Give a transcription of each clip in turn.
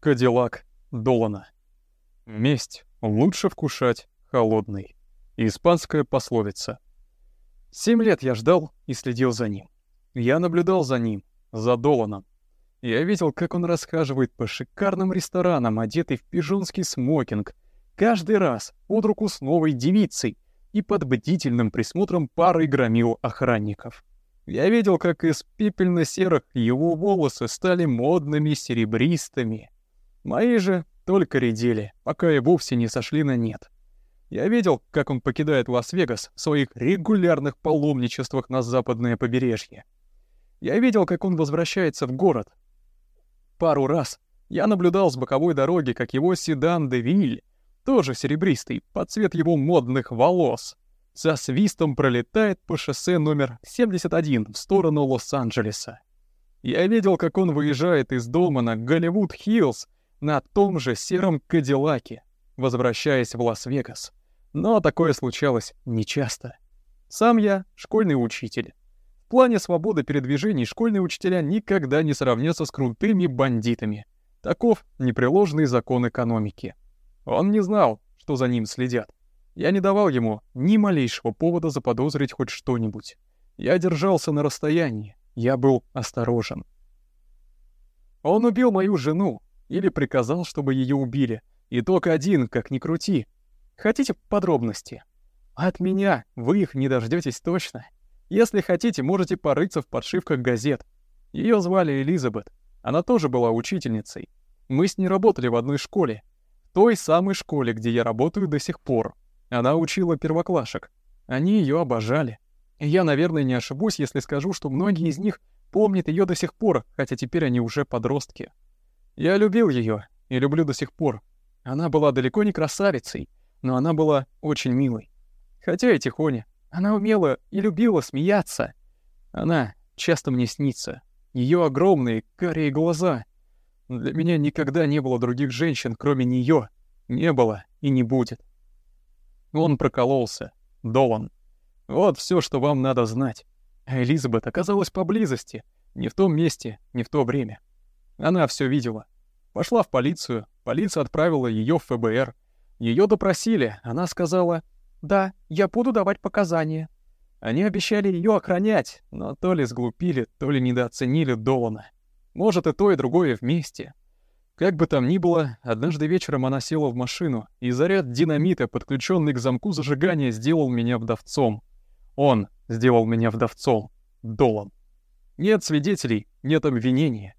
Кадиллак Долана. Месть лучше вкушать холодный. Испанская пословица. Семь лет я ждал и следил за ним. Я наблюдал за ним, за Доланом. Я видел, как он расхаживает по шикарным ресторанам, одетый в пижонский смокинг, каждый раз под руку с новой девицей и под бдительным присмотром пары громил охранников. Я видел, как из пепельно-серых его волосы стали модными серебристыми. Мои же только редели, пока и вовсе не сошли на нет. Я видел, как он покидает Лас-Вегас в своих регулярных паломничествах на западное побережье. Я видел, как он возвращается в город. Пару раз я наблюдал с боковой дороги, как его седан «Девиль», тоже серебристый, под цвет его модных волос, со свистом пролетает по шоссе номер 71 в сторону Лос-Анджелеса. Я видел, как он выезжает из дома на Голливуд-Хиллз на том же сером Кадиллаке, возвращаясь в Лас-Вегас. Но такое случалось нечасто. Сам я школьный учитель. В плане свободы передвижений школьные учителя никогда не сравнятся с крутыми бандитами. Таков непреложный закон экономики. Он не знал, что за ним следят. Я не давал ему ни малейшего повода заподозрить хоть что-нибудь. Я держался на расстоянии, я был осторожен. Он убил мою жену, или приказал, чтобы ее убили. Итог один, как ни крути. Хотите подробности? От меня вы их не дождетесь точно. Если хотите, можете порыться в подшивках газет. Ее звали Элизабет. Она тоже была учительницей. Мы с ней работали в одной школе. Той самой школе, где я работаю до сих пор. Она учила первоклашек. Они ее обожали. Я, наверное, не ошибусь, если скажу, что многие из них помнят ее до сих пор, хотя теперь они уже подростки. Я любил ее и люблю до сих пор. Она была далеко не красавицей, но она была очень милой. Хотя и тихоня. Она умела и любила смеяться. Она часто мне снится. Ее огромные карие глаза. Для меня никогда не было других женщин, кроме нее. Не было и не будет. Он прокололся. Долан. Вот все, что вам надо знать. А Элизабет оказалась поблизости. Не в том месте, не в то время. Она все видела. Пошла в полицию. Полиция отправила ее в ФБР. Ее допросили. Она сказала, «Да, я буду давать показания». Они обещали ее охранять, но то ли сглупили, то ли недооценили Долана. Может, и то, и другое вместе. Как бы там ни было, однажды вечером она села в машину, и заряд динамита, подключенный к замку зажигания, сделал меня вдовцом. Он сделал меня вдовцом. Долан. Нет свидетелей, нет обвинения.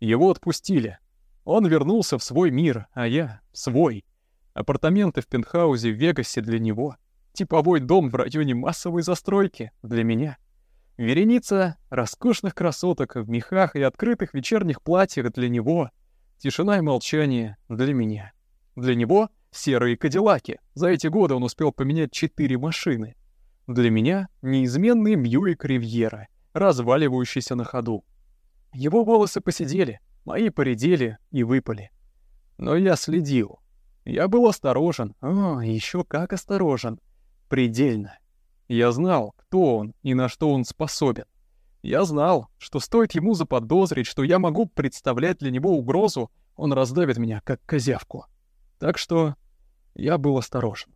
Его отпустили. Он вернулся в свой мир, а я — свой. Апартаменты в пентхаузе в Вегасе для него. Типовой дом в районе массовой застройки для меня. Вереница роскошных красоток в мехах и открытых вечерних платьях для него — Тишина и молчание для меня. Для него серые кадиллаки. За эти годы он успел поменять четыре машины. Для меня неизменный Бьюик Ривьера, разваливающийся на ходу. Его волосы посидели, мои поредели и выпали. Но я следил. Я был осторожен, о, еще как осторожен. Предельно. Я знал, кто он и на что он способен. Я знал, что стоит ему заподозрить, что я могу представлять для него угрозу, он раздавит меня, как козявку. Так что я был осторожен.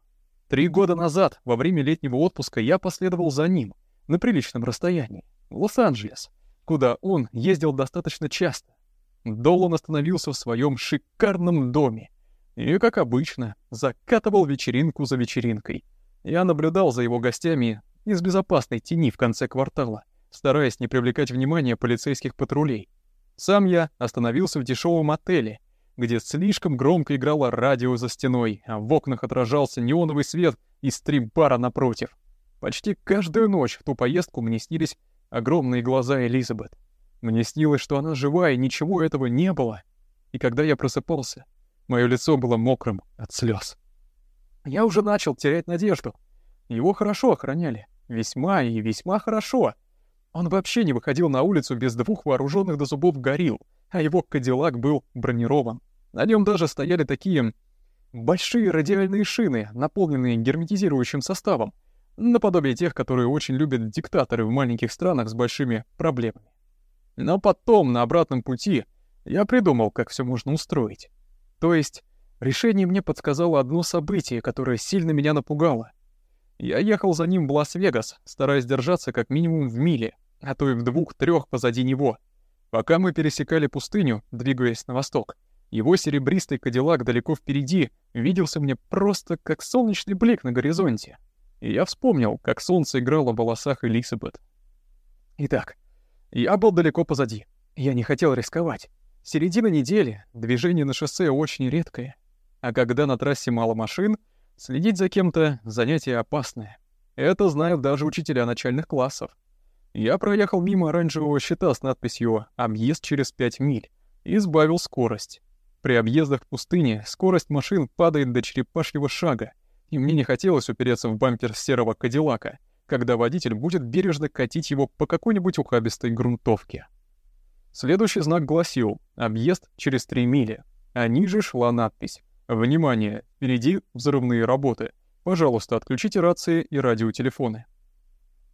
Три года назад, во время летнего отпуска, я последовал за ним, на приличном расстоянии, в Лос-Анджелес, куда он ездил достаточно часто. Долан остановился в своем шикарном доме и, как обычно, закатывал вечеринку за вечеринкой. Я наблюдал за его гостями из безопасной тени в конце квартала — стараясь не привлекать внимания полицейских патрулей. Сам я остановился в дешевом отеле, где слишком громко играло радио за стеной, а в окнах отражался неоновый свет из стрип-бара напротив. Почти каждую ночь в ту поездку мне снились огромные глаза Элизабет. Мне снилось, что она жива, и ничего этого не было. И когда я просыпался, мое лицо было мокрым от слез. Я уже начал терять надежду. Его хорошо охраняли. Весьма и весьма хорошо. Он вообще не выходил на улицу без двух вооруженных до зубов горил, а его кадиллак был бронирован. На нем даже стояли такие большие радиальные шины, наполненные герметизирующим составом, наподобие тех, которые очень любят диктаторы в маленьких странах с большими проблемами. Но потом, на обратном пути, Я придумал, как все можно устроить. То есть, решение мне подсказало одно событие, которое сильно меня напугало. Я ехал за ним в Лас-Вегас, стараясь держаться как минимум в миле, а то и в двух-трех позади него. Пока мы пересекали пустыню, двигаясь на восток, его серебристый кадиллак далеко впереди виделся мне просто как солнечный блик на горизонте. И я вспомнил, как солнце играло в волосах Элизабет. Итак, я был далеко позади. Я не хотел рисковать. Середина недели, движение на шоссе очень редкое. А когда на трассе мало машин, следить за кем-то — занятие опасное. Это знают даже учителя начальных классов. Я проехал мимо оранжевого щита с надписью «Объезд через 5 миль» и сбавил скорость. При объездах в пустыне скорость машин падает до черепашьего шага, и мне не хотелось упереться в бампер серого Кадиллака, когда водитель будет бережно катить его по какой-нибудь ухабистой грунтовке. Следующий знак гласил «Объезд через 3 мили», а ниже шла надпись «Внимание! Впереди взрывные работы. Пожалуйста, отключите рации и радиотелефоны».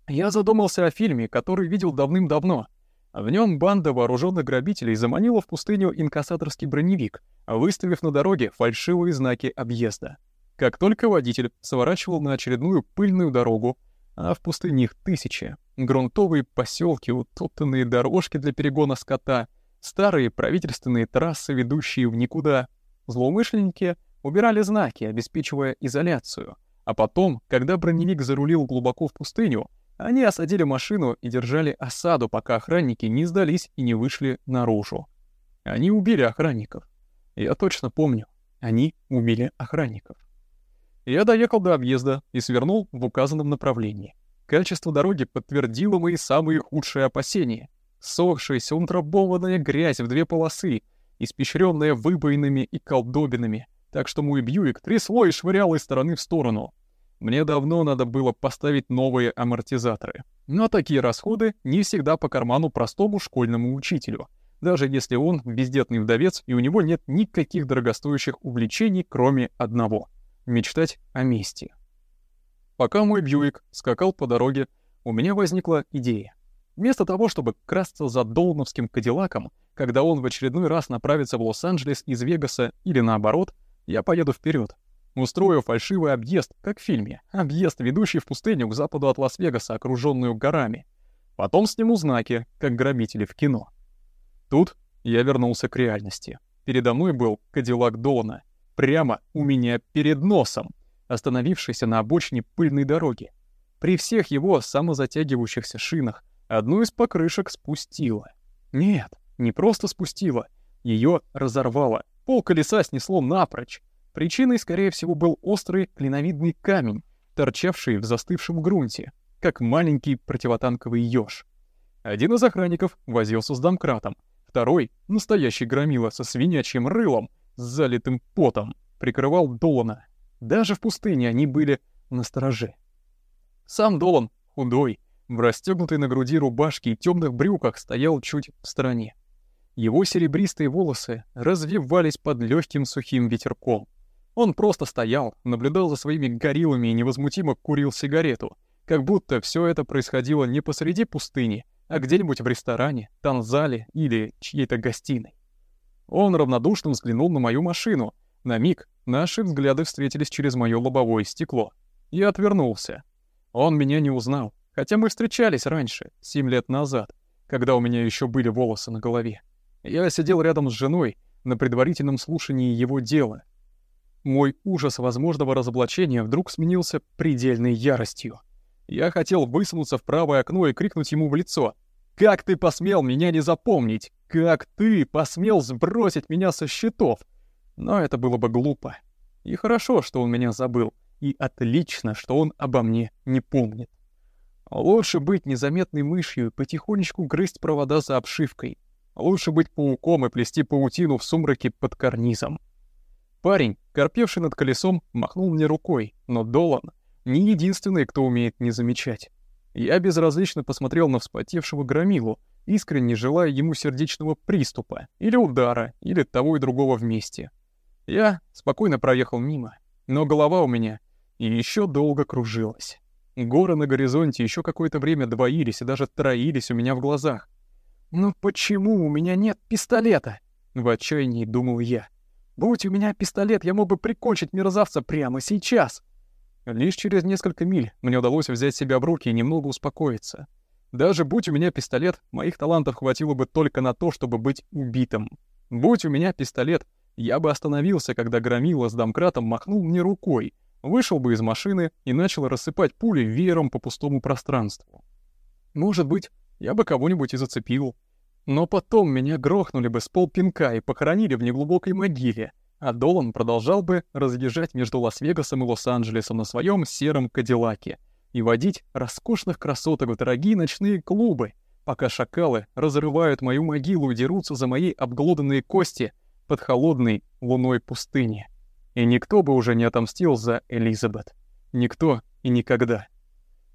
Я задумался о фильме, который видел давным-давно — в нем банда вооруженных грабителей заманила в пустыню инкассаторский броневик, выставив на дороге фальшивые знаки объезда. Как только водитель сворачивал на очередную пыльную дорогу, а в пустыне их тысячи, грунтовые поселки, утоптанные дорожки для перегона скота, старые правительственные трассы, ведущие в никуда, злоумышленники убирали знаки, обеспечивая изоляцию, а потом, когда броневик зарулил глубоко в пустыню, они осадили машину и держали осаду, пока охранники не сдались и не вышли наружу. Они убили охранников. Я точно помню, они убили охранников. Я доехал до объезда и свернул в указанном направлении. Качество дороги подтвердило мои самые худшие опасения. Сохшаяся, унтробованная грязь в две полосы, испещренная выбоинами и колдобинами, так что мой Бьюик трясло и швырял из стороны в сторону. Мне давно надо было поставить новые амортизаторы. Но такие расходы не всегда по карману простому школьному учителю, даже если он бездетный вдовец и у него нет никаких дорогостоящих увлечений, кроме одного — мечтать о мести. Пока мой Бьюик скакал по дороге, у меня возникла идея. Вместо того, чтобы красться за Долновским Кадиллаком, когда он в очередной раз направится в Лос-Анджелес из Вегаса или наоборот, я поеду вперед, Устрою фальшивый объезд, как в фильме. Объезд, ведущий в пустыню к западу от Лас-Вегаса, окруженную горами. Потом сниму знаки, как грабители в кино. Тут я вернулся к реальности. Передо мной был Кадиллак Дона. Прямо у меня перед носом, остановившийся на обочине пыльной дороги. При всех его самозатягивающихся шинах одну из покрышек спустило. Нет, не просто спустило, ее разорвало. Пол колеса снесло напрочь. Причиной, скорее всего, был острый клиновидный камень, торчавший в застывшем грунте, как маленький противотанковый ёж. Один из охранников возился с домкратом, второй, настоящий громила со свинячьим рылом, залитым потом, прикрывал Долана. Даже в пустыне они были на стороже. Сам Долан, худой, в расстегнутой на груди рубашке и темных брюках, стоял чуть в стороне. Его серебристые волосы развивались под легким сухим ветерком. Он просто стоял, наблюдал за своими гориллами и невозмутимо курил сигарету, как будто все это происходило не посреди пустыни, а где-нибудь в ресторане, танзале или чьей-то гостиной. Он равнодушно взглянул на мою машину. На миг наши взгляды встретились через моё лобовое стекло. Я отвернулся. Он меня не узнал, хотя мы встречались раньше, семь лет назад, когда у меня еще были волосы на голове. Я сидел рядом с женой на предварительном слушании его дела — мой ужас возможного разоблачения вдруг сменился предельной яростью. Я хотел высунуться в правое окно и крикнуть ему в лицо. «Как ты посмел меня не запомнить? Как ты посмел сбросить меня со счетов?» Но это было бы глупо. И хорошо, что он меня забыл. И отлично, что он обо мне не помнит. Лучше быть незаметной мышью и потихонечку грызть провода за обшивкой. Лучше быть пауком и плести паутину в сумраке под карнизом. Парень, корпевший над колесом, махнул мне рукой, но Долан не единственный, кто умеет не замечать. Я безразлично посмотрел на вспотевшего громилу, искренне желая ему сердечного приступа, или удара, или того и другого вместе. Я спокойно проехал мимо, но голова у меня еще долго кружилась. Горы на горизонте еще какое-то время двоились и даже троились у меня в глазах. «Ну почему у меня нет пистолета?» В отчаянии думал я. Будь у меня пистолет, я мог бы прикончить мерзавца прямо сейчас. Лишь через несколько миль мне удалось взять себя в руки и немного успокоиться. Даже будь у меня пистолет, моих талантов хватило бы только на то, чтобы быть убитым. Будь у меня пистолет, я бы остановился, когда громила с домкратом махнул мне рукой, вышел бы из машины и начал рассыпать пули веером по пустому пространству. Может быть, я бы кого-нибудь и зацепил. Но потом меня грохнули бы с полпинка и похоронили в неглубокой могиле, а Долан продолжал бы разъезжать между Лас-Вегасом и Лос-Анджелесом на своем сером Кадиллаке и водить роскошных красоток в дорогие ночные клубы, пока шакалы разрывают мою могилу и дерутся за мои обглоданные кости под холодной луной пустыни. И никто бы уже не отомстил за Элизабет. Никто и никогда.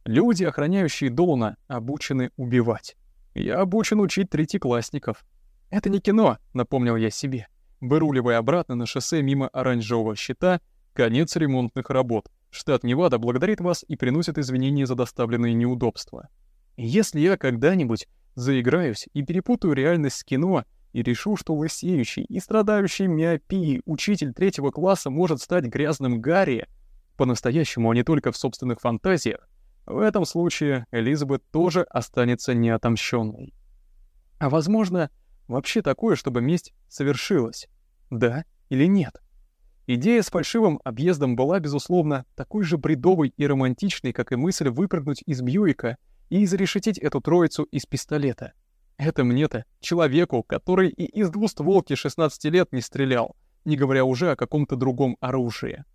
Люди, охраняющие Долана, обучены убивать. Я обучен учить третьеклассников. Это не кино, напомнил я себе. Выруливая обратно на шоссе мимо оранжевого щита, конец ремонтных работ. Штат Невада благодарит вас и приносит извинения за доставленные неудобства. Если я когда-нибудь заиграюсь и перепутаю реальность с кино и решу, что лысеющий и страдающий миопией учитель третьего класса может стать грязным Гарри, по-настоящему, а не только в собственных фантазиях, в этом случае Элизабет тоже останется неотомщенной. А возможно, вообще такое, чтобы месть совершилась. Да или нет? Идея с фальшивым объездом была, безусловно, такой же бредовой и романтичной, как и мысль выпрыгнуть из Бьюика и изрешетить эту троицу из пистолета. Это мне-то, человеку, который и из двустволки 16 лет не стрелял, не говоря уже о каком-то другом оружии.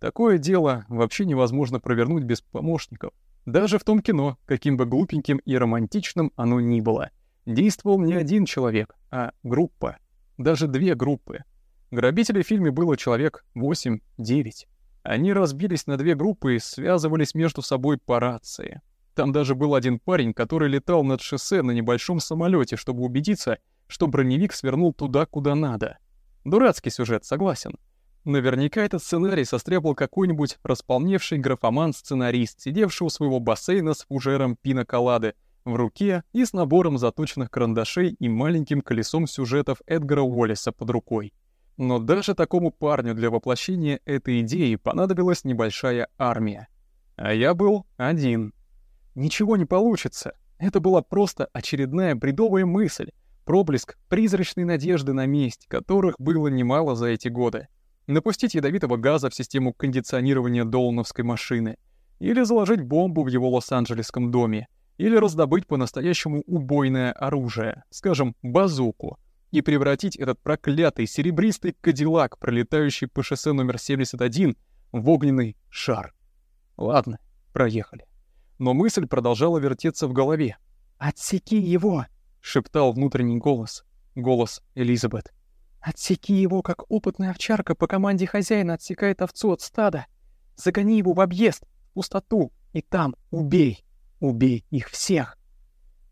Такое дело вообще невозможно провернуть без помощников. Даже в том кино, каким бы глупеньким и романтичным оно ни было, действовал не один человек, а группа. Даже две группы. Грабителей в фильме было человек 8-9. Они разбились на две группы и связывались между собой по рации. Там даже был один парень, который летал над шоссе на небольшом самолете, чтобы убедиться, что броневик свернул туда, куда надо. Дурацкий сюжет, согласен. Наверняка этот сценарий состряпал какой-нибудь располневший графоман-сценарист, сидевший у своего бассейна с фужером пиноколады в руке и с набором заточенных карандашей и маленьким колесом сюжетов Эдгара Уоллеса под рукой. Но даже такому парню для воплощения этой идеи понадобилась небольшая армия. А я был один. Ничего не получится. Это была просто очередная бредовая мысль, проблеск призрачной надежды на месть, которых было немало за эти годы напустить ядовитого газа в систему кондиционирования Долановской машины, или заложить бомбу в его лос-анджелесском доме, или раздобыть по-настоящему убойное оружие, скажем, базуку, и превратить этот проклятый серебристый кадиллак, пролетающий по шоссе номер 71, в огненный шар. Ладно, проехали. Но мысль продолжала вертеться в голове. «Отсеки его!» — шептал внутренний голос. Голос Элизабет. Отсеки его, как опытная овчарка по команде хозяина отсекает овцу от стада. Загони его в объезд, в пустоту, и там убей. Убей их всех.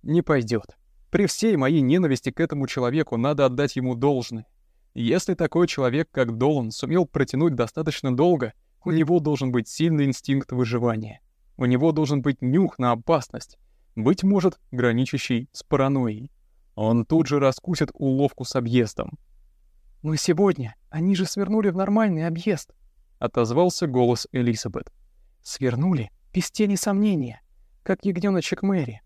Не пойдет. При всей моей ненависти к этому человеку надо отдать ему должное. Если такой человек, как Долан, сумел протянуть достаточно долго, у него должен быть сильный инстинкт выживания. У него должен быть нюх на опасность, быть может, граничащий с паранойей. Он тут же раскусит уловку с объездом, «Но сегодня они же свернули в нормальный объезд», — отозвался голос Элизабет. «Свернули, без тени сомнения, как ягнёночек Мэри».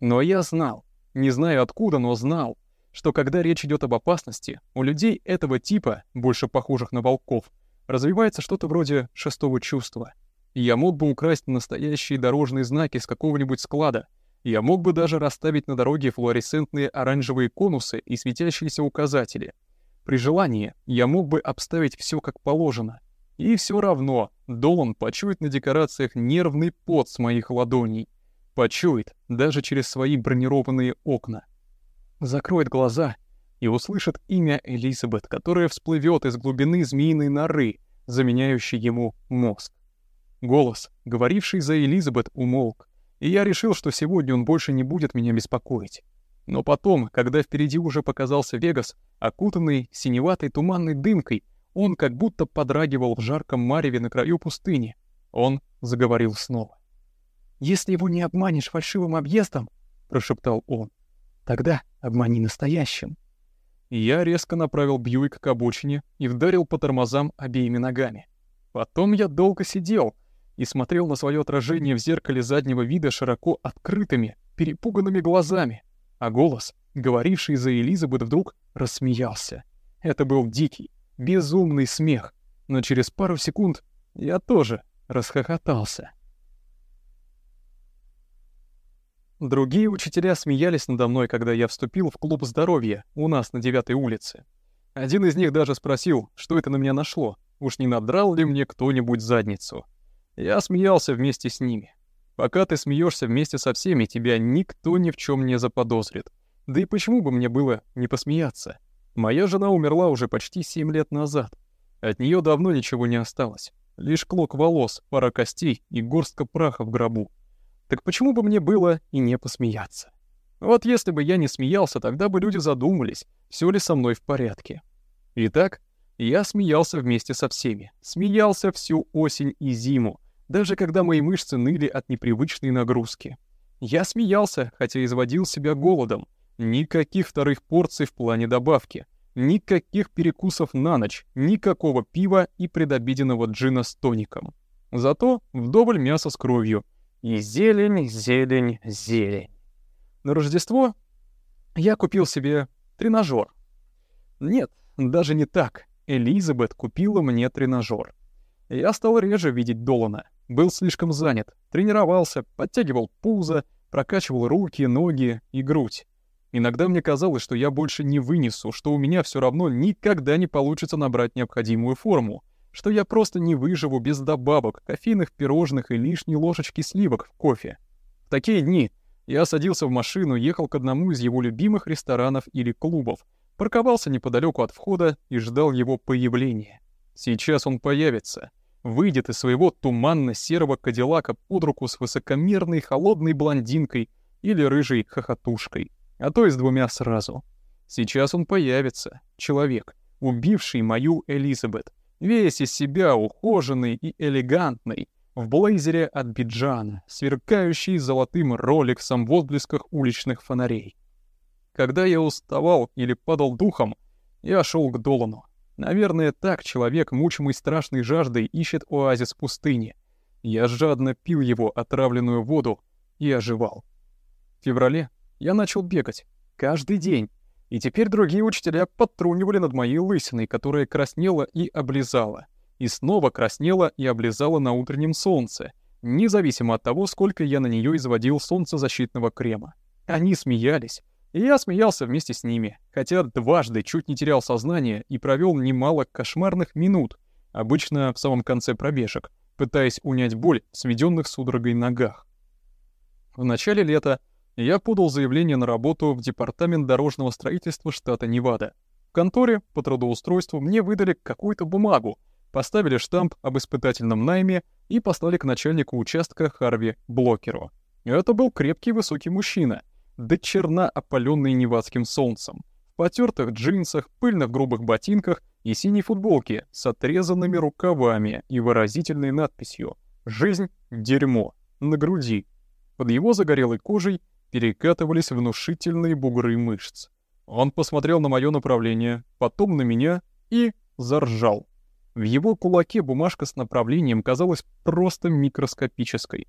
Но я знал, не знаю откуда, но знал, что когда речь идет об опасности, у людей этого типа, больше похожих на волков, развивается что-то вроде шестого чувства. Я мог бы украсть настоящие дорожные знаки с какого-нибудь склада, я мог бы даже расставить на дороге флуоресцентные оранжевые конусы и светящиеся указатели — при желании я мог бы обставить все как положено. И все равно Долан почует на декорациях нервный пот с моих ладоней. Почует даже через свои бронированные окна. Закроет глаза и услышит имя Элизабет, которое всплывет из глубины змеиной норы, заменяющей ему мозг. Голос, говоривший за Элизабет, умолк, и я решил, что сегодня он больше не будет меня беспокоить. Но потом, когда впереди уже показался Вегас, окутанный синеватой туманной дымкой, он как будто подрагивал в жарком мареве на краю пустыни. Он заговорил снова. «Если его не обманешь фальшивым объездом, — прошептал он, — тогда обмани настоящим». Я резко направил Бьюик к обочине и вдарил по тормозам обеими ногами. Потом я долго сидел и смотрел на свое отражение в зеркале заднего вида широко открытыми, перепуганными глазами, а голос, говоривший за Элизабет, вдруг рассмеялся. Это был дикий, безумный смех, но через пару секунд я тоже расхохотался. Другие учителя смеялись надо мной, когда я вступил в клуб здоровья у нас на девятой улице. Один из них даже спросил, что это на меня нашло, уж не надрал ли мне кто-нибудь задницу. Я смеялся вместе с ними. Пока ты смеешься вместе со всеми, тебя никто ни в чем не заподозрит. Да и почему бы мне было не посмеяться? Моя жена умерла уже почти семь лет назад. От нее давно ничего не осталось. Лишь клок волос, пара костей и горстка праха в гробу. Так почему бы мне было и не посмеяться? Вот если бы я не смеялся, тогда бы люди задумались, все ли со мной в порядке. Итак, я смеялся вместе со всеми. Смеялся всю осень и зиму, даже когда мои мышцы ныли от непривычной нагрузки. Я смеялся, хотя изводил себя голодом. Никаких вторых порций в плане добавки. Никаких перекусов на ночь, никакого пива и предобеденного джина с тоником. Зато вдоволь мяса с кровью — и зелень, зелень, зелень. На Рождество я купил себе тренажер. Нет, даже не так. Элизабет купила мне тренажер. Я стал реже видеть Долана. Был слишком занят. Тренировался, подтягивал пузо, прокачивал руки, ноги и грудь. Иногда мне казалось, что я больше не вынесу, что у меня все равно никогда не получится набрать необходимую форму что я просто не выживу без добавок, кофейных пирожных и лишней ложечки сливок в кофе. В такие дни я садился в машину, ехал к одному из его любимых ресторанов или клубов, парковался неподалеку от входа и ждал его появления. Сейчас он появится, выйдет из своего туманно-серого кадиллака под руку с высокомерной холодной блондинкой или рыжей хохотушкой, а то и с двумя сразу. Сейчас он появится, человек, убивший мою Элизабет, весь из себя ухоженный и элегантный, в блейзере от биджана, сверкающий золотым роликсом в отблесках уличных фонарей. Когда я уставал или падал духом, я шел к Долану. Наверное, так человек, мучимый страшной жаждой, ищет оазис пустыни. Я жадно пил его отравленную воду и оживал. В феврале я начал бегать. Каждый день. И теперь другие учителя подтрунивали над моей лысиной, которая краснела и облизала. И снова краснела и облизала на утреннем солнце, независимо от того, сколько я на нее изводил солнцезащитного крема. Они смеялись, и я смеялся вместе с ними, хотя дважды чуть не терял сознание и провел немало кошмарных минут, обычно в самом конце пробежек, пытаясь унять боль в сведенных судорогой ногах. В начале лета я подал заявление на работу в Департамент дорожного строительства штата Невада. В конторе по трудоустройству мне выдали какую-то бумагу, поставили штамп об испытательном найме и послали к начальнику участка Харви Блокеру. Это был крепкий высокий мужчина, до черна опаленный невадским солнцем, в потертых джинсах, пыльных грубых ботинках и синей футболке с отрезанными рукавами и выразительной надписью «Жизнь — дерьмо» на груди. Под его загорелой кожей перекатывались внушительные бугры мышц. Он посмотрел на мое направление, потом на меня и заржал. В его кулаке бумажка с направлением казалась просто микроскопической.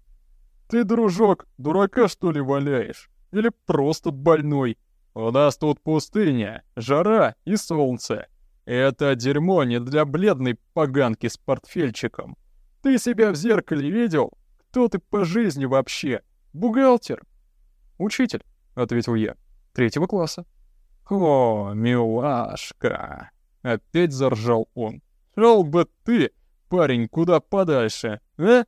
«Ты, дружок, дурака что ли валяешь? Или просто больной? У нас тут пустыня, жара и солнце. Это дерьмо не для бледной поганки с портфельчиком. Ты себя в зеркале видел? Кто ты по жизни вообще? Бухгалтер? «Учитель», — ответил я, — «третьего класса». «О, милашка!» — опять заржал он. «Шел бы ты, парень, куда подальше, а?»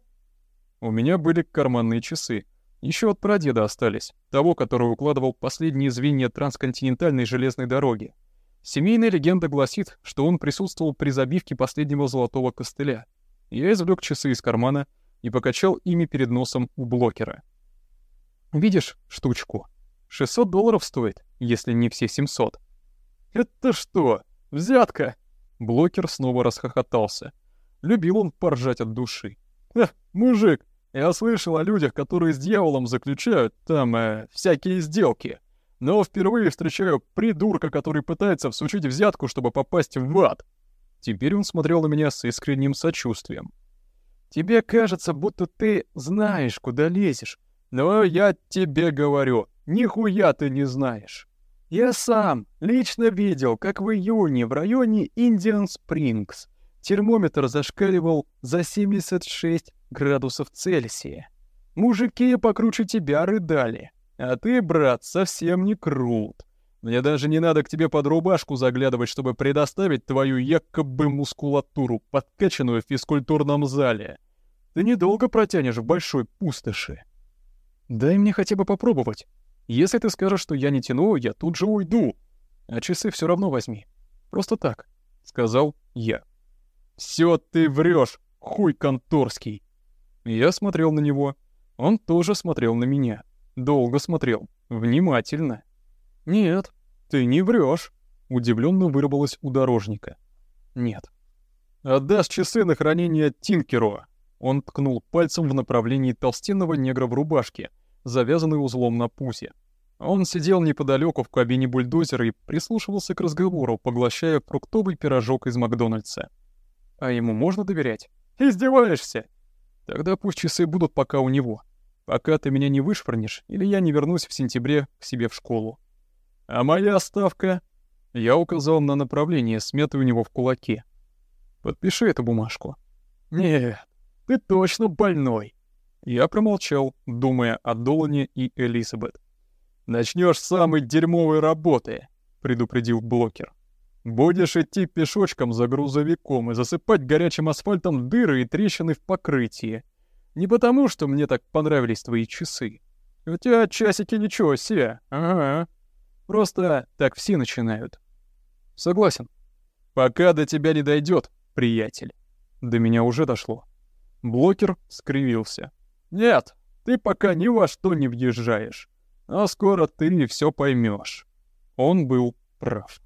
У меня были карманные часы. Еще от прадеда остались, того, который укладывал последние звенья трансконтинентальной железной дороги. Семейная легенда гласит, что он присутствовал при забивке последнего золотого костыля. Я извлек часы из кармана и покачал ими перед носом у блокера. Видишь штучку? 600 долларов стоит, если не все 700. Это что, взятка? Блокер снова расхохотался. Любил он поржать от души. Эх, мужик, я слышал о людях, которые с дьяволом заключают там э, всякие сделки. но впервые встречаю придурка, который пытается всучить взятку, чтобы попасть в ад. Теперь он смотрел на меня с искренним сочувствием. Тебе кажется, будто ты знаешь, куда лезешь, но я тебе говорю, нихуя ты не знаешь. Я сам лично видел, как в июне в районе Индиан Спрингс термометр зашкаливал за 76 градусов Цельсия. Мужики покруче тебя рыдали. А ты, брат, совсем не крут. Мне даже не надо к тебе под рубашку заглядывать, чтобы предоставить твою якобы мускулатуру, подкачанную в физкультурном зале. Ты недолго протянешь в большой пустоши. Дай мне хотя бы попробовать. Если ты скажешь, что я не тяну, я тут же уйду. А часы все равно возьми. Просто так, — сказал я. Все ты врешь, хуй конторский. Я смотрел на него. Он тоже смотрел на меня. Долго смотрел. Внимательно. Нет, ты не врешь. Удивленно вырвалось у дорожника. Нет. Отдашь часы на хранение Тинкеру. Он ткнул пальцем в направлении толстенного негра в рубашке — завязанный узлом на пузе. Он сидел неподалеку в кабине бульдозера и прислушивался к разговору, поглощая фруктовый пирожок из Макдональдса. А ему можно доверять? Издеваешься? Тогда пусть часы будут пока у него. Пока ты меня не вышвырнешь, или я не вернусь в сентябре к себе в школу. А моя ставка? Я указал на направление, сметы у него в кулаке. Подпиши эту бумажку. Нет, ты точно больной. Я промолчал, думая о Долане и Элизабет. «Начнёшь с самой дерьмовой работы», — предупредил Блокер. «Будешь идти пешочком за грузовиком и засыпать горячим асфальтом дыры и трещины в покрытии. Не потому, что мне так понравились твои часы. У тебя часики ничего себе, ага. Просто так все начинают». «Согласен. Пока до тебя не дойдёт, приятель». До меня уже дошло. Блокер скривился. Нет, ты пока ни во что не въезжаешь. А скоро ты все поймешь. Он был прав.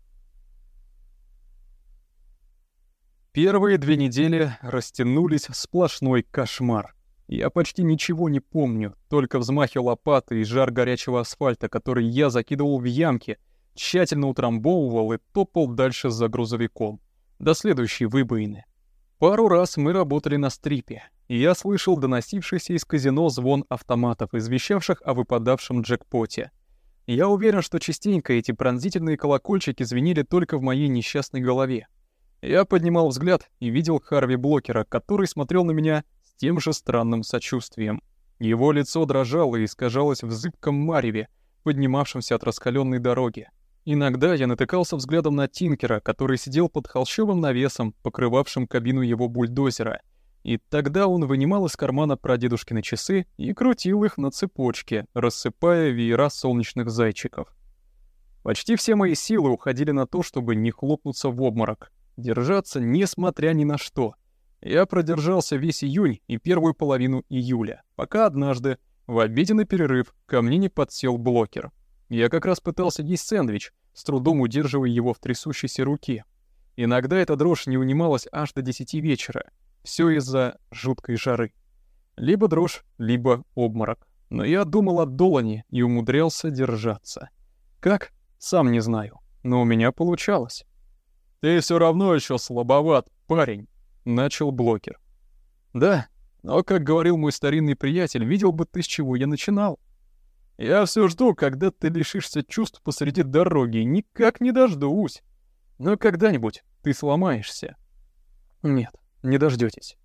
Первые две недели растянулись в сплошной кошмар. Я почти ничего не помню, только взмахи лопаты и жар горячего асфальта, который я закидывал в ямки, тщательно утрамбовывал и топал дальше за грузовиком. До следующей выбоины. Пару раз мы работали на стрипе, и я слышал доносившийся из казино звон автоматов, извещавших о выпадавшем джекпоте. Я уверен, что частенько эти пронзительные колокольчики звенели только в моей несчастной голове. Я поднимал взгляд и видел Харви Блокера, который смотрел на меня с тем же странным сочувствием. Его лицо дрожало и искажалось в зыбком мареве, поднимавшемся от раскаленной дороги. Иногда я натыкался взглядом на Тинкера, который сидел под холщовым навесом, покрывавшим кабину его бульдозера, и тогда он вынимал из кармана прадедушкины часы и крутил их на цепочке, рассыпая веера солнечных зайчиков. Почти все мои силы уходили на то, чтобы не хлопнуться в обморок, держаться несмотря ни на что. Я продержался весь июнь и первую половину июля, пока однажды, в обеденный перерыв, ко мне не подсел блокер. Я как раз пытался есть сэндвич, с трудом удерживая его в трясущейся руке. Иногда эта дрожь не унималась аж до десяти вечера. Все из-за жуткой жары. Либо дрожь, либо обморок. Но я думал о Долане и умудрялся держаться. Как? Сам не знаю. Но у меня получалось. «Ты все равно еще слабоват, парень», — начал блокер. «Да, но, как говорил мой старинный приятель, видел бы ты, с чего я начинал. Я все жду, когда ты лишишься чувств посреди дороги, никак не дождусь. Но когда-нибудь ты сломаешься. Нет, не дождетесь.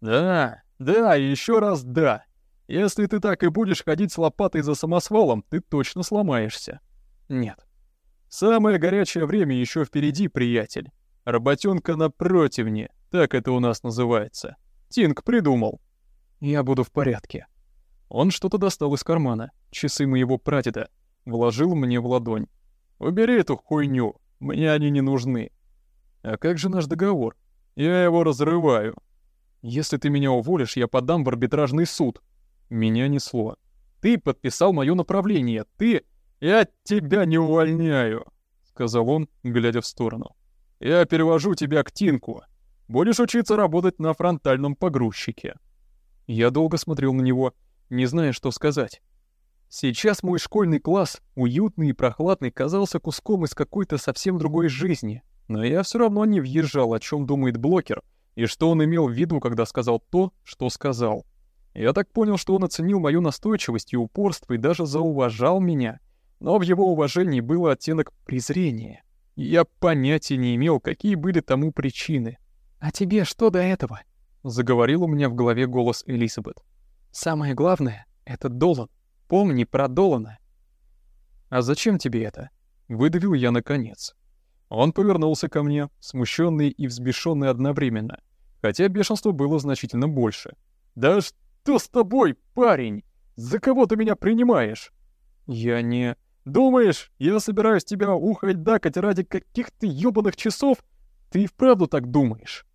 Да, да, еще раз да. Если ты так и будешь ходить с лопатой за самосвалом, ты точно сломаешься. Нет. Самое горячее время еще впереди, приятель. Работенка на противне, так это у нас называется. Тинг придумал. Я буду в порядке. Он что-то достал из кармана, часы моего прадеда, вложил мне в ладонь. «Убери эту хуйню, мне они не нужны». «А как же наш договор?» «Я его разрываю». «Если ты меня уволишь, я подам в арбитражный суд». Меня несло. «Ты подписал мое направление, ты...» «Я тебя не увольняю», — сказал он, глядя в сторону. «Я перевожу тебя к Тинку. Будешь учиться работать на фронтальном погрузчике». Я долго смотрел на него, — не зная, что сказать. Сейчас мой школьный класс, уютный и прохладный, казался куском из какой-то совсем другой жизни. Но я все равно не въезжал, о чем думает блокер, и что он имел в виду, когда сказал то, что сказал. Я так понял, что он оценил мою настойчивость и упорство и даже зауважал меня, но в его уважении был оттенок презрения. Я понятия не имел, какие были тому причины. «А тебе что до этого?» — заговорил у меня в голове голос Элизабет. «Самое главное — это Долан. Помни про Долана. «А зачем тебе это?» — выдавил я наконец. Он повернулся ко мне, смущенный и взбешенный одновременно, хотя бешенство было значительно больше. «Да что с тобой, парень? За кого ты меня принимаешь?» «Я не...» «Думаешь, я собираюсь тебя ухать-дакать ради каких-то ёбаных часов? Ты и вправду так думаешь?»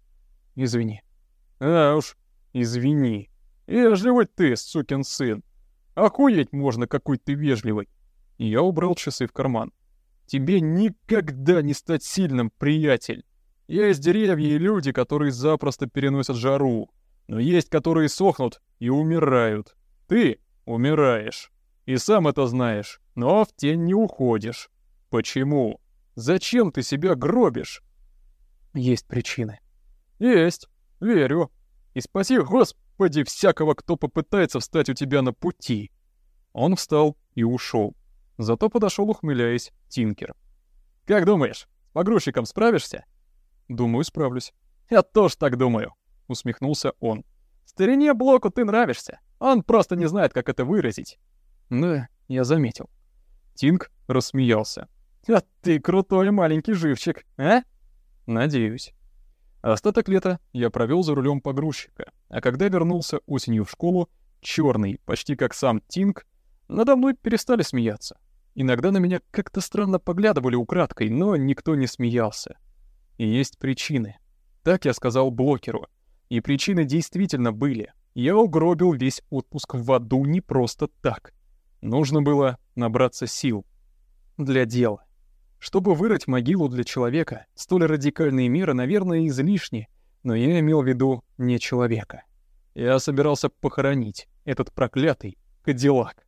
«Извини». «А уж, извини. Вежливый ты, сукин сын. Охуеть можно, какой ты вежливый. Я убрал часы в карман. Тебе никогда не стать сильным, приятель. Есть деревья и люди, которые запросто переносят жару. Но есть, которые сохнут и умирают. Ты умираешь. И сам это знаешь, но в тень не уходишь. Почему? Зачем ты себя гробишь? Есть причины. Есть, верю. И спаси, Господи, всякого, кто попытается встать у тебя на пути. Он встал и ушел. Зато подошел, ухмыляясь, Тинкер. Как думаешь, с погрузчиком справишься? Думаю, справлюсь. Я тоже так думаю, усмехнулся он. Старине Блоку ты нравишься. Он просто не знает, как это выразить. Да, я заметил. Тинк рассмеялся. А ты крутой маленький живчик, а? Надеюсь. Остаток лета я провел за рулем погрузчика, а когда вернулся осенью в школу, черный, почти как сам Тинг, надо мной перестали смеяться. Иногда на меня как-то странно поглядывали украдкой, но никто не смеялся. И есть причины. Так я сказал блокеру. И причины действительно были. Я угробил весь отпуск в аду не просто так. Нужно было набраться сил. Для дела. Чтобы вырыть могилу для человека, столь радикальные меры, наверное, излишни, но я имел в виду не человека. Я собирался похоронить этот проклятый Кадиллак.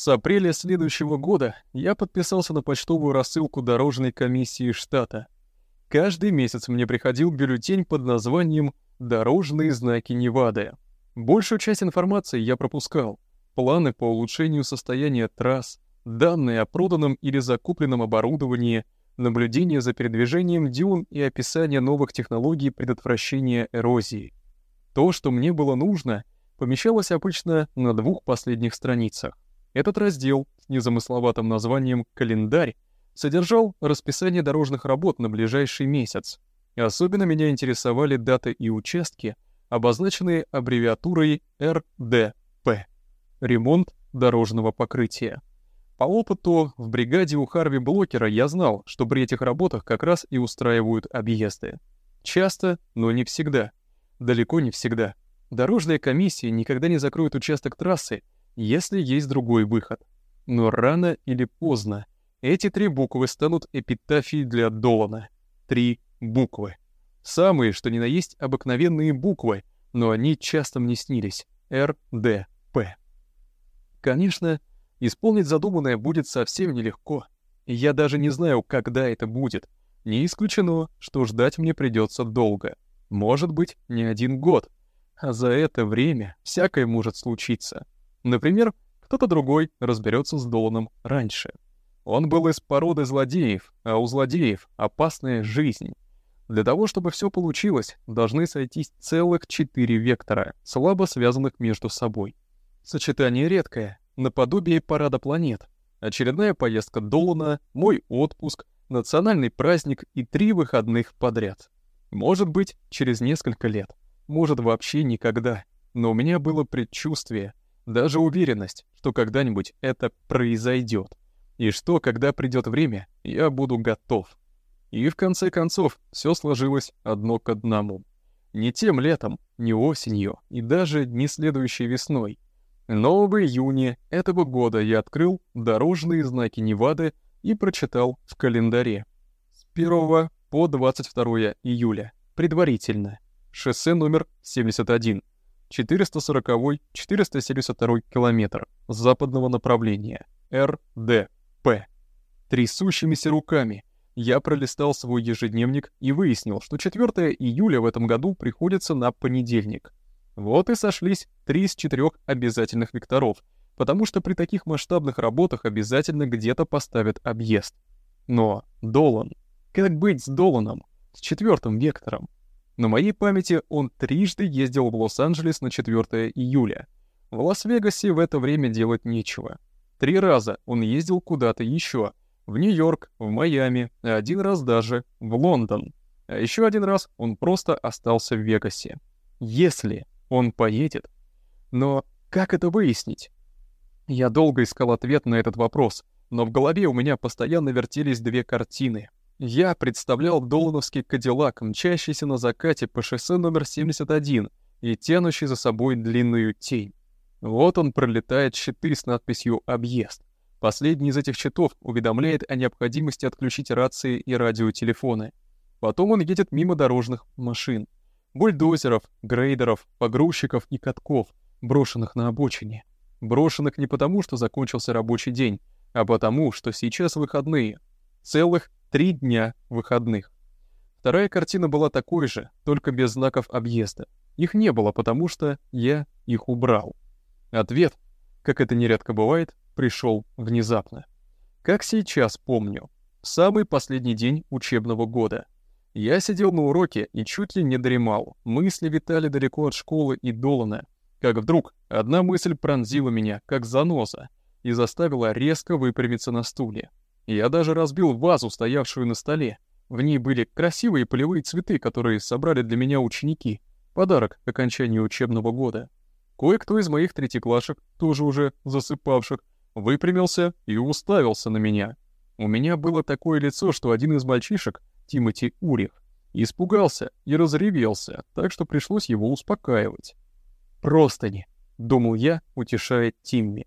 С апреля следующего года я подписался на почтовую рассылку Дорожной комиссии штата. Каждый месяц мне приходил бюллетень под названием «Дорожные знаки Невады». Большую часть информации я пропускал, планы по улучшению состояния трасс, данные о проданном или закупленном оборудовании, наблюдение за передвижением дюн и описание новых технологий предотвращения эрозии. То, что мне было нужно, помещалось обычно на двух последних страницах. Этот раздел с незамысловатым названием «Календарь» содержал расписание дорожных работ на ближайший месяц. Особенно меня интересовали даты и участки, обозначенные аббревиатурой РДП ремонт дорожного покрытия. По опыту в бригаде у Харви Блокера я знал, что при этих работах как раз и устраивают объезды. Часто, но не всегда. Далеко не всегда. Дорожная комиссия никогда не закроет участок трассы, если есть другой выход. Но рано или поздно эти три буквы станут эпитафией для Долана. Три буквы. Самые, что ни на есть, обыкновенные буквы, но они часто мне снились. Р, Д, П. Конечно, исполнить задуманное будет совсем нелегко. Я даже не знаю, когда это будет. Не исключено, что ждать мне придется долго. Может быть, не один год. А за это время всякое может случиться. Например, кто-то другой разберется с Доланом раньше. Он был из породы злодеев, а у злодеев опасная жизнь. Для того, чтобы все получилось, должны сойтись целых четыре вектора, слабо связанных между собой. Сочетание редкое, наподобие парада планет. Очередная поездка Долана, мой отпуск, национальный праздник и три выходных подряд. Может быть, через несколько лет. Может, вообще никогда. Но у меня было предчувствие, даже уверенность, что когда-нибудь это произойдет. И что, когда придет время, я буду готов. И в конце концов, все сложилось одно к одному. Не тем летом, не осенью и даже не следующей весной — но в июне этого года я открыл дорожные знаки Невады и прочитал в календаре. С 1 по 22 июля, предварительно. Шоссе номер 71. 440-472 километр западного направления, РДП. Трясущимися руками я пролистал свой ежедневник и выяснил, что 4 июля в этом году приходится на понедельник. Вот и сошлись три из четырех обязательных векторов, потому что при таких масштабных работах обязательно где-то поставят объезд. Но Долан, как быть с Доланом, с четвертым вектором? На моей памяти он трижды ездил в Лос-Анджелес на 4 июля. В Лас-Вегасе в это время делать нечего. Три раза он ездил куда-то еще. В Нью-Йорк, в Майами, один раз даже в Лондон. А еще один раз он просто остался в Вегасе. Если он поедет. Но как это выяснить? Я долго искал ответ на этот вопрос, но в голове у меня постоянно вертелись две картины. Я представлял долановский кадиллак, мчащийся на закате по шоссе номер 71 и тянущий за собой длинную тень. Вот он пролетает щиты с надписью «Объезд». Последний из этих щитов уведомляет о необходимости отключить рации и радиотелефоны. Потом он едет мимо дорожных машин. Бульдозеров, грейдеров, погрузчиков и катков, брошенных на обочине. Брошенных не потому, что закончился рабочий день, а потому, что сейчас выходные. Целых Три дня выходных. Вторая картина была такой же, только без знаков объезда. Их не было, потому что я их убрал. Ответ, как это нередко бывает, пришел внезапно. Как сейчас помню, самый последний день учебного года. Я сидел на уроке и чуть ли не дремал. Мысли витали далеко от школы и Долана. Как вдруг одна мысль пронзила меня, как заноза, и заставила резко выпрямиться на стуле. Я даже разбил вазу, стоявшую на столе. В ней были красивые полевые цветы, которые собрали для меня ученики. Подарок к окончанию учебного года. Кое-кто из моих третьеклашек, тоже уже засыпавших, выпрямился и уставился на меня. У меня было такое лицо, что один из мальчишек, Тимоти Урих, испугался и разревелся, так что пришлось его успокаивать. «Простыни», — думал я, утешая Тимми.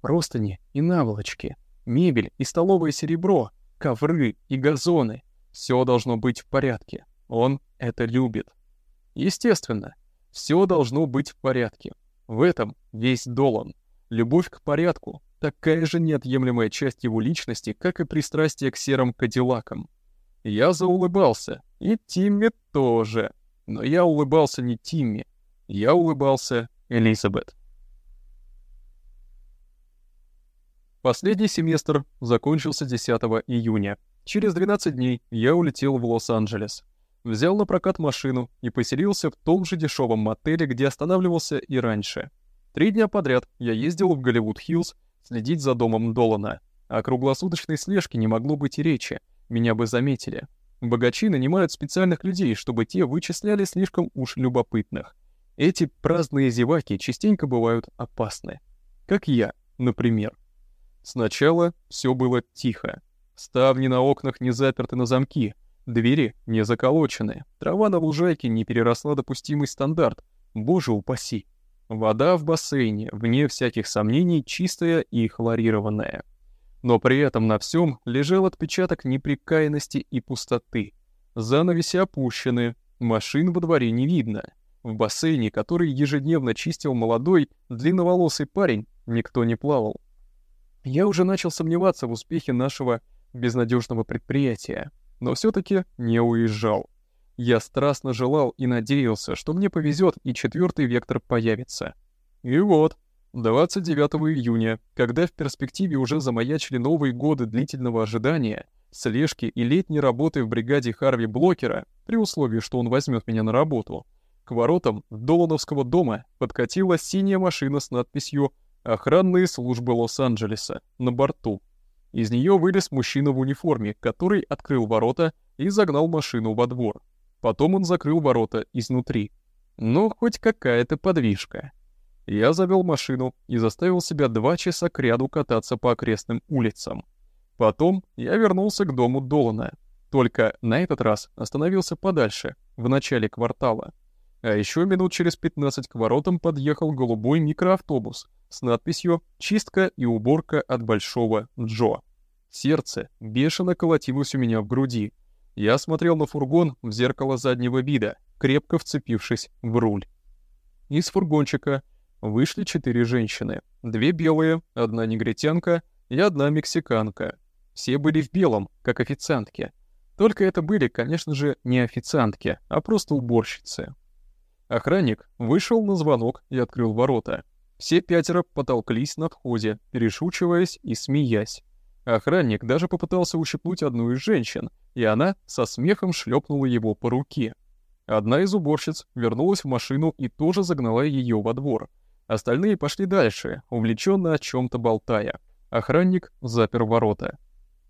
«Простыни и наволочки» мебель и столовое серебро, ковры и газоны. Все должно быть в порядке. Он это любит. Естественно, все должно быть в порядке. В этом весь Долан. Любовь к порядку — такая же неотъемлемая часть его личности, как и пристрастие к серым кадиллакам. Я заулыбался, и Тимми тоже. Но я улыбался не Тимми, я улыбался Элизабет. Последний семестр закончился 10 июня. Через 12 дней я улетел в Лос-Анджелес. Взял на прокат машину и поселился в том же дешевом мотеле, где останавливался и раньше. Три дня подряд я ездил в Голливуд-Хиллз следить за домом Долана. О круглосуточной слежке не могло быть и речи, меня бы заметили. Богачи нанимают специальных людей, чтобы те вычисляли слишком уж любопытных. Эти праздные зеваки частенько бывают опасны. Как я, например. Сначала все было тихо. Ставни на окнах не заперты на замки, двери не заколочены, трава на лужайке не переросла допустимый стандарт, боже упаси. Вода в бассейне, вне всяких сомнений, чистая и хлорированная. Но при этом на всем лежал отпечаток неприкаянности и пустоты. Занавеси опущены, машин во дворе не видно. В бассейне, который ежедневно чистил молодой, длинноволосый парень, никто не плавал. Я уже начал сомневаться в успехе нашего безнадежного предприятия, но все-таки не уезжал. Я страстно желал и надеялся, что мне повезет и четвертый вектор появится. И вот, 29 июня, когда в перспективе уже замаячили новые годы длительного ожидания, слежки и летней работы в бригаде Харви Блокера, при условии, что он возьмет меня на работу, к воротам Долановского дома подкатила синяя машина с надписью охранные службы Лос-Анджелеса на борту. Из нее вылез мужчина в униформе, который открыл ворота и загнал машину во двор. Потом он закрыл ворота изнутри. Ну, хоть какая-то подвижка. Я завел машину и заставил себя два часа кряду кататься по окрестным улицам. Потом я вернулся к дому Долана, только на этот раз остановился подальше, в начале квартала. А еще минут через 15 к воротам подъехал голубой микроавтобус с надписью «Чистка и уборка от Большого Джо». Сердце бешено колотилось у меня в груди. Я смотрел на фургон в зеркало заднего вида, крепко вцепившись в руль. Из фургончика вышли четыре женщины. Две белые, одна негритянка и одна мексиканка. Все были в белом, как официантки. Только это были, конечно же, не официантки, а просто уборщицы. Охранник вышел на звонок и открыл ворота. Все пятеро потолклись на входе, перешучиваясь и смеясь. Охранник даже попытался ущипнуть одну из женщин, и она со смехом шлепнула его по руке. Одна из уборщиц вернулась в машину и тоже загнала ее во двор. Остальные пошли дальше, увлеченно о чем-то болтая. Охранник запер ворота.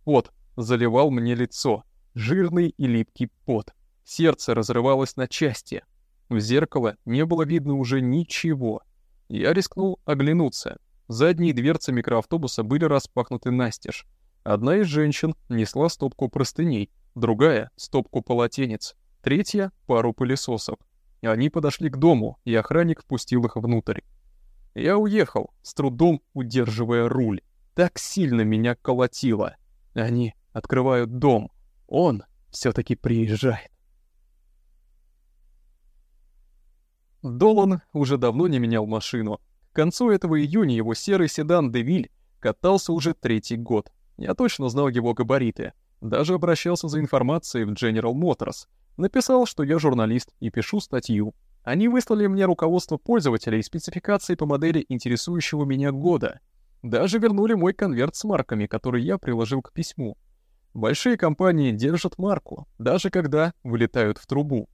Пот заливал мне лицо. Жирный и липкий пот. Сердце разрывалось на части. В зеркало не было видно уже ничего. Я рискнул оглянуться. Задние дверцы микроавтобуса были распахнуты настежь. Одна из женщин несла стопку простыней, другая — стопку полотенец, третья — пару пылесосов. Они подошли к дому, и охранник впустил их внутрь. Я уехал, с трудом удерживая руль. Так сильно меня колотило. Они открывают дом. Он все таки приезжает. Долан уже давно не менял машину. К концу этого июня его серый седан «Девиль» катался уже третий год. Я точно знал его габариты. Даже обращался за информацией в General Motors. Написал, что я журналист и пишу статью. Они выслали мне руководство пользователя и спецификации по модели интересующего меня года. Даже вернули мой конверт с марками, который я приложил к письму. Большие компании держат марку, даже когда вылетают в трубу.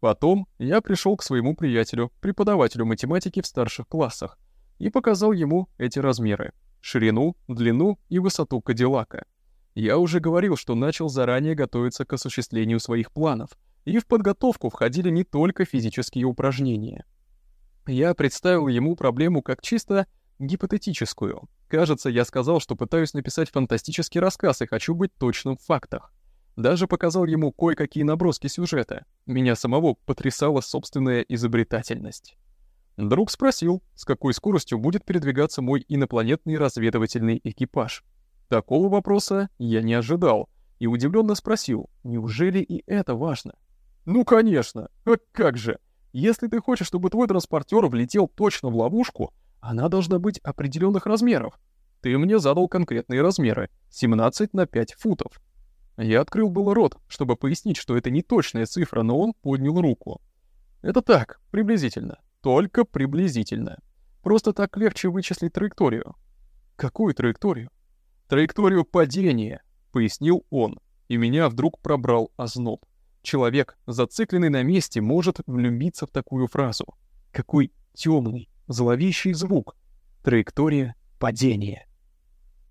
Потом я пришел к своему приятелю, преподавателю математики в старших классах, и показал ему эти размеры — ширину, длину и высоту Кадиллака. Я уже говорил, что начал заранее готовиться к осуществлению своих планов, и в подготовку входили не только физические упражнения. Я представил ему проблему как чисто гипотетическую. Кажется, я сказал, что пытаюсь написать фантастический рассказ и хочу быть точным в фактах. Даже показал ему кое-какие наброски сюжета. Меня самого потрясала собственная изобретательность. Друг спросил, с какой скоростью будет передвигаться мой инопланетный разведывательный экипаж. Такого вопроса я не ожидал и удивленно спросил, неужели и это важно? Ну, конечно, а как же? Если ты хочешь, чтобы твой транспортер влетел точно в ловушку, она должна быть определенных размеров. Ты мне задал конкретные размеры — 17 на 5 футов. Я открыл было рот, чтобы пояснить, что это не точная цифра, но он поднял руку. Это так, приблизительно. Только приблизительно. Просто так легче вычислить траекторию. Какую траекторию? Траекторию падения, пояснил он, и меня вдруг пробрал озноб. Человек, зацикленный на месте, может влюбиться в такую фразу. Какой темный, зловещий звук. Траектория падения.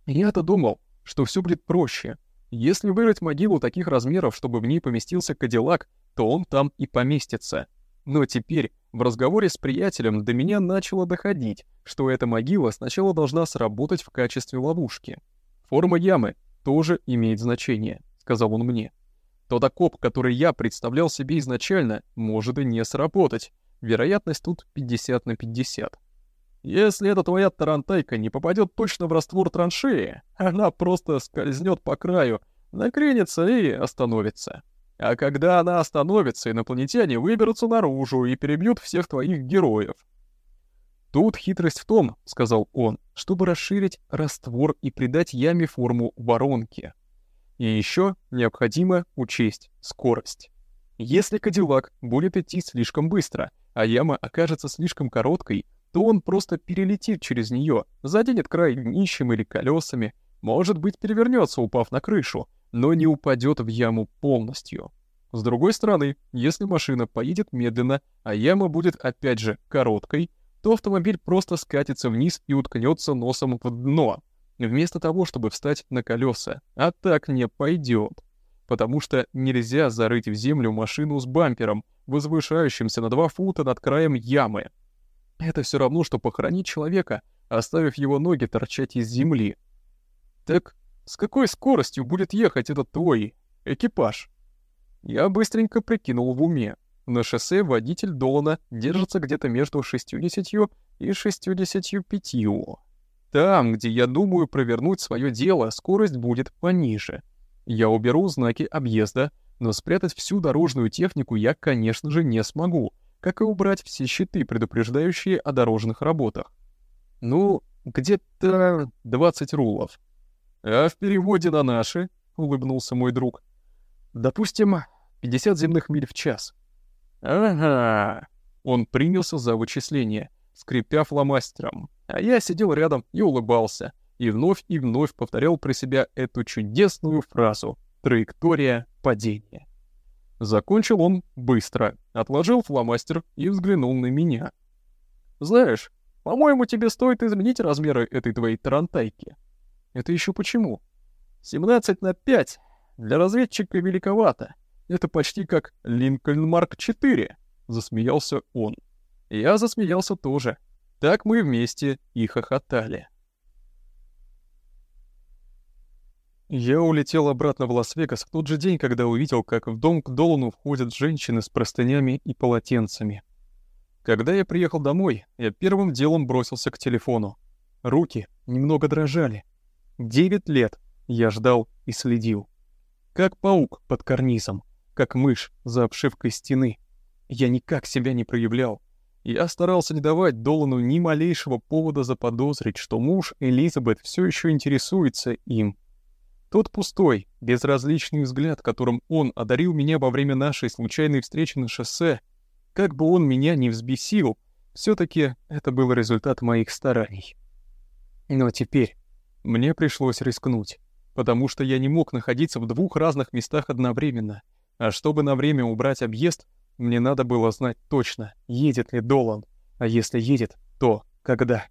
Я-то думал, что все будет проще, если вырыть могилу таких размеров, чтобы в ней поместился Кадиллак, то он там и поместится. Но теперь в разговоре с приятелем до меня начало доходить, что эта могила сначала должна сработать в качестве ловушки. Форма ямы тоже имеет значение, сказал он мне. Тот окоп, который я представлял себе изначально, может и не сработать. Вероятность тут 50 на 50. Если эта твоя тарантайка не попадет точно в раствор траншеи, она просто скользнет по краю, накренится и остановится. А когда она остановится, инопланетяне выберутся наружу и перебьют всех твоих героев. Тут хитрость в том, сказал он, чтобы расширить раствор и придать яме форму воронки. И еще необходимо учесть скорость. Если Кадиллак будет идти слишком быстро, а яма окажется слишком короткой, то он просто перелетит через нее, заденет край днищем или колесами, может быть, перевернется, упав на крышу, но не упадет в яму полностью. С другой стороны, если машина поедет медленно, а яма будет опять же короткой, то автомобиль просто скатится вниз и уткнется носом в дно, вместо того, чтобы встать на колеса. А так не пойдет. Потому что нельзя зарыть в землю машину с бампером, возвышающимся на 2 фута над краем ямы. Это все равно, что похоронить человека, оставив его ноги торчать из земли. Так с какой скоростью будет ехать этот твой экипаж? Я быстренько прикинул в уме. На шоссе водитель Долана держится где-то между 60 и 65. Там, где я думаю провернуть свое дело, скорость будет пониже. Я уберу знаки объезда, но спрятать всю дорожную технику я, конечно же, не смогу — как и убрать все щиты, предупреждающие о дорожных работах. Ну, где-то 20 рулов. А в переводе на наши, улыбнулся мой друг. Допустим, 50 земных миль в час. Ага. Он принялся за вычисление, скрипя фломастером. А я сидел рядом и улыбался, и вновь и вновь повторял про себя эту чудесную фразу «траектория падения». Закончил он быстро, отложил фломастер и взглянул на меня. «Знаешь, по-моему, тебе стоит изменить размеры этой твоей тарантайки». «Это еще почему?» «17 на 5. Для разведчика великовато. Это почти как Линкольн Марк 4», — засмеялся он. Я засмеялся тоже. Так мы вместе и хохотали. Я улетел обратно в Лас-Вегас в тот же день, когда увидел, как в дом к Долану входят женщины с простынями и полотенцами. Когда я приехал домой, я первым делом бросился к телефону. Руки немного дрожали. Девять лет я ждал и следил. Как паук под карнизом, как мышь за обшивкой стены. Я никак себя не проявлял. Я старался не давать Долану ни малейшего повода заподозрить, что муж Элизабет все еще интересуется им. Тот пустой, безразличный взгляд, которым он одарил меня во время нашей случайной встречи на шоссе, как бы он меня не взбесил, все таки это был результат моих стараний. Но теперь мне пришлось рискнуть, потому что я не мог находиться в двух разных местах одновременно, а чтобы на время убрать объезд, мне надо было знать точно, едет ли Долан, а если едет, то когда.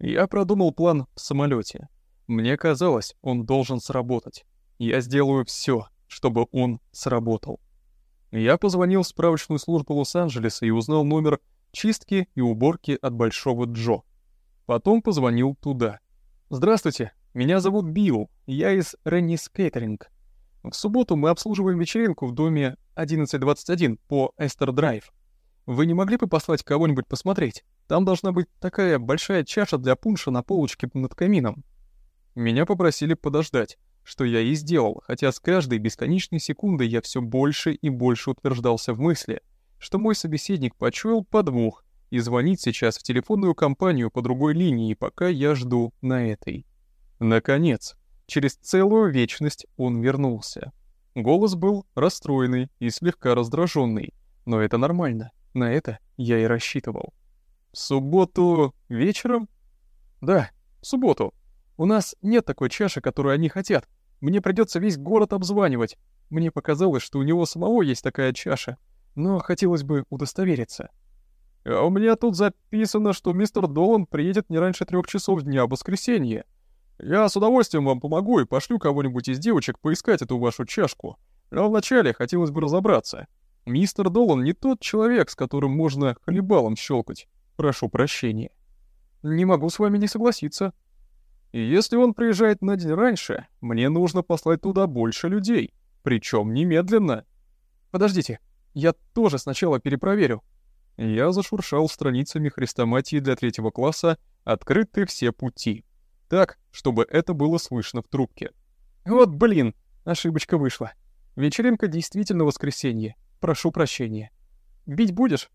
Я продумал план в самолете. Мне казалось, он должен сработать. Я сделаю все, чтобы он сработал. Я позвонил в справочную службу Лос-Анджелеса и узнал номер чистки и уборки от Большого Джо. Потом позвонил туда. «Здравствуйте, меня зовут Билл, я из Реннис Кейтеринг. В субботу мы обслуживаем вечеринку в доме 1121 по Эстер Драйв. Вы не могли бы послать кого-нибудь посмотреть? Там должна быть такая большая чаша для пунша на полочке над камином. Меня попросили подождать, что я и сделал, хотя с каждой бесконечной секундой я все больше и больше утверждался в мысли, что мой собеседник почуял подвох и звонит сейчас в телефонную компанию по другой линии, пока я жду на этой. Наконец, через целую вечность он вернулся. Голос был расстроенный и слегка раздраженный, но это нормально, на это я и рассчитывал. «В субботу вечером?» «Да, в субботу», у нас нет такой чаши, которую они хотят. Мне придется весь город обзванивать. Мне показалось, что у него самого есть такая чаша, но хотелось бы удостовериться. А у меня тут записано, что мистер Долан приедет не раньше трех часов дня в воскресенье. Я с удовольствием вам помогу и пошлю кого-нибудь из девочек поискать эту вашу чашку. Но вначале хотелось бы разобраться. Мистер Долан не тот человек, с которым можно хлебалом щелкать. Прошу прощения. Не могу с вами не согласиться, и если он приезжает на день раньше, мне нужно послать туда больше людей, причем немедленно. Подождите, я тоже сначала перепроверю. Я зашуршал страницами хрестоматии для третьего класса «Открыты все пути». Так, чтобы это было слышно в трубке. Вот блин, ошибочка вышла. Вечеринка действительно воскресенье. Прошу прощения. Бить будешь?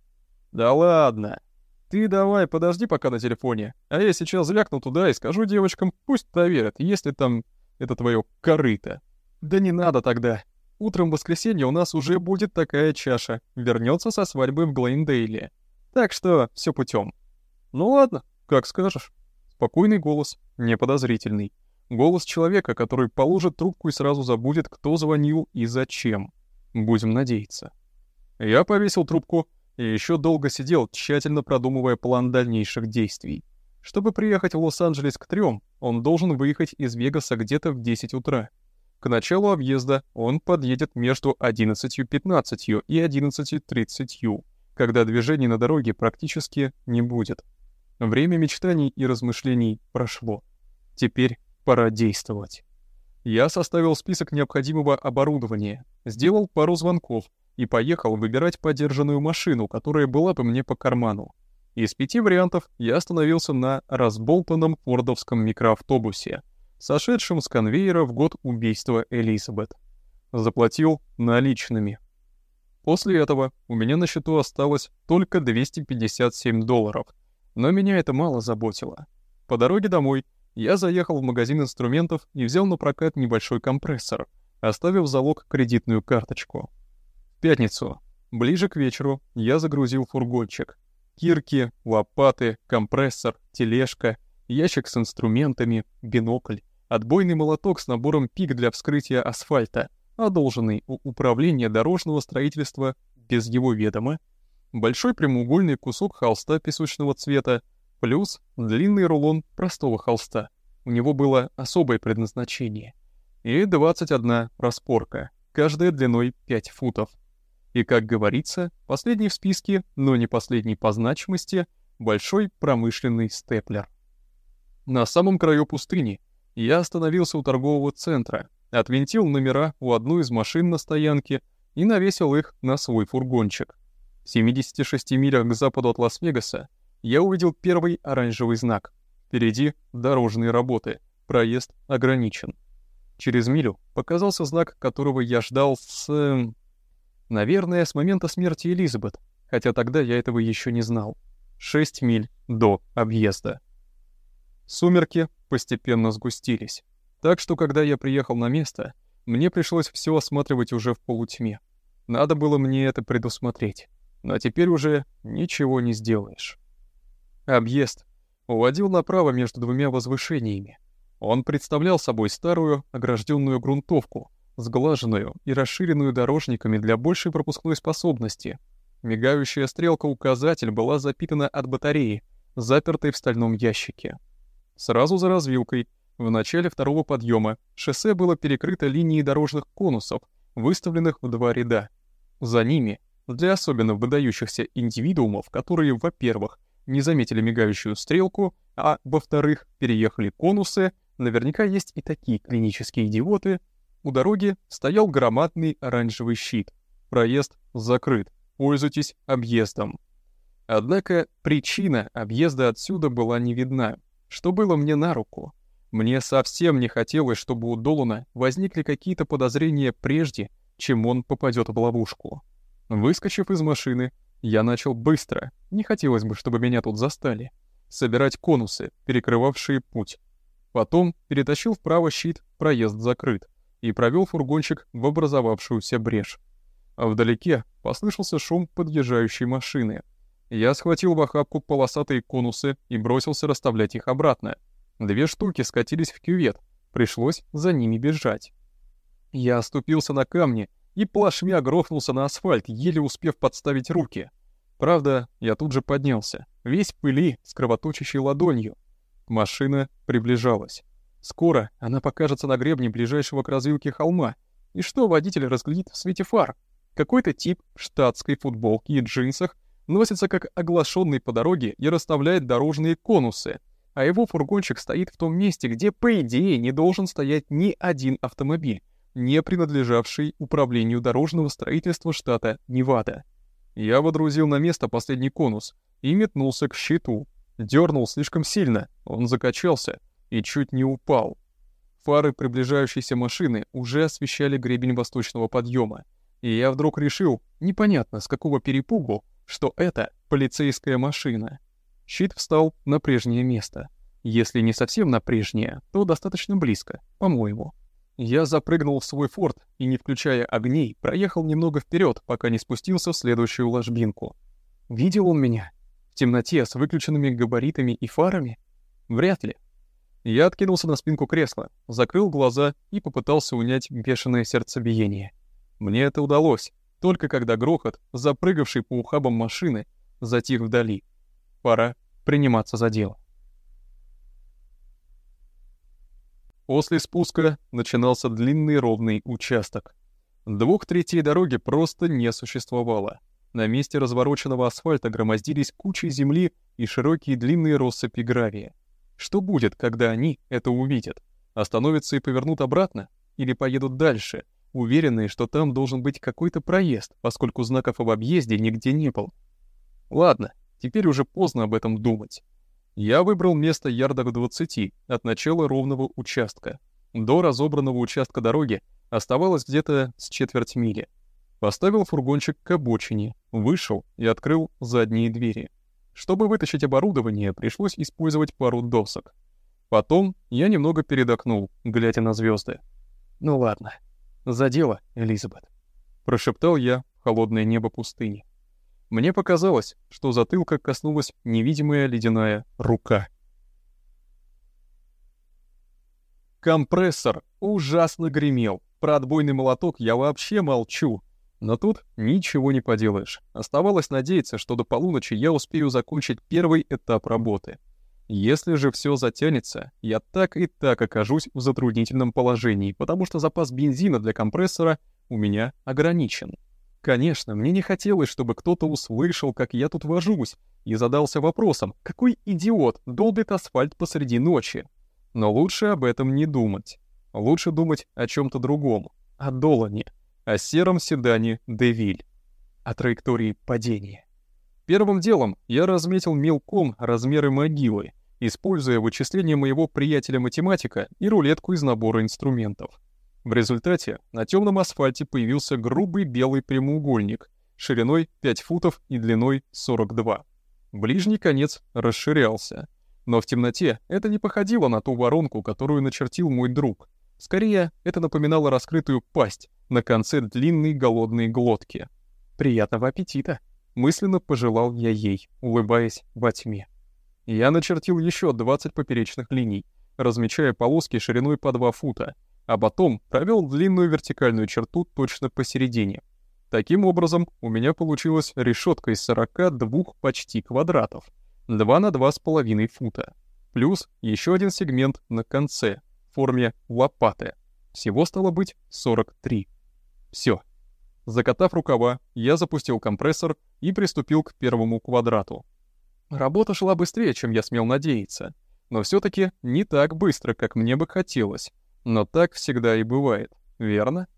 Да ладно. «Ты давай подожди пока на телефоне, а я сейчас звякну туда и скажу девочкам, пусть проверят, есть ли там это твое корыто». «Да не надо тогда. Утром в воскресенье у нас уже будет такая чаша, вернется со свадьбы в Глейндейле. Так что все путем. «Ну ладно, как скажешь». Спокойный голос, неподозрительный. Голос человека, который положит трубку и сразу забудет, кто звонил и зачем. Будем надеяться. Я повесил трубку, и еще долго сидел, тщательно продумывая план дальнейших действий. Чтобы приехать в Лос-Анджелес к трем, он должен выехать из Вегаса где-то в 10 утра. К началу объезда он подъедет между 11.15 и 11.30, когда движения на дороге практически не будет. Время мечтаний и размышлений прошло. Теперь пора действовать. Я составил список необходимого оборудования, сделал пару звонков, и поехал выбирать подержанную машину, которая была бы мне по карману. Из пяти вариантов я остановился на разболтанном фордовском микроавтобусе, сошедшем с конвейера в год убийства Элизабет. Заплатил наличными. После этого у меня на счету осталось только 257 долларов, но меня это мало заботило. По дороге домой я заехал в магазин инструментов и взял на прокат небольшой компрессор, оставив залог кредитную карточку. Пятницу, ближе к вечеру, я загрузил фургончик. Кирки, лопаты, компрессор, тележка, ящик с инструментами, бинокль, отбойный молоток с набором пик для вскрытия асфальта, одолженный у управления дорожного строительства без его ведома, большой прямоугольный кусок холста песочного цвета, плюс длинный рулон простого холста. У него было особое предназначение. И 21 распорка, каждая длиной 5 футов. И, как говорится, последний в списке, но не последний по значимости, большой промышленный степлер. На самом краю пустыни я остановился у торгового центра, отвинтил номера у одной из машин на стоянке и навесил их на свой фургончик. В 76 милях к западу от Лас-Вегаса я увидел первый оранжевый знак. Впереди дорожные работы, проезд ограничен. Через милю показался знак, которого я ждал с... Наверное, с момента смерти Элизабет, хотя тогда я этого еще не знал. Шесть миль до объезда. Сумерки постепенно сгустились, так что когда я приехал на место, мне пришлось все осматривать уже в полутьме. Надо было мне это предусмотреть но теперь уже ничего не сделаешь. Объезд уводил направо между двумя возвышениями. Он представлял собой старую огражденную грунтовку, сглаженную и расширенную дорожниками для большей пропускной способности. Мигающая стрелка-указатель была запитана от батареи, запертой в стальном ящике. Сразу за развилкой, в начале второго подъема, шоссе было перекрыто линией дорожных конусов, выставленных в два ряда. За ними для особенно выдающихся индивидуумов, которые, во-первых, не заметили мигающую стрелку, а, во-вторых, переехали конусы, наверняка есть и такие клинические идиоты, у дороги стоял громадный оранжевый щит. Проезд закрыт, пользуйтесь объездом. Однако причина объезда отсюда была не видна, что было мне на руку. Мне совсем не хотелось, чтобы у Долана возникли какие-то подозрения прежде, чем он попадет в ловушку. Выскочив из машины, я начал быстро, не хотелось бы, чтобы меня тут застали, собирать конусы, перекрывавшие путь. Потом перетащил вправо щит, проезд закрыт, и провел фургончик в образовавшуюся брешь. А вдалеке послышался шум подъезжающей машины. Я схватил в охапку полосатые конусы и бросился расставлять их обратно. Две штуки скатились в кювет, пришлось за ними бежать. Я оступился на камни и плашмя грохнулся на асфальт, еле успев подставить руки. Правда, я тут же поднялся, весь пыли, с кровоточащей ладонью. Машина приближалась. Скоро она покажется на гребне ближайшего к развилке холма. И что водитель разглядит в свете фар? Какой-то тип в штатской футболке и джинсах носится как оглашенный по дороге и расставляет дорожные конусы, а его фургончик стоит в том месте, где, по идее, не должен стоять ни один автомобиль не принадлежавший управлению дорожного строительства штата Невада. Я водрузил на место последний конус и метнулся к щиту. Дернул слишком сильно, он закачался и чуть не упал. Фары приближающейся машины уже освещали гребень восточного подъема, и я вдруг решил, непонятно с какого перепугу, что это полицейская машина. Щит встал на прежнее место. Если не совсем на прежнее, то достаточно близко, по-моему. Я запрыгнул в свой форт и, не включая огней, проехал немного вперед, пока не спустился в следующую ложбинку. Видел он меня? В темноте, с выключенными габаритами и фарами? Вряд ли. Я откинулся на спинку кресла, закрыл глаза и попытался унять бешеное сердцебиение. Мне это удалось, только когда грохот, запрыгавший по ухабам машины, затих вдали. Пора приниматься за дело. После спуска начинался длинный ровный участок. Двух третей дороги просто не существовало. На месте развороченного асфальта громоздились кучи земли и широкие длинные россыпи гравия. Что будет, когда они это увидят? Остановятся и повернут обратно? Или поедут дальше, уверенные, что там должен быть какой-то проезд, поскольку знаков об объезде нигде не было? Ладно, теперь уже поздно об этом думать. Я выбрал место ярдах 20 от начала ровного участка. До разобранного участка дороги оставалось где-то с четверть мили. Поставил фургончик к обочине, вышел и открыл задние двери. Чтобы вытащить оборудование, пришлось использовать пару досок. Потом я немного передохнул, глядя на звезды. «Ну ладно, за дело, Элизабет», — прошептал я в холодное небо пустыни. Мне показалось, что затылка коснулась невидимая ледяная рука. Компрессор ужасно гремел. Про отбойный молоток я вообще молчу. Но тут ничего не поделаешь. Оставалось надеяться, что до полуночи я успею закончить первый этап работы. Если же все затянется, я так и так окажусь в затруднительном положении, потому что запас бензина для компрессора у меня ограничен. Конечно, мне не хотелось, чтобы кто-то услышал, как я тут вожусь, и задался вопросом, какой идиот долбит асфальт посреди ночи. Но лучше об этом не думать. Лучше думать о чем то другом, о Долане, о сером седане Девиль, о траектории падения. Первым делом я разметил мелком размеры могилы, используя вычисление моего приятеля-математика и рулетку из набора инструментов. В результате на темном асфальте появился грубый белый прямоугольник шириной 5 футов и длиной 42. Ближний конец расширялся. Но в темноте это не походило на ту воронку, которую начертил мой друг. Скорее, это напоминало раскрытую пасть на конце длинной голодной глотки. «Приятного аппетита!» — мысленно пожелал я ей, улыбаясь во тьме. Я начертил еще 20 поперечных линий, размечая полоски шириной по 2 фута, а потом провел длинную вертикальную черту точно посередине. Таким образом, у меня получилась решетка из 42 почти квадратов, 2 на 2,5 фута, плюс еще один сегмент на конце форме лопаты. Всего стало быть 43. Все. Закатав рукава, я запустил компрессор и приступил к первому квадрату. Работа шла быстрее, чем я смел надеяться, но все таки не так быстро, как мне бы хотелось. Но так всегда и бывает, верно?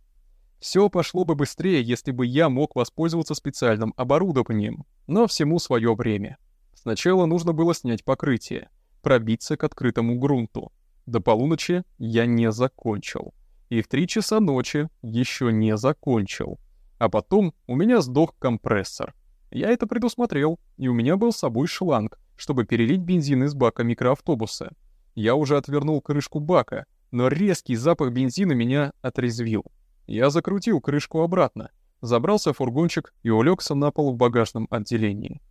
Все пошло бы быстрее, если бы я мог воспользоваться специальным оборудованием, но всему свое время. Сначала нужно было снять покрытие, пробиться к открытому грунту. До полуночи я не закончил. И в три часа ночи еще не закончил. А потом у меня сдох компрессор. Я это предусмотрел, и у меня был с собой шланг, чтобы перелить бензин из бака микроавтобуса. Я уже отвернул крышку бака, но резкий запах бензина меня отрезвил. Я закрутил крышку обратно, забрался в фургончик и улегся на пол в багажном отделении.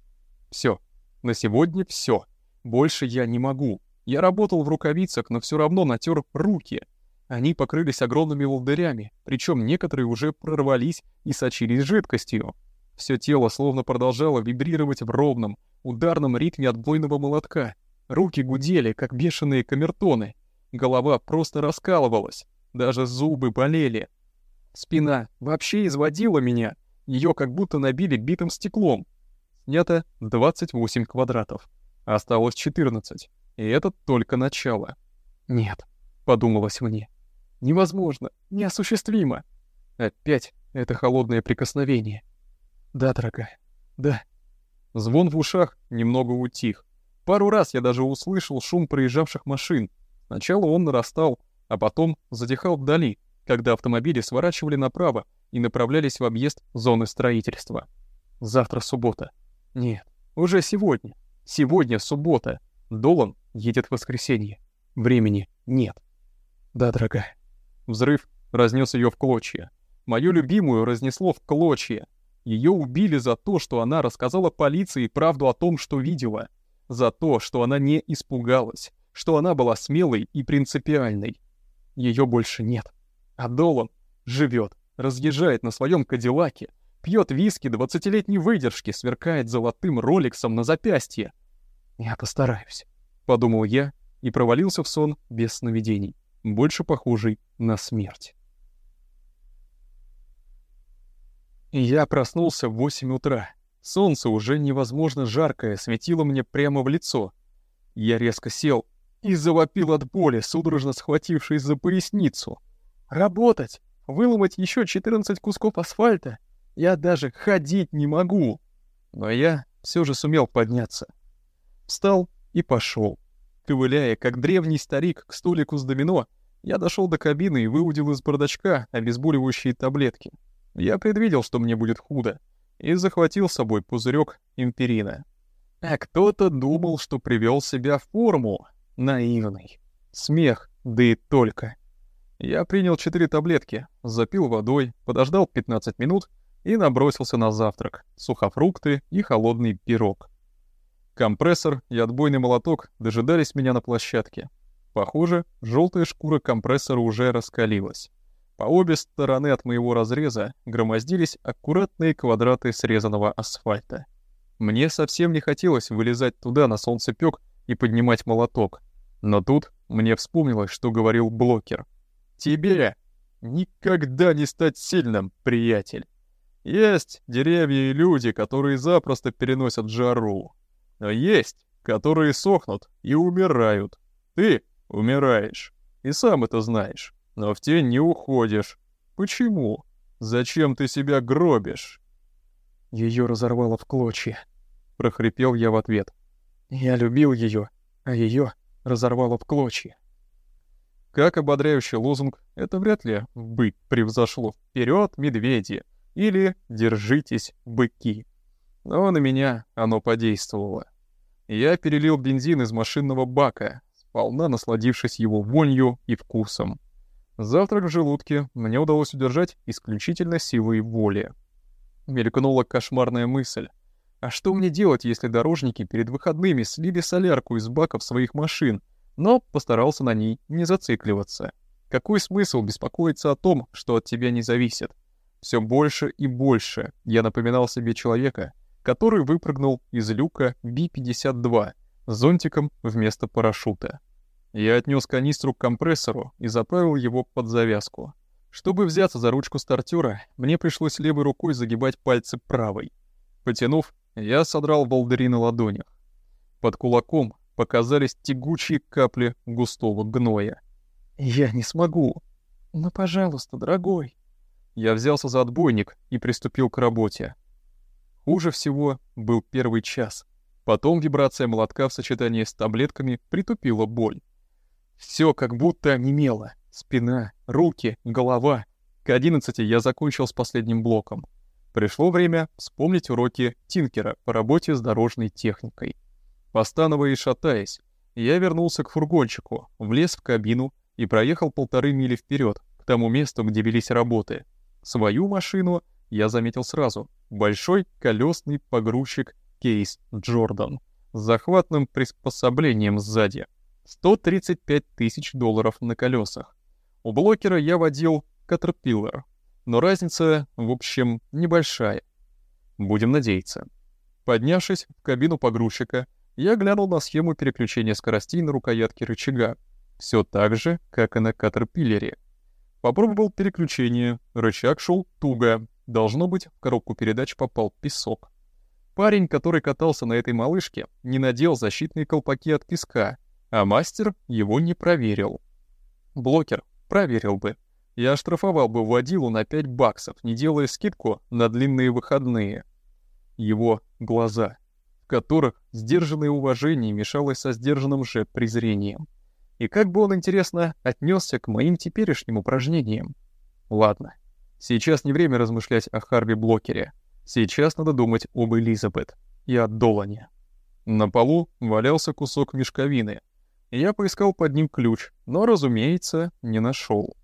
Все, на сегодня все. Больше я не могу. Я работал в рукавицах, но все равно натер руки. Они покрылись огромными волдырями, причем некоторые уже прорвались и сочились жидкостью. Все тело словно продолжало вибрировать в ровном, ударном ритме отбойного молотка. Руки гудели, как бешеные камертоны. Голова просто раскалывалась. Даже зубы болели. Спина вообще изводила меня. Ее как будто набили битым стеклом. Снято 28 квадратов. Осталось 14. И это только начало. «Нет», — подумалось мне. «Невозможно, неосуществимо». Опять это холодное прикосновение. «Да, дорогая, да». Звон в ушах немного утих. Пару раз я даже услышал шум проезжавших машин. Сначала он нарастал, а потом затихал вдали, когда автомобили сворачивали направо и направлялись в объезд зоны строительства. Завтра суббота. Нет, уже сегодня. Сегодня суббота. Долан едет в воскресенье. Времени нет. Да, дорогая. Взрыв разнес ее в клочья. Мою любимую разнесло в клочья. Ее убили за то, что она рассказала полиции правду о том, что видела. За то, что она не испугалась, что она была смелой и принципиальной. Ее больше нет. А Долан живет, разъезжает на своем кадиллаке, пьет виски двадцатилетней выдержки, сверкает золотым роликсом на запястье. «Я постараюсь», — подумал я и провалился в сон без сновидений, больше похожий на смерть. Я проснулся в 8 утра. Солнце уже невозможно жаркое светило мне прямо в лицо. Я резко сел и завопил от боли, судорожно схватившись за поясницу. Работать! Выломать еще 14 кусков асфальта? Я даже ходить не могу. Но я все же сумел подняться. Встал и пошел. Ковыляя, как древний старик, к столику с домино, я дошел до кабины и выудил из бардачка обезболивающие таблетки. Я предвидел, что мне будет худо, и захватил с собой пузырек империна. А кто-то думал, что привел себя в форму. Наивный. Смех, да и только. Я принял четыре таблетки, запил водой, подождал 15 минут и набросился на завтрак, сухофрукты и холодный пирог. Компрессор и отбойный молоток дожидались меня на площадке. Похоже, желтая шкура компрессора уже раскалилась. По обе стороны от моего разреза громоздились аккуратные квадраты срезанного асфальта. Мне совсем не хотелось вылезать туда на солнцепёк и поднимать молоток. Но тут мне вспомнилось, что говорил блокер. «Тебе никогда не стать сильным, приятель. Есть деревья и люди, которые запросто переносят жару. Но есть, которые сохнут и умирают. Ты умираешь. И сам это знаешь. Но в тень не уходишь. Почему? Зачем ты себя гробишь?» Ее разорвало в клочья прохрипел я в ответ. Я любил ее, а ее разорвало в клочья. Как ободряющий лозунг, это вряд ли бы превзошло вперед медведи или «держитесь, быки». Но на меня оно подействовало. Я перелил бензин из машинного бака, сполна насладившись его вонью и вкусом. Завтрак в желудке мне удалось удержать исключительно силой воли. Мелькнула кошмарная мысль. А что мне делать, если дорожники перед выходными слили солярку из баков своих машин, но постарался на ней не зацикливаться? Какой смысл беспокоиться о том, что от тебя не зависит? Все больше и больше я напоминал себе человека, который выпрыгнул из люка Би-52 с зонтиком вместо парашюта. Я отнес канистру к компрессору и заправил его под завязку. Чтобы взяться за ручку стартера, мне пришлось левой рукой загибать пальцы правой. Потянув, я содрал болдыри на ладонях. Под кулаком показались тягучие капли густого гноя. «Я не смогу!» «Ну, пожалуйста, дорогой!» Я взялся за отбойник и приступил к работе. Хуже всего был первый час. Потом вибрация молотка в сочетании с таблетками притупила боль. Все как будто онемело. Спина, руки, голова. К одиннадцати я закончил с последним блоком. Пришло время вспомнить уроки Тинкера по работе с дорожной техникой. Постановая и шатаясь, я вернулся к фургончику, влез в кабину и проехал полторы мили вперед к тому месту, где велись работы. Свою машину я заметил сразу. Большой колесный погрузчик Кейс Джордан с захватным приспособлением сзади. 135 тысяч долларов на колесах. У блокера я водил Caterpillar но разница, в общем, небольшая. Будем надеяться. Поднявшись в кабину погрузчика, я глянул на схему переключения скоростей на рукоятке рычага. Все так же, как и на Катерпиллере. Попробовал переключение, рычаг шел туго. Должно быть, в коробку передач попал песок. Парень, который катался на этой малышке, не надел защитные колпаки от песка, а мастер его не проверил. Блокер проверил бы я оштрафовал бы водилу на 5 баксов, не делая скидку на длинные выходные. Его глаза, в которых сдержанное уважение мешалось со сдержанным же презрением. И как бы он, интересно, отнесся к моим теперешним упражнениям. Ладно, сейчас не время размышлять о Харви Блокере. Сейчас надо думать об Элизабет и о Долане. На полу валялся кусок мешковины. Я поискал под ним ключ, но, разумеется, не нашел.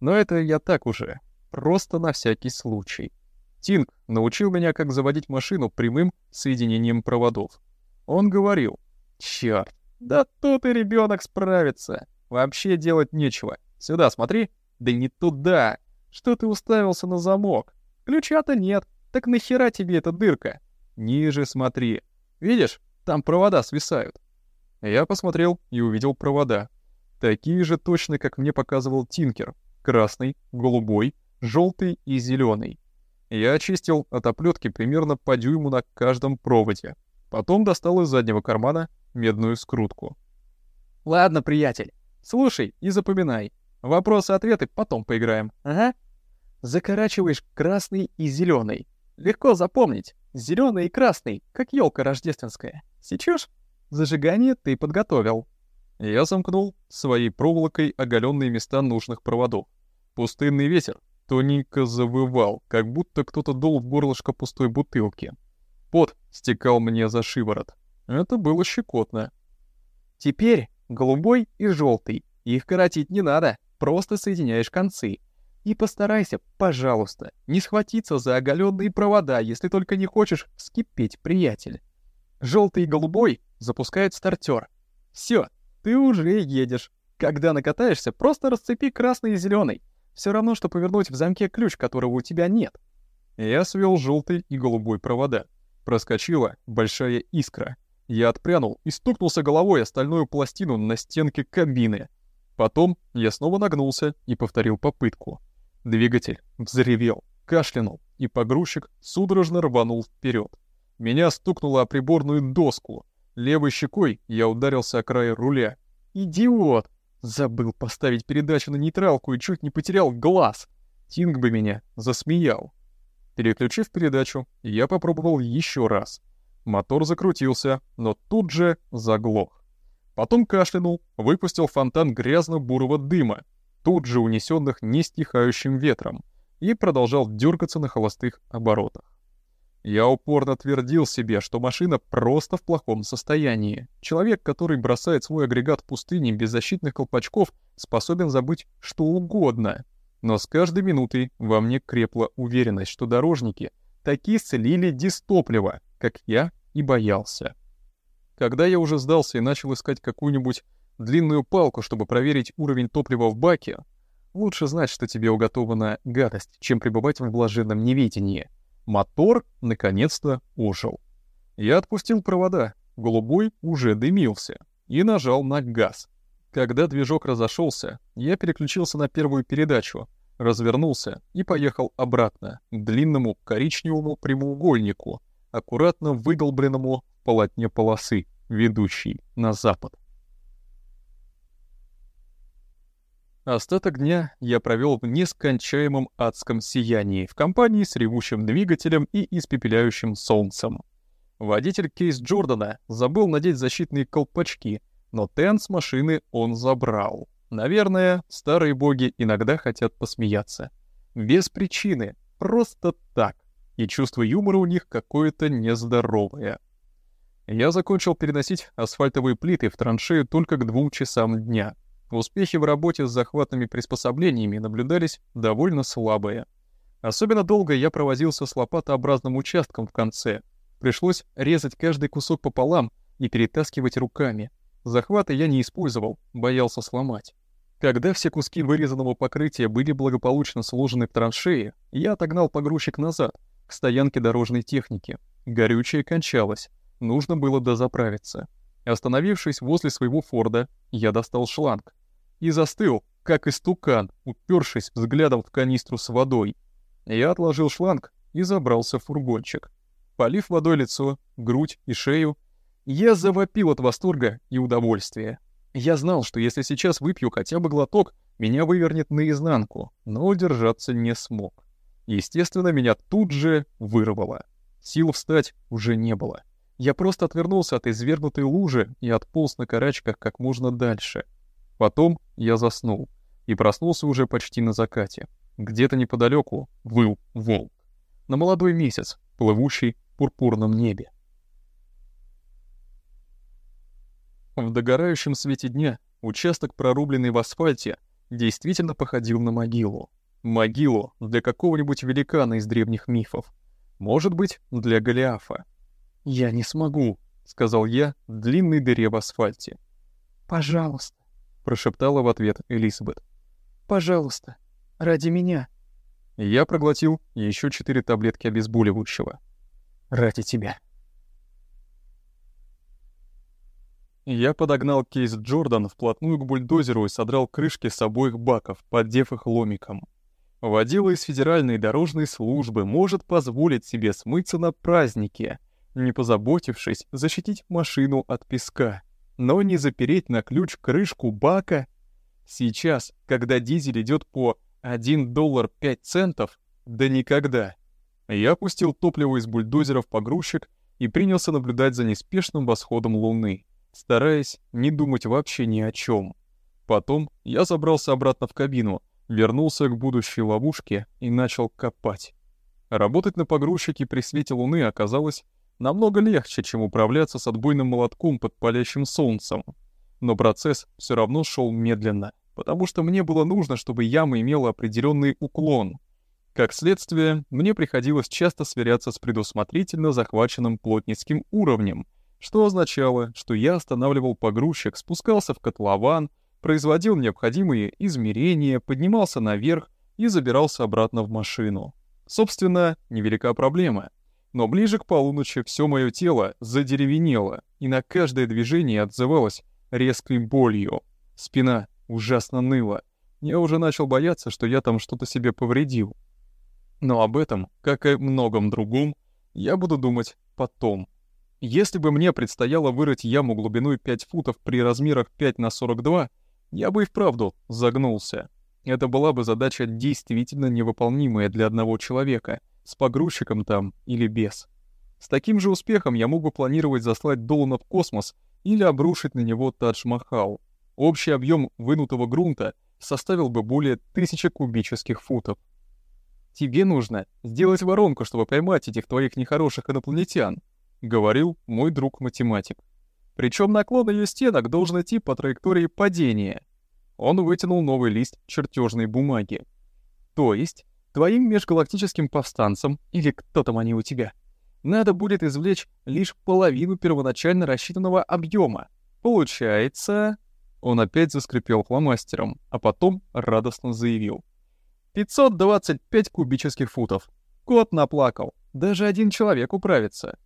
Но это я так уже, просто на всякий случай. Тинг научил меня, как заводить машину прямым соединением проводов. Он говорил, «Чёрт, да тут и ребенок справится. Вообще делать нечего. Сюда смотри. Да не туда. Что ты уставился на замок? Ключа-то нет. Так нахера тебе эта дырка? Ниже смотри. Видишь, там провода свисают». Я посмотрел и увидел провода. Такие же точно, как мне показывал Тинкер, красный, голубой, желтый и зеленый. Я очистил от оплетки примерно по дюйму на каждом проводе. Потом достал из заднего кармана медную скрутку. «Ладно, приятель, слушай и запоминай. Вопросы-ответы потом поиграем, ага?» Закорачиваешь красный и зеленый. Легко запомнить. Зеленый и красный, как елка рождественская. Сечешь? Зажигание ты подготовил. Я замкнул своей проволокой оголенные места нужных проводов. Пустынный ветер тоненько завывал, как будто кто-то дул в горлышко пустой бутылки. Пот стекал мне за шиворот. Это было щекотно. Теперь голубой и желтый. Их коротить не надо, просто соединяешь концы. И постарайся, пожалуйста, не схватиться за оголенные провода, если только не хочешь вскипеть, приятель. Желтый и голубой запускают стартер. Все, ты уже едешь. Когда накатаешься, просто расцепи красный и зеленый. Все равно, что повернуть в замке ключ, которого у тебя нет. Я свел желтый и голубой провода. Проскочила большая искра. Я отпрянул и стукнулся головой о стальную пластину на стенке кабины. Потом я снова нагнулся и повторил попытку. Двигатель взревел, кашлянул, и погрузчик судорожно рванул вперед. Меня стукнуло о приборную доску. Левой щекой я ударился о край руля. «Идиот!» Забыл поставить передачу на нейтралку и чуть не потерял глаз. Тинг бы меня засмеял. Переключив передачу, я попробовал еще раз. Мотор закрутился, но тут же заглох. Потом кашлянул, выпустил фонтан грязно-бурого дыма, тут же унесенных нестихающим ветром, и продолжал дергаться на холостых оборотах. Я упорно твердил себе, что машина просто в плохом состоянии. Человек, который бросает свой агрегат в пустыне без защитных колпачков, способен забыть что угодно. Но с каждой минутой во мне крепла уверенность, что дорожники таки слили дистопливо, как я и боялся. Когда я уже сдался и начал искать какую-нибудь длинную палку, чтобы проверить уровень топлива в баке, лучше знать, что тебе уготована гадость, чем пребывать в блаженном неведении — Мотор наконец-то ожил. Я отпустил провода, голубой уже дымился, и нажал на газ. Когда движок разошелся, я переключился на первую передачу, развернулся и поехал обратно к длинному коричневому прямоугольнику, аккуратно выдолбленному в полотне полосы, ведущей на запад. Остаток дня я провел в нескончаемом адском сиянии в компании с ревущим двигателем и испепеляющим солнцем. Водитель Кейс Джордана забыл надеть защитные колпачки, но тен машины он забрал. Наверное, старые боги иногда хотят посмеяться. Без причины, просто так. И чувство юмора у них какое-то нездоровое. Я закончил переносить асфальтовые плиты в траншею только к двум часам дня — Успехи в работе с захватными приспособлениями наблюдались довольно слабые. Особенно долго я провозился с лопатообразным участком в конце. Пришлось резать каждый кусок пополам и перетаскивать руками. Захваты я не использовал, боялся сломать. Когда все куски вырезанного покрытия были благополучно сложены в траншеи, я отогнал погрузчик назад, к стоянке дорожной техники. Горючее кончалось, нужно было дозаправиться. Остановившись возле своего Форда, я достал шланг и застыл, как истукан, упершись взглядом в канистру с водой. Я отложил шланг и забрался в фургончик. Полив водой лицо, грудь и шею, я завопил от восторга и удовольствия. Я знал, что если сейчас выпью хотя бы глоток, меня вывернет наизнанку, но удержаться не смог. Естественно, меня тут же вырвало. Сил встать уже не было. Я просто отвернулся от извергнутой лужи и отполз на карачках как можно дальше — Потом я заснул и проснулся уже почти на закате. Где-то неподалеку выл волк. На молодой месяц, плывущий в пурпурном небе. В догорающем свете дня участок, прорубленный в асфальте, действительно походил на могилу. Могилу для какого-нибудь великана из древних мифов. Может быть, для Голиафа. «Я не смогу», — сказал я в длинной дыре в асфальте. «Пожалуйста». — прошептала в ответ Элизабет. «Пожалуйста, ради меня». Я проглотил еще четыре таблетки обезболивающего. «Ради тебя». Я подогнал кейс Джордан вплотную к бульдозеру и содрал крышки с обоих баков, поддев их ломиком. Водила из федеральной дорожной службы может позволить себе смыться на празднике, не позаботившись защитить машину от песка но не запереть на ключ крышку бака. Сейчас, когда дизель идет по 1 доллар 5 центов, да никогда. Я опустил топливо из бульдозера в погрузчик и принялся наблюдать за неспешным восходом луны, стараясь не думать вообще ни о чем. Потом я забрался обратно в кабину, вернулся к будущей ловушке и начал копать. Работать на погрузчике при свете луны оказалось намного легче, чем управляться с отбойным молотком под палящим солнцем. Но процесс все равно шел медленно, потому что мне было нужно, чтобы яма имела определенный уклон. Как следствие, мне приходилось часто сверяться с предусмотрительно захваченным плотницким уровнем, что означало, что я останавливал погрузчик, спускался в котлован, производил необходимые измерения, поднимался наверх и забирался обратно в машину. Собственно, невелика проблема. Но ближе к полуночи все мое тело задеревенело, и на каждое движение отзывалось резкой болью. Спина ужасно ныла. Я уже начал бояться, что я там что-то себе повредил. Но об этом, как и многом другом, я буду думать потом. Если бы мне предстояло вырыть яму глубиной 5 футов при размерах 5 на 42, я бы и вправду загнулся. Это была бы задача действительно невыполнимая для одного человека, с погрузчиком там или без. С таким же успехом я мог бы планировать заслать Долана в космос или обрушить на него Тадж-Махал. Общий объем вынутого грунта составил бы более тысячи кубических футов. «Тебе нужно сделать воронку, чтобы поймать этих твоих нехороших инопланетян», — говорил мой друг-математик. Причем наклон ее стенок должен идти по траектории падения. Он вытянул новый лист чертежной бумаги. То есть, твоим межгалактическим повстанцам, или кто там они у тебя, надо будет извлечь лишь половину первоначально рассчитанного объема. Получается... Он опять заскрипел фломастером, а потом радостно заявил. 525 кубических футов. Кот наплакал. Даже один человек управится.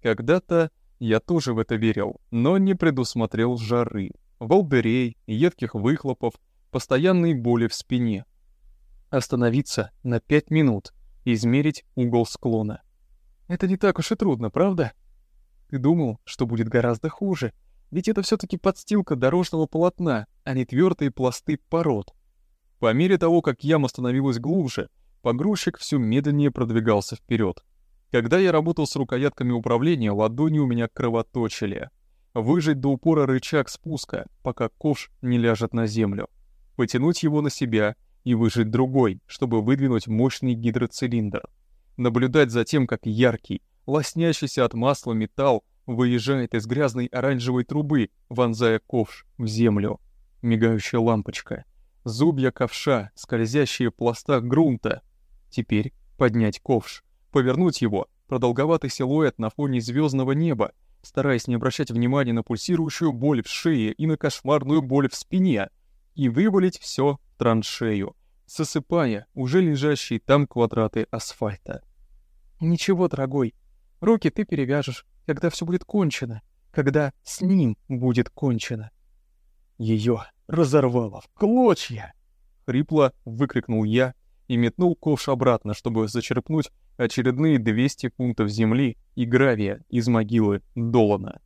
Когда-то я тоже в это верил, но не предусмотрел жары, волдырей, едких выхлопов, постоянной боли в спине. Остановиться на пять минут, измерить угол склона. Это не так уж и трудно, правда? Ты думал, что будет гораздо хуже, ведь это все таки подстилка дорожного полотна, а не твердые пласты пород. По мере того, как яма становилась глубже, погрузчик все медленнее продвигался вперед. Когда я работал с рукоятками управления, ладони у меня кровоточили. Выжать до упора рычаг спуска, пока ковш не ляжет на землю. Потянуть его на себя и выжать другой, чтобы выдвинуть мощный гидроцилиндр. Наблюдать за тем, как яркий, лоснящийся от масла металл выезжает из грязной оранжевой трубы, вонзая ковш в землю. Мигающая лампочка. Зубья ковша, скользящие в пластах грунта. Теперь поднять ковш повернуть его, продолговатый силуэт на фоне звездного неба, стараясь не обращать внимания на пульсирующую боль в шее и на кошмарную боль в спине, и вывалить все траншею, сосыпая уже лежащие там квадраты асфальта. «Ничего, дорогой, руки ты перевяжешь, когда все будет кончено, когда с ним будет кончено». Ее разорвало в клочья! Хрипло выкрикнул я и метнул ковш обратно, чтобы зачерпнуть очередные 200 фунтов земли и гравия из могилы Долана.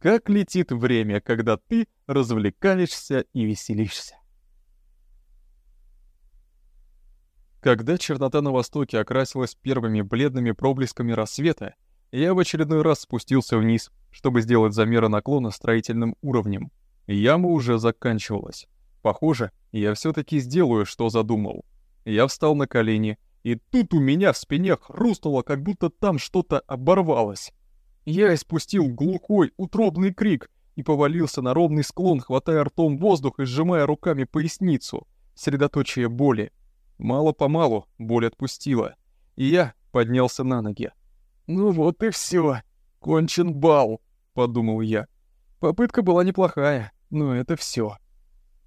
Как летит время, когда ты развлекаешься и веселишься. Когда чернота на востоке окрасилась первыми бледными проблесками рассвета, я в очередной раз спустился вниз, чтобы сделать замеры наклона строительным уровнем. Яма уже заканчивалась. Похоже, я все таки сделаю, что задумал. Я встал на колени и тут у меня в спине хрустнуло, как будто там что-то оборвалось. Я испустил глухой, утробный крик и повалился на ровный склон, хватая ртом воздух и сжимая руками поясницу, средоточие боли. Мало-помалу боль отпустила, и я поднялся на ноги. «Ну вот и все, кончен бал», — подумал я. Попытка была неплохая, но это все.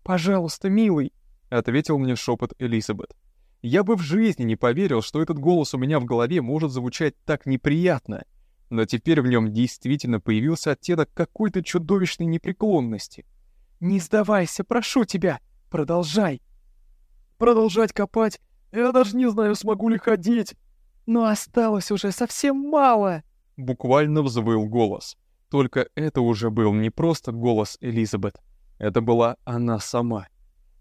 «Пожалуйста, милый», — ответил мне шепот Элизабет. Я бы в жизни не поверил, что этот голос у меня в голове может звучать так неприятно, но теперь в нем действительно появился оттенок какой-то чудовищной непреклонности. «Не сдавайся, прошу тебя, продолжай!» «Продолжать копать? Я даже не знаю, смогу ли ходить!» «Но осталось уже совсем мало!» Буквально взвыл голос. Только это уже был не просто голос Элизабет. Это была она сама.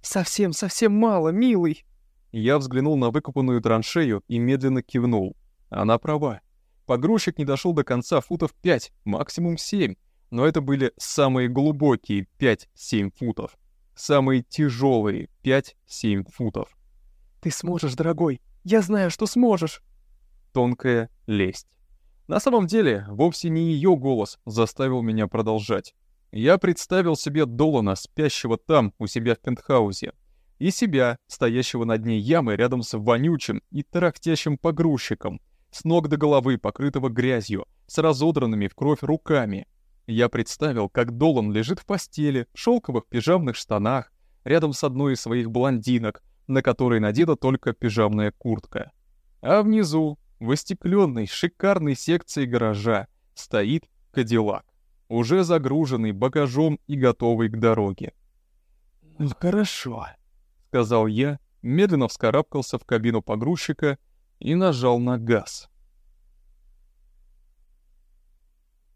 «Совсем-совсем мало, милый!» Я взглянул на выкопанную траншею и медленно кивнул. Она права. Погрузчик не дошел до конца футов 5, максимум 7, но это были самые глубокие 5-7 футов. Самые тяжелые 5-7 футов. «Ты сможешь, дорогой! Я знаю, что сможешь!» Тонкая лесть. На самом деле, вовсе не ее голос заставил меня продолжать. Я представил себе Долана, спящего там, у себя в пентхаусе, и себя, стоящего на дне ямы рядом с вонючим и тарахтящим погрузчиком, с ног до головы, покрытого грязью, с разодранными в кровь руками. Я представил, как Долан лежит в постели, в шелковых пижамных штанах, рядом с одной из своих блондинок, на которой надета только пижамная куртка. А внизу, в остекленной, шикарной секции гаража, стоит Кадиллак, уже загруженный багажом и готовый к дороге. «Ну хорошо», — сказал я, медленно вскарабкался в кабину погрузчика и нажал на газ.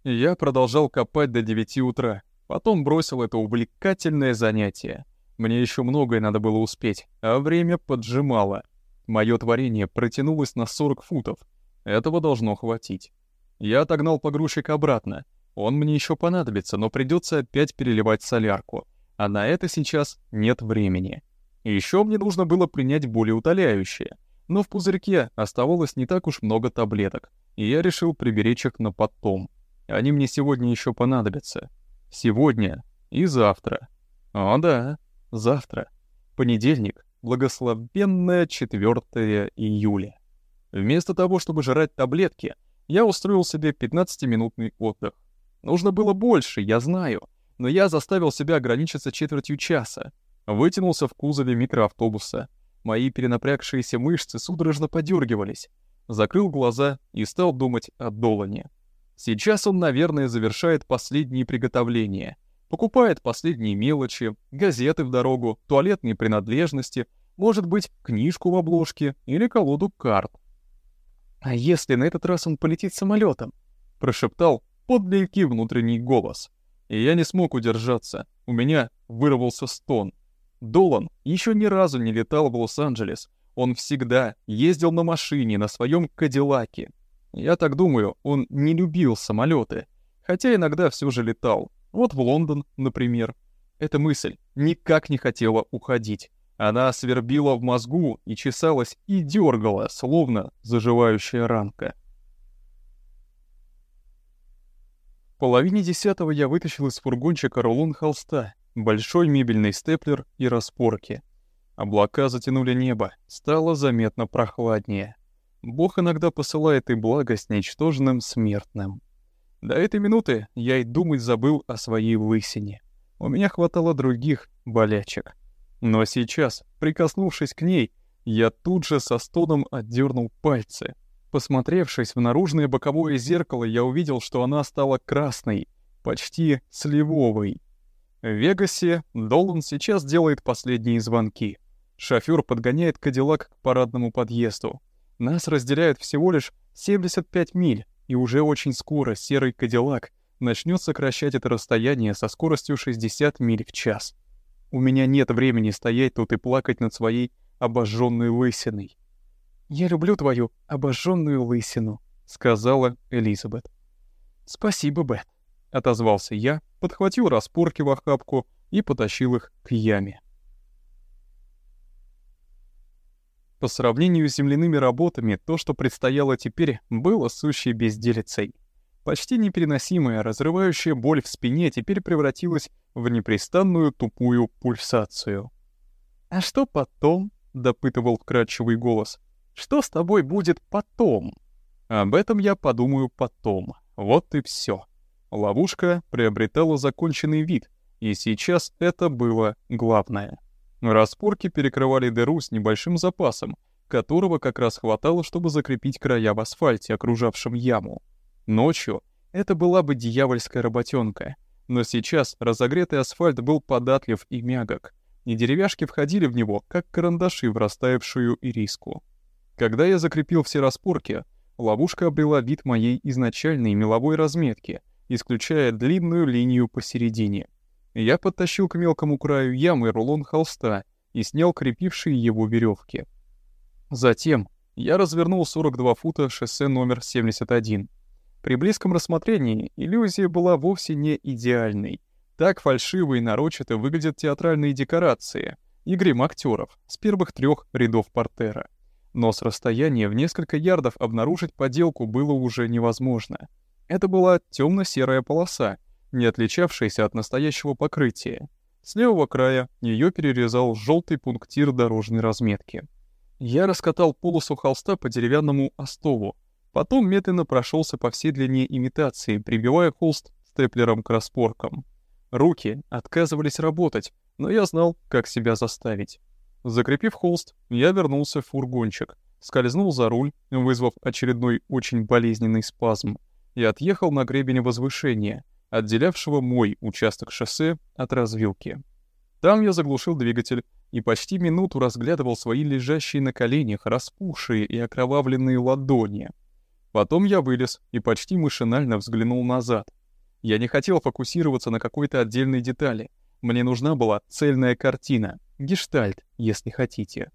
Я продолжал копать до 9 утра, потом бросил это увлекательное занятие. Мне еще многое надо было успеть, а время поджимало. Мое творение протянулось на 40 футов. Этого должно хватить. Я отогнал погрузчик обратно. Он мне еще понадобится, но придется опять переливать солярку. А на это сейчас нет времени. Еще мне нужно было принять более утоляющее. Но в пузырьке оставалось не так уж много таблеток, и я решил приберечь их на потом. Они мне сегодня еще понадобятся. Сегодня и завтра. О да, завтра. Понедельник, благословенное 4 июля. Вместо того, чтобы жрать таблетки, я устроил себе 15-минутный отдых. Нужно было больше, я знаю, но я заставил себя ограничиться четвертью часа. Вытянулся в кузове микроавтобуса. Мои перенапрягшиеся мышцы судорожно подергивались. Закрыл глаза и стал думать о Долане. Сейчас он, наверное, завершает последние приготовления. Покупает последние мелочи, газеты в дорогу, туалетные принадлежности, может быть, книжку в обложке или колоду карт. «А если на этот раз он полетит самолетом? прошептал подлинный внутренний голос. И я не смог удержаться. У меня вырвался стон. Долан еще ни разу не летал в Лос-Анджелес. Он всегда ездил на машине, на своем Кадиллаке. Я так думаю, он не любил самолеты, хотя иногда все же летал. Вот в Лондон, например. Эта мысль никак не хотела уходить. Она свербила в мозгу и чесалась и дергала, словно заживающая ранка. В половине десятого я вытащил из фургончика рулон холста большой мебельный степлер и распорки. Облака затянули небо, стало заметно прохладнее. Бог иногда посылает и благость ничтожным смертным. До этой минуты я и думать забыл о своей лысине. У меня хватало других болячек. Но сейчас, прикоснувшись к ней, я тут же со стоном отдернул пальцы. Посмотревшись в наружное боковое зеркало, я увидел, что она стала красной, почти сливовой. В Вегасе Долан сейчас делает последние звонки. Шофёр подгоняет Кадиллак к парадному подъезду. Нас разделяют всего лишь 75 миль, и уже очень скоро серый Кадиллак начнет сокращать это расстояние со скоростью 60 миль в час. У меня нет времени стоять тут и плакать над своей обожженной лысиной. «Я люблю твою обожженную лысину», — сказала Элизабет. «Спасибо, Бет», — отозвался я, подхватил распорки в охапку и потащил их к яме. По сравнению с земляными работами, то, что предстояло теперь, было сущей безделицей. Почти непереносимая, разрывающая боль в спине теперь превратилась в непрестанную тупую пульсацию. «А что потом?» — допытывал вкрадчивый голос. «Что с тобой будет потом?» «Об этом я подумаю потом. Вот и все. Ловушка приобретала законченный вид, и сейчас это было главное. Распорки перекрывали дыру с небольшим запасом, которого как раз хватало, чтобы закрепить края в асфальте, окружавшем яму. Ночью это была бы дьявольская работенка, но сейчас разогретый асфальт был податлив и мягок, и деревяшки входили в него, как карандаши в растаявшую ириску. Когда я закрепил все распорки, ловушка обрела вид моей изначальной меловой разметки — исключая длинную линию посередине. Я подтащил к мелкому краю ямы рулон холста и снял крепившие его веревки. Затем я развернул 42 фута шоссе номер 71. При близком рассмотрении иллюзия была вовсе не идеальной. Так фальшиво и нарочито выглядят театральные декорации, и грим с первых трех рядов портера. Но с расстояния в несколько ярдов обнаружить поделку было уже невозможно. Это была темно-серая полоса, не отличавшаяся от настоящего покрытия. С левого края ее перерезал желтый пунктир дорожной разметки. Я раскатал полосу холста по деревянному остову, потом медленно прошелся по всей длине имитации, прибивая холст степлером к распоркам. Руки отказывались работать, но я знал, как себя заставить. Закрепив холст, я вернулся в фургончик, скользнул за руль, вызвав очередной очень болезненный спазм, и отъехал на гребень возвышения, отделявшего мой участок шоссе от развилки. Там я заглушил двигатель и почти минуту разглядывал свои лежащие на коленях распухшие и окровавленные ладони. Потом я вылез и почти машинально взглянул назад. Я не хотел фокусироваться на какой-то отдельной детали. Мне нужна была цельная картина, гештальт, если хотите.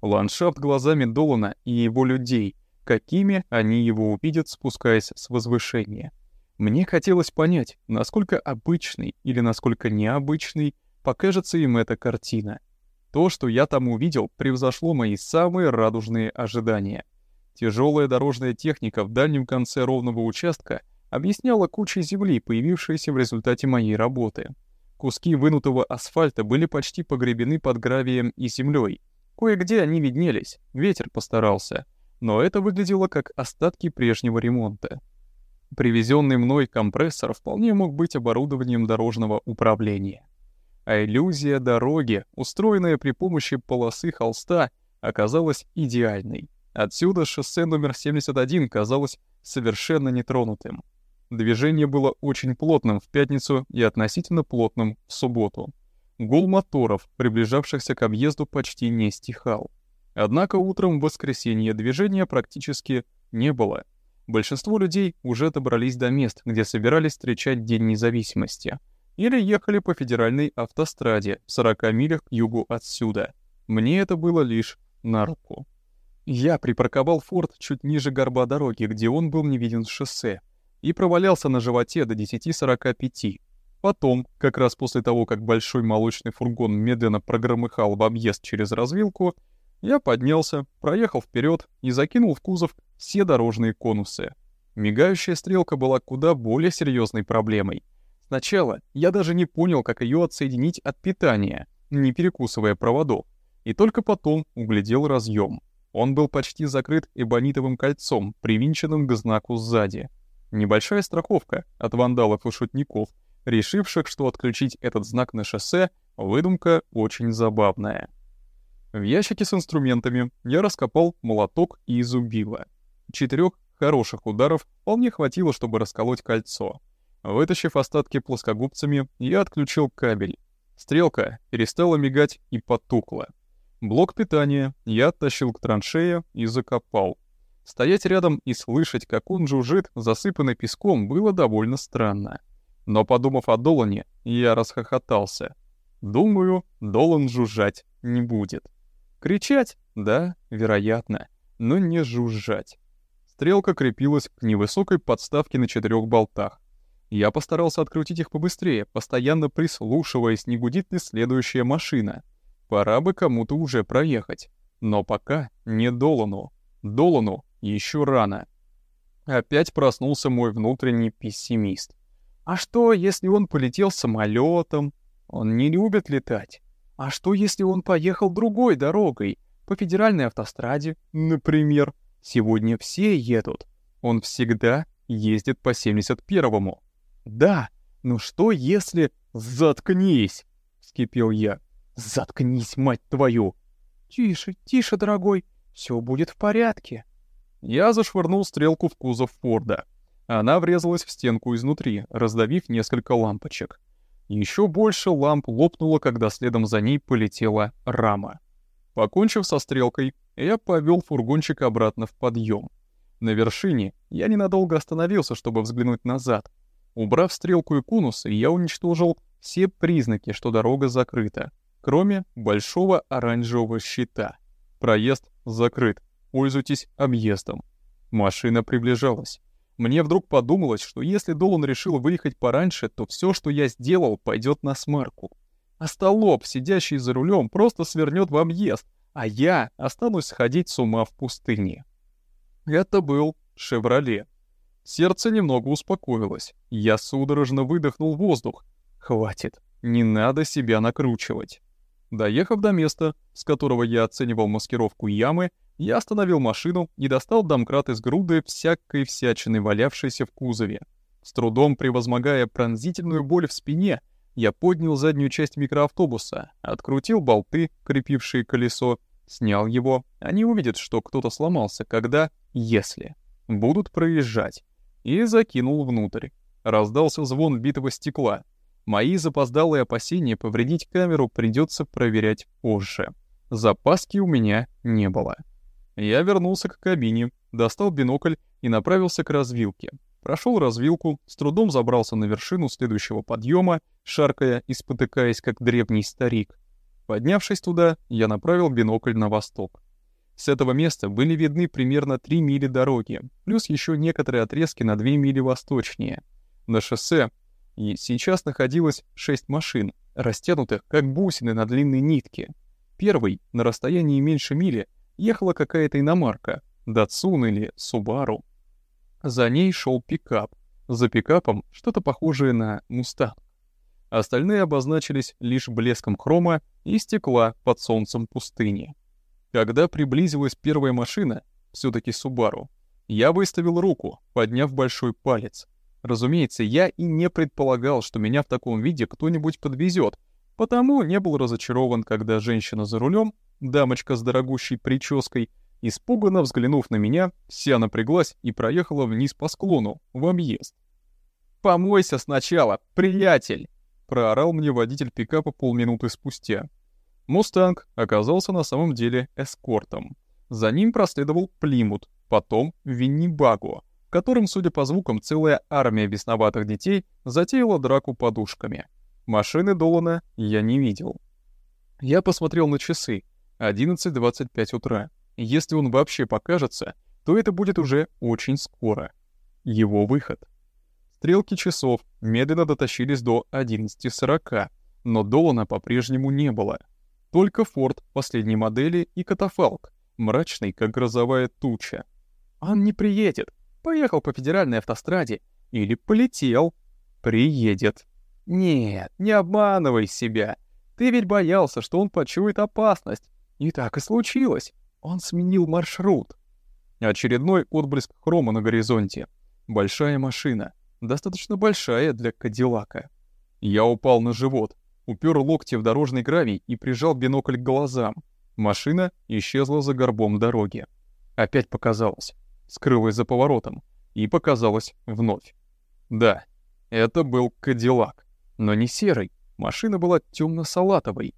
Ландшафт глазами Долана и его людей, какими они его увидят, спускаясь с возвышения. Мне хотелось понять, насколько обычный или насколько необычный покажется им эта картина. То, что я там увидел, превзошло мои самые радужные ожидания. Тяжелая дорожная техника в дальнем конце ровного участка объясняла кучей земли, появившейся в результате моей работы. Куски вынутого асфальта были почти погребены под гравием и землей. Кое-где они виднелись, ветер постарался, но это выглядело как остатки прежнего ремонта. Привезенный мной компрессор вполне мог быть оборудованием дорожного управления. А иллюзия дороги, устроенная при помощи полосы холста, оказалась идеальной. Отсюда шоссе номер 71 казалось совершенно нетронутым. Движение было очень плотным в пятницу и относительно плотным в субботу. Гул моторов, приближавшихся к объезду, почти не стихал. Однако утром в воскресенье движения практически не было. Большинство людей уже добрались до мест, где собирались встречать День независимости, или ехали по федеральной автостраде в 40 милях к югу отсюда. Мне это было лишь на руку. Я припарковал форт чуть ниже горба дороги, где он был не виден с шоссе, и провалялся на животе до 10.45. Потом, как раз после того, как большой молочный фургон медленно прогромыхал в объезд через развилку, я поднялся, проехал вперед и закинул в кузов все дорожные конусы. Мигающая стрелка была куда более серьезной проблемой. Сначала я даже не понял, как ее отсоединить от питания, не перекусывая проводов, и только потом углядел разъем. Он был почти закрыт эбонитовым кольцом, привинченным к знаку сзади. Небольшая страховка от вандалов и шутников, решивших, что отключить этот знак на шоссе — выдумка очень забавная. В ящике с инструментами я раскопал молоток и зубило. Четырех хороших ударов вполне хватило, чтобы расколоть кольцо. Вытащив остатки плоскогубцами, я отключил кабель. Стрелка перестала мигать и потухла. Блок питания я оттащил к траншее и закопал. Стоять рядом и слышать, как он жужжит, засыпанный песком, было довольно странно. Но подумав о Долане, я расхохотался. Думаю, Долан жужжать не будет. Кричать? Да, вероятно, но не жужжать. Стрелка крепилась к невысокой подставке на четырех болтах. Я постарался открутить их побыстрее, постоянно прислушиваясь, не гудит ли следующая машина. Пора бы кому-то уже проехать. Но пока не Долану. Долану еще рано. Опять проснулся мой внутренний пессимист. А что, если он полетел самолетом? Он не любит летать. А что, если он поехал другой дорогой, по федеральной автостраде, например? Сегодня все едут. Он всегда ездит по 71-му. Да, но что если... Заткнись! Вскипел я. Заткнись, мать твою! Тише, тише, дорогой, все будет в порядке. Я зашвырнул стрелку в кузов Форда. Она врезалась в стенку изнутри, раздавив несколько лампочек. Еще больше ламп лопнуло, когда следом за ней полетела рама. Покончив со стрелкой, я повел фургончик обратно в подъем. На вершине я ненадолго остановился, чтобы взглянуть назад. Убрав стрелку и конусы, я уничтожил все признаки, что дорога закрыта, кроме большого оранжевого щита. Проезд закрыт, пользуйтесь объездом. Машина приближалась. Мне вдруг подумалось, что если Долан решил выехать пораньше, то все, что я сделал, пойдет на смарку. Остолоп, сидящий за рулем, просто свернет в объезд, а я останусь сходить с ума в пустыне. Это был «Шевроле». Сердце немного успокоилось. Я судорожно выдохнул воздух. Хватит, не надо себя накручивать. Доехав до места, с которого я оценивал маскировку ямы, я остановил машину и достал домкрат из груды всякой всячины, валявшейся в кузове. С трудом превозмогая пронзительную боль в спине, я поднял заднюю часть микроавтобуса, открутил болты, крепившие колесо, снял его. Они увидят, что кто-то сломался, когда, если, будут проезжать, и закинул внутрь. Раздался звон битого стекла. Мои запоздалые опасения повредить камеру придется проверять позже. Запаски у меня не было. Я вернулся к кабине, достал бинокль и направился к развилке. Прошел развилку, с трудом забрался на вершину следующего подъема, шаркая и спотыкаясь, как древний старик. Поднявшись туда, я направил бинокль на восток. С этого места были видны примерно 3 мили дороги, плюс еще некоторые отрезки на 2 мили восточнее. На шоссе и сейчас находилось 6 машин, растянутых как бусины на длинной нитке. Первый, на расстоянии меньше мили, ехала какая-то иномарка, Датсун или Субару. За ней шел пикап, за пикапом что-то похожее на Мустанг. Остальные обозначились лишь блеском хрома и стекла под солнцем пустыни. Когда приблизилась первая машина, все таки Субару, я выставил руку, подняв большой палец. Разумеется, я и не предполагал, что меня в таком виде кто-нибудь подвезет, потому не был разочарован, когда женщина за рулем, дамочка с дорогущей прической, испуганно взглянув на меня, вся напряглась и проехала вниз по склону, в объезд. «Помойся сначала, приятель!» — проорал мне водитель пикапа полминуты спустя. «Мустанг» оказался на самом деле эскортом. За ним проследовал Плимут, потом Виннибаго — которым, судя по звукам, целая армия бесноватых детей затеяла драку подушками. Машины Долана я не видел. Я посмотрел на часы. 11.25 утра. Если он вообще покажется, то это будет уже очень скоро. Его выход. Стрелки часов медленно дотащились до 11.40, но Долана по-прежнему не было. Только Форд последней модели и катафалк, мрачный, как грозовая туча. «Он не приедет», Поехал по федеральной автостраде или полетел. Приедет. Нет, не обманывай себя. Ты ведь боялся, что он почует опасность. И так и случилось. Он сменил маршрут. Очередной отблеск хрома на горизонте. Большая машина. Достаточно большая для Кадиллака. Я упал на живот, упер локти в дорожный гравий и прижал бинокль к глазам. Машина исчезла за горбом дороги. Опять показалось скрылась за поворотом и показалась вновь. Да, это был Кадиллак, но не серый, машина была темно-салатовой.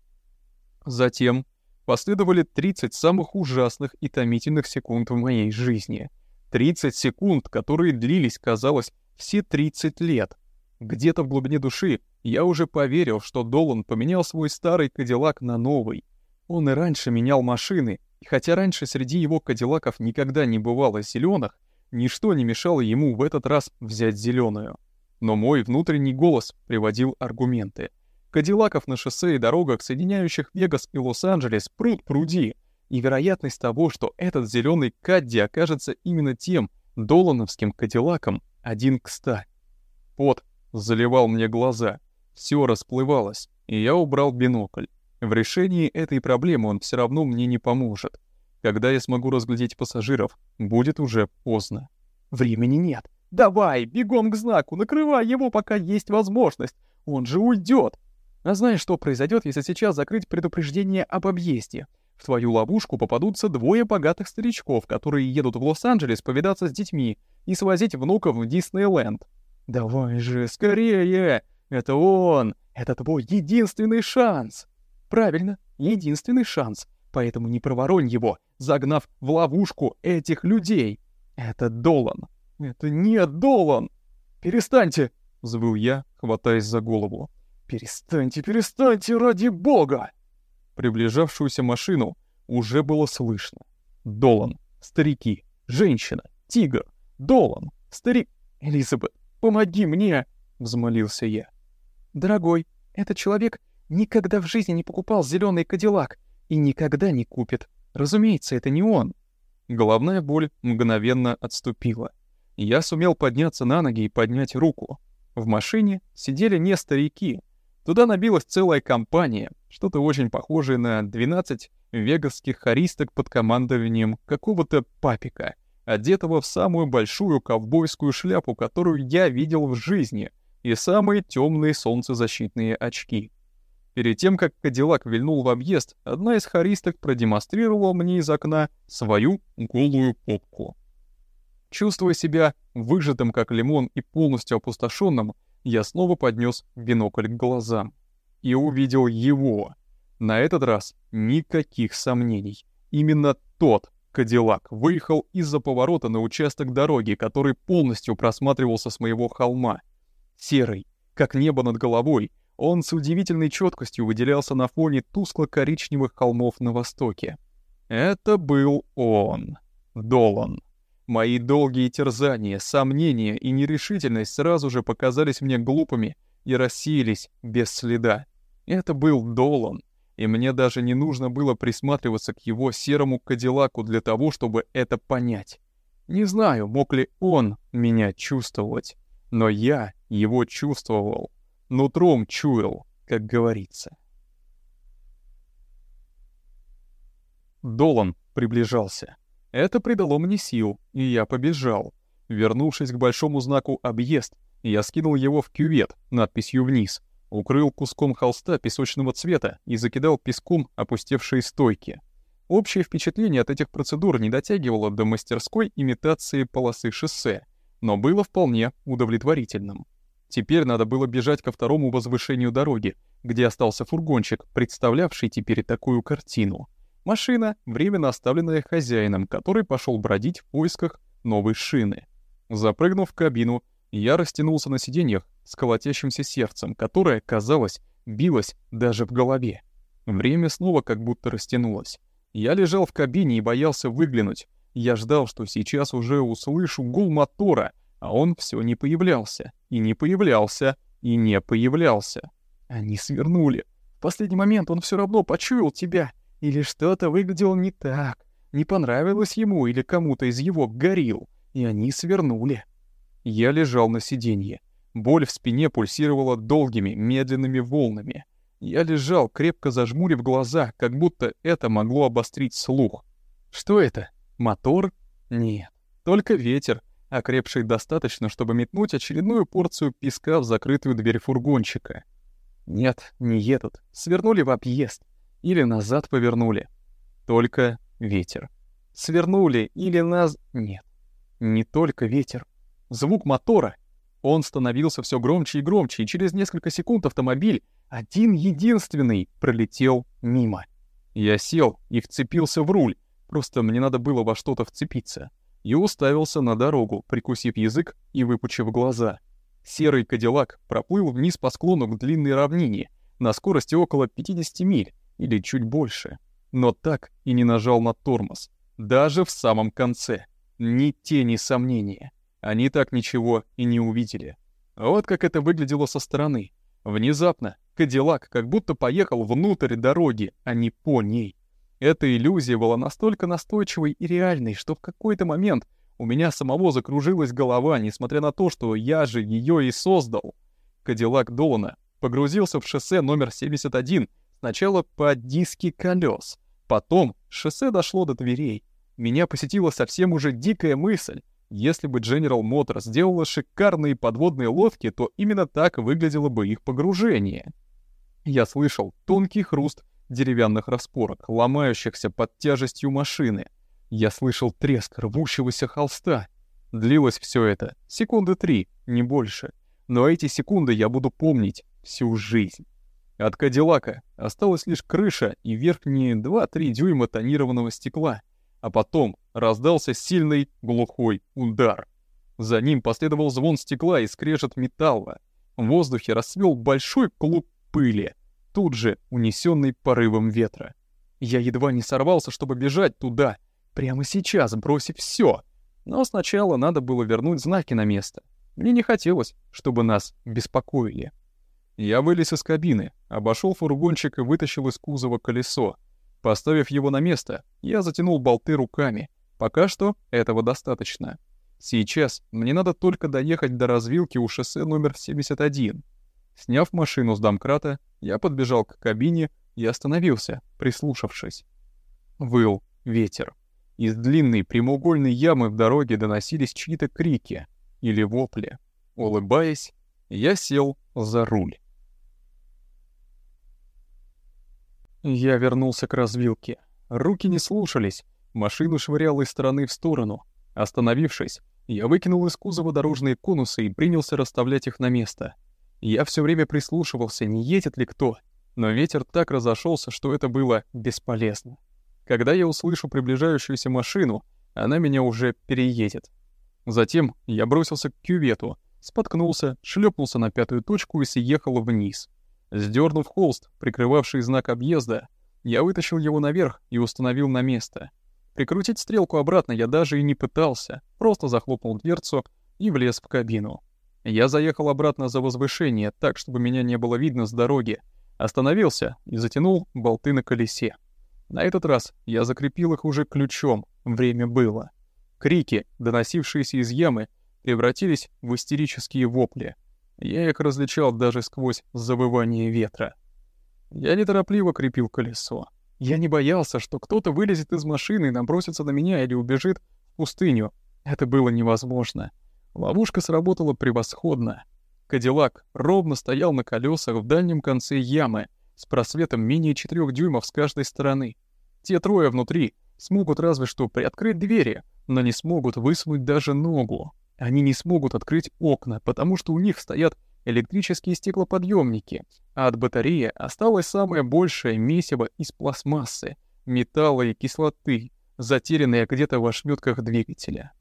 Затем последовали 30 самых ужасных и томительных секунд в моей жизни. 30 секунд, которые длились, казалось, все 30 лет. Где-то в глубине души я уже поверил, что Долан поменял свой старый Кадиллак на новый. Он и раньше менял машины, и хотя раньше среди его кадиллаков никогда не бывало зеленых, ничто не мешало ему в этот раз взять зеленую. Но мой внутренний голос приводил аргументы. Кадиллаков на шоссе и дорогах, соединяющих Вегас и Лос-Анджелес, пруд пруди, и вероятность того, что этот зеленый Кадди окажется именно тем долановским Кадиллаком, один к ста. Пот заливал мне глаза, все расплывалось, и я убрал бинокль. В решении этой проблемы он все равно мне не поможет. Когда я смогу разглядеть пассажиров, будет уже поздно. Времени нет. Давай, бегом к знаку, накрывай его, пока есть возможность. Он же уйдет. А знаешь, что произойдет, если сейчас закрыть предупреждение об объезде? В твою ловушку попадутся двое богатых старичков, которые едут в Лос-Анджелес повидаться с детьми и свозить внуков в Диснейленд. Давай же, скорее! Это он! Это твой единственный шанс! Правильно, единственный шанс. Поэтому не проворонь его, загнав в ловушку этих людей. Это Долан. Это не Долан. Перестаньте, взвыл я, хватаясь за голову. Перестаньте, перестаньте, ради бога! Приближавшуюся машину уже было слышно. Долан, старики, женщина, тигр, Долан, старик... Элизабет, помоги мне! Взмолился я. Дорогой, этот человек никогда в жизни не покупал зеленый кадиллак и никогда не купит. Разумеется, это не он. Головная боль мгновенно отступила. Я сумел подняться на ноги и поднять руку. В машине сидели не старики. Туда набилась целая компания, что-то очень похожее на 12 веgasских хористок под командованием какого-то папика, одетого в самую большую ковбойскую шляпу, которую я видел в жизни, и самые темные солнцезащитные очки. Перед тем, как Кадиллак вильнул в объезд, одна из хористок продемонстрировала мне из окна свою голую попку. Чувствуя себя выжатым как лимон и полностью опустошенным, я снова поднес бинокль к глазам и увидел его. На этот раз никаких сомнений. Именно тот Кадиллак выехал из-за поворота на участок дороги, который полностью просматривался с моего холма. Серый, как небо над головой, он с удивительной четкостью выделялся на фоне тускло-коричневых холмов на востоке. Это был он, Долан. Мои долгие терзания, сомнения и нерешительность сразу же показались мне глупыми и рассеялись без следа. Это был Долан, и мне даже не нужно было присматриваться к его серому кадиллаку для того, чтобы это понять. Не знаю, мог ли он меня чувствовать, но я его чувствовал, нутром чуял, как говорится. Долан приближался. Это придало мне сил, и я побежал. Вернувшись к большому знаку «Объезд», я скинул его в кювет надписью «Вниз», укрыл куском холста песочного цвета и закидал песком опустевшие стойки. Общее впечатление от этих процедур не дотягивало до мастерской имитации полосы шоссе, но было вполне удовлетворительным. Теперь надо было бежать ко второму возвышению дороги, где остался фургончик, представлявший теперь такую картину. Машина, временно оставленная хозяином, который пошел бродить в поисках новой шины. Запрыгнув в кабину, я растянулся на сиденьях с колотящимся сердцем, которое, казалось, билось даже в голове. Время снова как будто растянулось. Я лежал в кабине и боялся выглянуть. Я ждал, что сейчас уже услышу гул мотора, а он все не появлялся, и не появлялся, и не появлялся. Они свернули. В последний момент он все равно почуял тебя — или что-то выглядело не так, не понравилось ему или кому-то из его горил, и они свернули. Я лежал на сиденье. Боль в спине пульсировала долгими, медленными волнами. Я лежал, крепко зажмурив глаза, как будто это могло обострить слух. Что это? Мотор? Нет. Только ветер, окрепший достаточно, чтобы метнуть очередную порцию песка в закрытую дверь фургончика. Нет, не едут. Свернули в объезд или назад повернули. Только ветер. Свернули или нас... Нет, не только ветер. Звук мотора. Он становился все громче и громче, и через несколько секунд автомобиль, один единственный, пролетел мимо. Я сел и вцепился в руль, просто мне надо было во что-то вцепиться, и уставился на дорогу, прикусив язык и выпучив глаза. Серый кадиллак проплыл вниз по склону к длинной равнине на скорости около 50 миль, или чуть больше, но так и не нажал на тормоз, даже в самом конце. Ни тени сомнения. Они так ничего и не увидели. Вот как это выглядело со стороны. Внезапно Кадиллак как будто поехал внутрь дороги, а не по ней. Эта иллюзия была настолько настойчивой и реальной, что в какой-то момент у меня самого закружилась голова, несмотря на то, что я же ее и создал. Кадиллак Долана погрузился в шоссе номер 71 Сначала по диски колес, потом шоссе дошло до дверей. Меня посетила совсем уже дикая мысль. Если бы General Motors сделала шикарные подводные лодки, то именно так выглядело бы их погружение. Я слышал тонкий хруст деревянных распорок, ломающихся под тяжестью машины. Я слышал треск рвущегося холста. Длилось все это секунды три, не больше. Но эти секунды я буду помнить всю жизнь. От Кадиллака осталась лишь крыша и верхние 2-3 дюйма тонированного стекла, а потом раздался сильный глухой удар. За ним последовал звон стекла и скрежет металла. В воздухе расцвел большой клуб пыли, тут же унесенный порывом ветра. Я едва не сорвался, чтобы бежать туда, прямо сейчас, бросив все. Но сначала надо было вернуть знаки на место. Мне не хотелось, чтобы нас беспокоили. Я вылез из кабины, обошел фургончик и вытащил из кузова колесо. Поставив его на место, я затянул болты руками. Пока что этого достаточно. Сейчас мне надо только доехать до развилки у шоссе номер 71. Сняв машину с домкрата, я подбежал к кабине и остановился, прислушавшись. Выл ветер. Из длинной прямоугольной ямы в дороге доносились чьи-то крики или вопли. Улыбаясь, я сел за руль. Я вернулся к развилке. Руки не слушались, машину швыряло из стороны в сторону. Остановившись, я выкинул из кузова дорожные конусы и принялся расставлять их на место. Я все время прислушивался, не едет ли кто, но ветер так разошелся, что это было бесполезно. Когда я услышу приближающуюся машину, она меня уже переедет. Затем я бросился к кювету, споткнулся, шлепнулся на пятую точку и съехал вниз. Сдернув холст, прикрывавший знак объезда, я вытащил его наверх и установил на место. Прикрутить стрелку обратно я даже и не пытался, просто захлопнул дверцу и влез в кабину. Я заехал обратно за возвышение, так, чтобы меня не было видно с дороги, остановился и затянул болты на колесе. На этот раз я закрепил их уже ключом, время было. Крики, доносившиеся из ямы, превратились в истерические вопли. Я их различал даже сквозь завывание ветра. Я неторопливо крепил колесо. Я не боялся, что кто-то вылезет из машины и набросится на меня или убежит в пустыню. Это было невозможно. Ловушка сработала превосходно. Кадиллак ровно стоял на колесах в дальнем конце ямы, с просветом менее четырех дюймов с каждой стороны. Те трое внутри смогут разве что приоткрыть двери, но не смогут высунуть даже ногу. Они не смогут открыть окна, потому что у них стоят электрические стеклоподъемники, а от батареи осталось самое большее месиво из пластмассы, металла и кислоты, затерянное где-то в ошметках двигателя.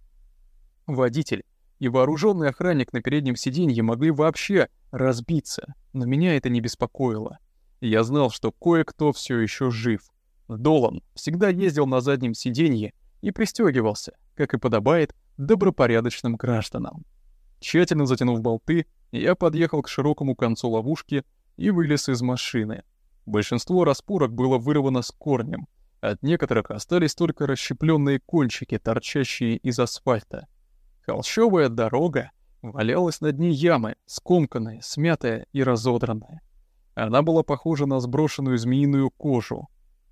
Водитель и вооруженный охранник на переднем сиденье могли вообще разбиться, но меня это не беспокоило. Я знал, что кое-кто все еще жив. Долан всегда ездил на заднем сиденье и пристегивался, как и подобает добропорядочным гражданам. Тщательно затянув болты, я подъехал к широкому концу ловушки и вылез из машины. Большинство распорок было вырвано с корнем. От некоторых остались только расщепленные кончики, торчащие из асфальта. Холщовая дорога валялась на дне ямы, скомканная, смятая и разодранная. Она была похожа на сброшенную змеиную кожу.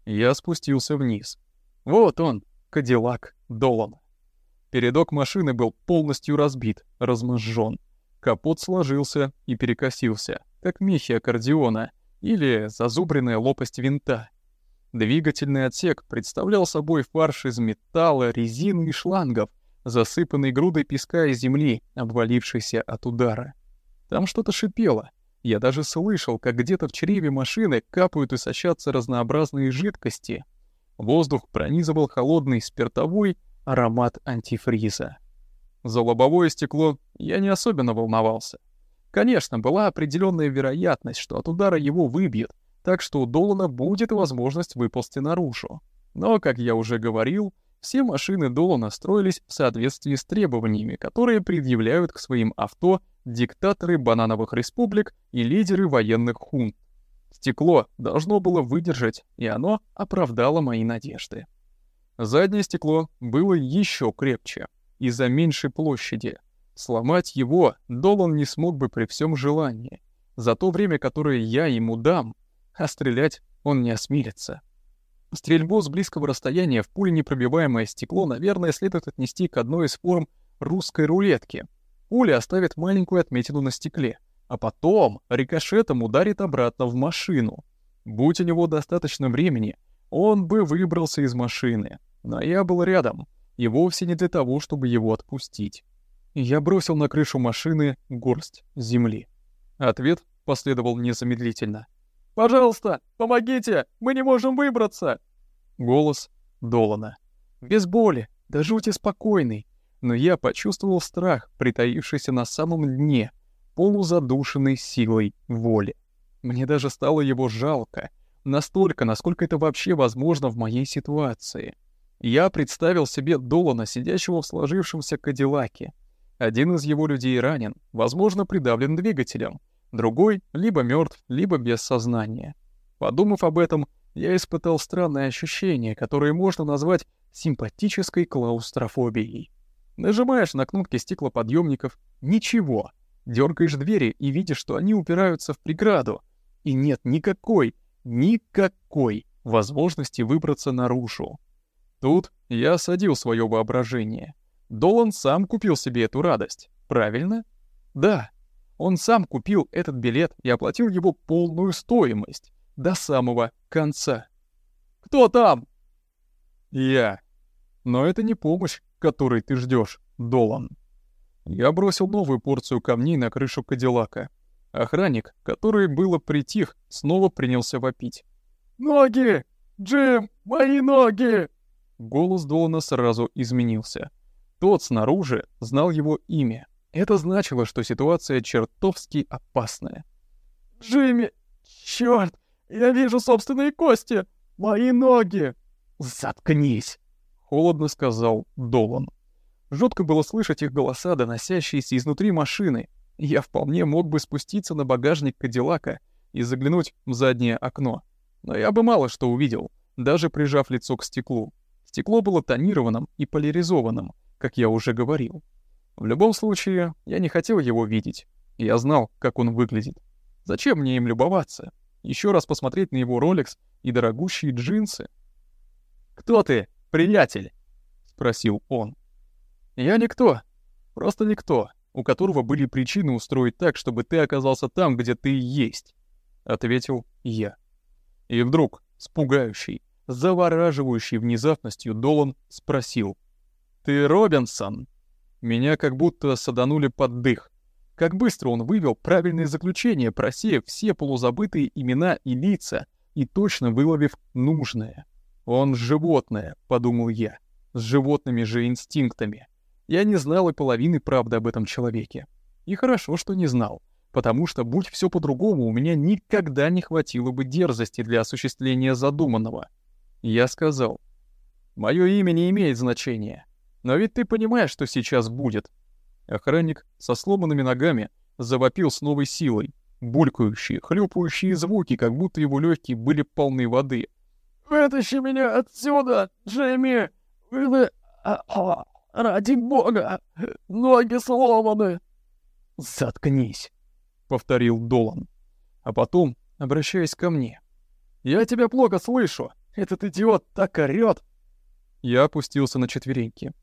Я спустился вниз. Вот он, Кадиллак Долана. Передок машины был полностью разбит, размозжен. Капот сложился и перекосился, как мехи аккордеона или зазубренная лопасть винта. Двигательный отсек представлял собой фарш из металла, резины и шлангов, засыпанный грудой песка и земли, обвалившейся от удара. Там что-то шипело. Я даже слышал, как где-то в чреве машины капают и сочатся разнообразные жидкости. Воздух пронизывал холодный спиртовой аромат антифриза. За лобовое стекло я не особенно волновался. Конечно, была определенная вероятность, что от удара его выбьет, так что у Долана будет возможность выползти наружу. Но, как я уже говорил, все машины Долана строились в соответствии с требованиями, которые предъявляют к своим авто диктаторы банановых республик и лидеры военных хунт. Стекло должно было выдержать, и оно оправдало мои надежды. Заднее стекло было еще крепче, из-за меньшей площади. Сломать его Долан не смог бы при всем желании. За то время, которое я ему дам, а стрелять он не осмелится. Стрельбу с близкого расстояния в пуленепробиваемое стекло, наверное, следует отнести к одной из форм русской рулетки. Пуля оставит маленькую отметину на стекле, а потом рикошетом ударит обратно в машину. Будь у него достаточно времени, он бы выбрался из машины. Но я был рядом, и вовсе не для того, чтобы его отпустить. Я бросил на крышу машины горсть земли. Ответ последовал незамедлительно. «Пожалуйста, помогите! Мы не можем выбраться!» Голос Долана. Без боли, да жути спокойный. Но я почувствовал страх, притаившийся на самом дне, полузадушенный силой воли. Мне даже стало его жалко. Настолько, насколько это вообще возможно в моей ситуации. Я представил себе Долана, сидящего в сложившемся кадиллаке. Один из его людей ранен, возможно, придавлен двигателем. Другой либо мертв, либо без сознания. Подумав об этом, я испытал странное ощущение, которое можно назвать симпатической клаустрофобией. Нажимаешь на кнопки стеклоподъемников — ничего. Дергаешь двери и видишь, что они упираются в преграду. И нет никакой, никакой возможности выбраться наружу. Тут я осадил свое воображение. Долан сам купил себе эту радость, правильно? Да, он сам купил этот билет и оплатил его полную стоимость, до самого конца. «Кто там?» «Я. Но это не помощь, которой ты ждешь, Долан». Я бросил новую порцию камней на крышу Кадиллака. Охранник, который было притих, снова принялся вопить. «Ноги! Джим, мои ноги!» Голос Долана сразу изменился. Тот снаружи знал его имя. Это значило, что ситуация чертовски опасная. «Джимми! Чёрт! Я вижу собственные кости! Мои ноги!» «Заткнись!» — холодно сказал Долан. Жутко было слышать их голоса, доносящиеся изнутри машины. Я вполне мог бы спуститься на багажник Кадиллака и заглянуть в заднее окно. Но я бы мало что увидел, даже прижав лицо к стеклу. Стекло было тонированным и поляризованным, как я уже говорил. В любом случае, я не хотел его видеть. Я знал, как он выглядит. Зачем мне им любоваться? Еще раз посмотреть на его Ролекс и дорогущие джинсы. «Кто ты, приятель?» — спросил он. Я никто. Просто никто, у которого были причины устроить так, чтобы ты оказался там, где ты есть, — ответил я. И вдруг, с пугающей, завораживающей внезапностью, Долан спросил. «Ты Робинсон?» Меня как будто саданули под дых. Как быстро он вывел правильные заключения, просеяв все полузабытые имена и лица и точно выловив нужное. «Он животное», — подумал я, — «с животными же инстинктами». Я не знал и половины правды об этом человеке. И хорошо, что не знал, потому что, будь все по-другому, у меня никогда не хватило бы дерзости для осуществления задуманного. Я сказал, «Мое имя не имеет значения, но ведь ты понимаешь, что сейчас будет». Охранник со сломанными ногами завопил с новой силой, булькающие, хлюпающие звуки, как будто его легкие были полны воды. «Вытащи меня отсюда, Джейми! Вы... А, а, Ради бога! Ноги сломаны!» «Заткнись!» — повторил Долан. А потом, обращаясь ко мне. «Я тебя плохо слышу! Этот идиот так орёт!» Я опустился на четвереньки.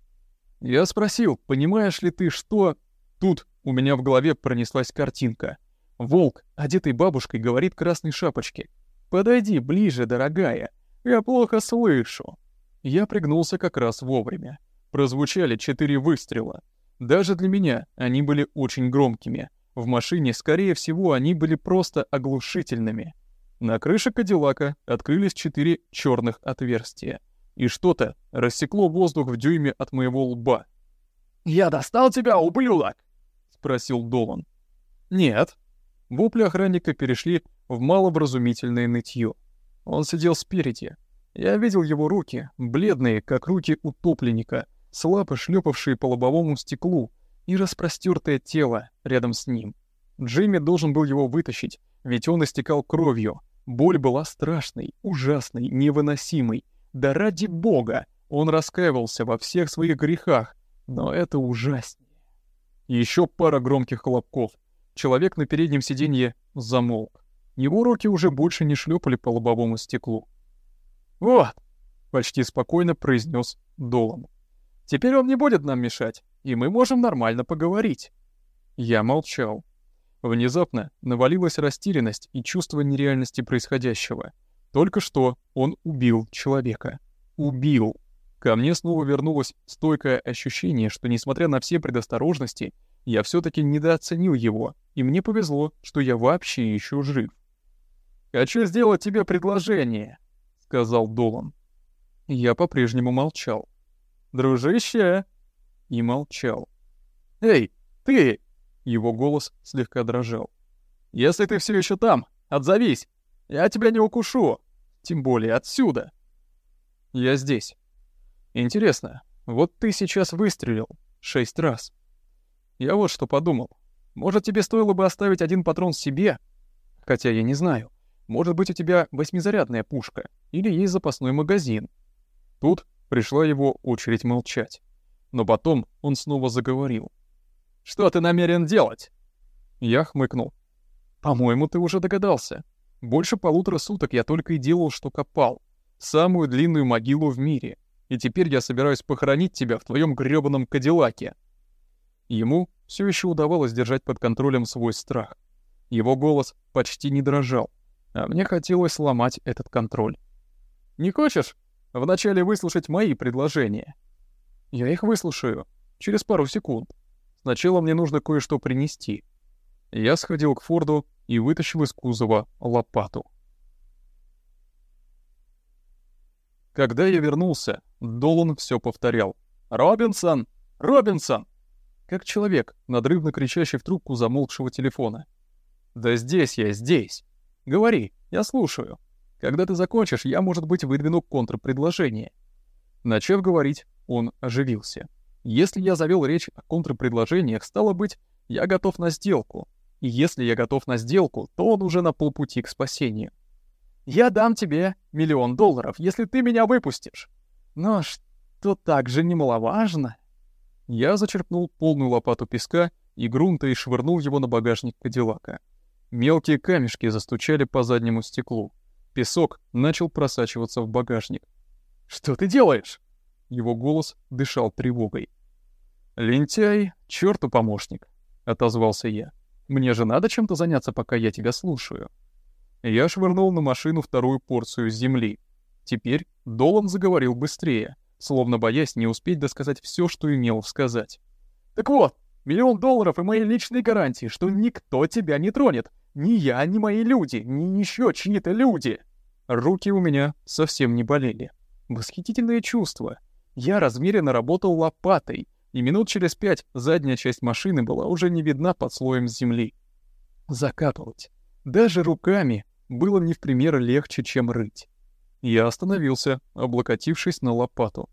Я спросил, понимаешь ли ты, что... Тут у меня в голове пронеслась картинка. Волк, одетый бабушкой, говорит красной шапочке. «Подойди ближе, дорогая, я плохо слышу». Я пригнулся как раз вовремя. Прозвучали четыре выстрела. Даже для меня они были очень громкими. В машине, скорее всего, они были просто оглушительными. На крыше Кадиллака открылись четыре черных отверстия. И что-то рассекло воздух в дюйме от моего лба. «Я достал тебя, ублюдок!» — спросил Долан. «Нет». Вопли охранника перешли в маловразумительное нытье. Он сидел спереди. Я видел его руки, бледные, как руки утопленника — слабо шлепавшие по лобовому стеклу, и распростертое тело рядом с ним. Джимми должен был его вытащить, ведь он истекал кровью. Боль была страшной, ужасной, невыносимой. Да ради бога! Он раскаивался во всех своих грехах, но это ужаснее. Еще пара громких хлопков. Человек на переднем сиденье замолк. Его руки уже больше не шлепали по лобовому стеклу. «Вот!» — почти спокойно произнес Долан. Теперь он не будет нам мешать, и мы можем нормально поговорить». Я молчал. Внезапно навалилась растерянность и чувство нереальности происходящего. Только что он убил человека. Убил. Ко мне снова вернулось стойкое ощущение, что, несмотря на все предосторожности, я все таки недооценил его, и мне повезло, что я вообще еще жив. «Хочу сделать тебе предложение», — сказал Долан. Я по-прежнему молчал. «Дружище!» И молчал. «Эй, ты!» Его голос слегка дрожал. «Если ты все еще там, отзовись! Я тебя не укушу! Тем более отсюда!» «Я здесь. Интересно, вот ты сейчас выстрелил шесть раз. Я вот что подумал. Может, тебе стоило бы оставить один патрон себе? Хотя я не знаю. Может быть, у тебя восьмизарядная пушка или есть запасной магазин. Тут пришла его очередь молчать. Но потом он снова заговорил. «Что ты намерен делать?» Я хмыкнул. «По-моему, ты уже догадался. Больше полутора суток я только и делал, что копал. Самую длинную могилу в мире. И теперь я собираюсь похоронить тебя в твоем грёбаном Кадиллаке». Ему все еще удавалось держать под контролем свой страх. Его голос почти не дрожал, а мне хотелось сломать этот контроль. «Не хочешь вначале выслушать мои предложения?» «Я их выслушаю. Через пару секунд. Сначала мне нужно кое-что принести». Я сходил к Форду и вытащил из кузова лопату. Когда я вернулся, Долан все повторял. «Робинсон! Робинсон!» Как человек, надрывно кричащий в трубку замолкшего телефона. «Да здесь я, здесь! Говори, я слушаю. Когда ты закончишь, я, может быть, выдвину контрпредложение». Начав говорить, он оживился. «Если я завел речь о контрпредложениях, стало быть, я готов на сделку. И если я готов на сделку, то он уже на полпути к спасению. Я дам тебе миллион долларов, если ты меня выпустишь. Но что так же немаловажно. Я зачерпнул полную лопату песка и грунта и швырнул его на багажник Кадиллака. Мелкие камешки застучали по заднему стеклу. Песок начал просачиваться в багажник. «Что ты делаешь?» Его голос дышал тревогой. «Лентяй, чёрту помощник», — отозвался я. Мне же надо чем-то заняться, пока я тебя слушаю. Я швырнул на машину вторую порцию земли. Теперь Долан заговорил быстрее, словно боясь не успеть досказать все, что имел сказать. «Так вот, миллион долларов и мои личные гарантии, что никто тебя не тронет. Ни я, ни мои люди, ни еще чьи-то люди». Руки у меня совсем не болели. Восхитительное чувство. Я размеренно работал лопатой — и минут через пять задняя часть машины была уже не видна под слоем земли. Закапывать. Даже руками было не в пример легче, чем рыть. Я остановился, облокотившись на лопату.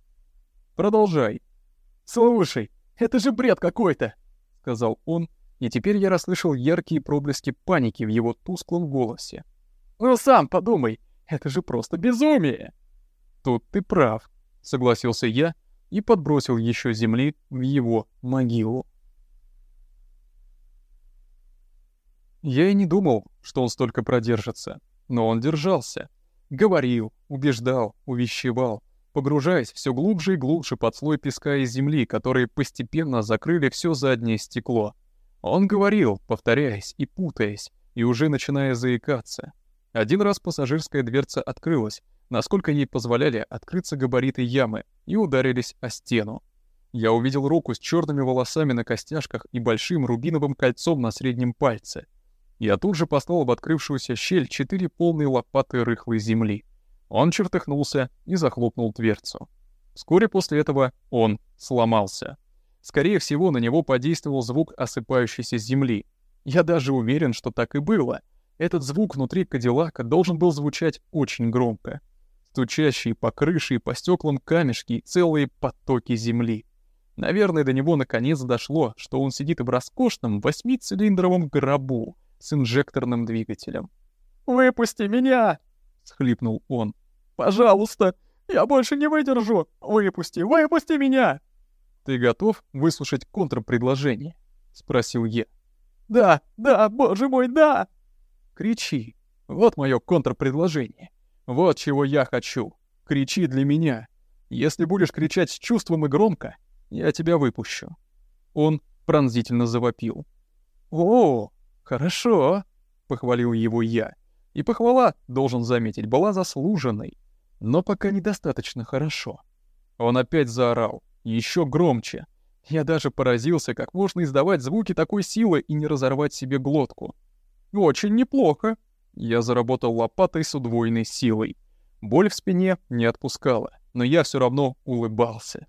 «Продолжай». «Слушай, это же бред какой-то!» — сказал он, и теперь я расслышал яркие проблески паники в его тусклом голосе. «Ну сам подумай, это же просто безумие!» «Тут ты прав», — согласился я, и подбросил еще земли в его могилу. Я и не думал, что он столько продержится, но он держался. Говорил, убеждал, увещевал, погружаясь все глубже и глубже под слой песка и земли, которые постепенно закрыли все заднее стекло. Он говорил, повторяясь и путаясь, и уже начиная заикаться. Один раз пассажирская дверца открылась, насколько ей позволяли открыться габариты ямы, и ударились о стену. Я увидел руку с черными волосами на костяшках и большим рубиновым кольцом на среднем пальце. Я тут же послал в открывшуюся щель четыре полные лопаты рыхлой земли. Он чертыхнулся и захлопнул дверцу. Вскоре после этого он сломался. Скорее всего, на него подействовал звук осыпающейся земли. Я даже уверен, что так и было. Этот звук внутри Кадиллака должен был звучать очень громко стучащие по крыше и по стеклам камешки и целые потоки земли. Наверное, до него наконец дошло, что он сидит в роскошном восьмицилиндровом гробу с инжекторным двигателем. «Выпусти меня!» — схлипнул он. «Пожалуйста, я больше не выдержу! Выпусти, выпусти меня!» «Ты готов выслушать контрпредложение?» — спросил я. «Да, да, боже мой, да!» «Кричи. Вот мое контрпредложение. Вот чего я хочу. Кричи для меня. Если будешь кричать с чувством и громко, я тебя выпущу». Он пронзительно завопил. «О, хорошо», — похвалил его я. И похвала, должен заметить, была заслуженной, но пока недостаточно хорошо. Он опять заорал, еще громче. Я даже поразился, как можно издавать звуки такой силы и не разорвать себе глотку. «Очень неплохо», я заработал лопатой с удвоенной силой. Боль в спине не отпускала, но я все равно улыбался.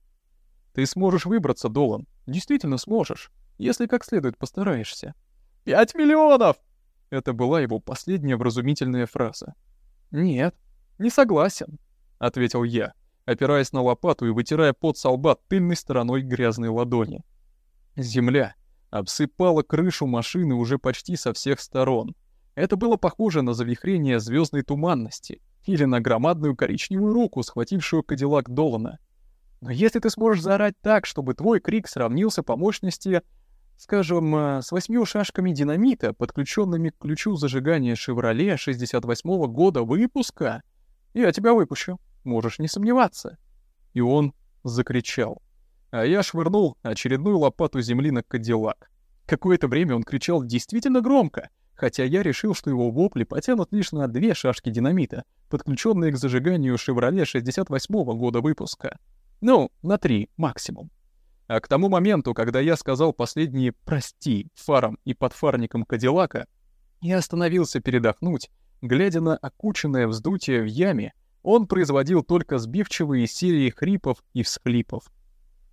Ты сможешь выбраться, Долан. Действительно сможешь, если как следует постараешься. «Пять миллионов!» Это была его последняя вразумительная фраза. «Нет, не согласен», — ответил я, опираясь на лопату и вытирая пот со лба тыльной стороной грязной ладони. Земля обсыпала крышу машины уже почти со всех сторон. Это было похоже на завихрение звездной туманности или на громадную коричневую руку, схватившую Кадиллак Долана. Но если ты сможешь заорать так, чтобы твой крик сравнился по мощности, скажем, э, с восьмью шашками динамита, подключенными к ключу зажигания «Шевроле» 68-го года выпуска, я тебя выпущу, можешь не сомневаться. И он закричал. А я швырнул очередную лопату земли на Кадиллак. Какое-то время он кричал действительно громко, хотя я решил, что его вопли потянут лишь на две шашки динамита, подключенные к зажиганию «Шевроле» 68-го года выпуска. Ну, на три максимум. А к тому моменту, когда я сказал последние «прости» фарам и подфарникам Кадиллака, я остановился передохнуть, глядя на окученное вздутие в яме, он производил только сбивчивые серии хрипов и всхлипов.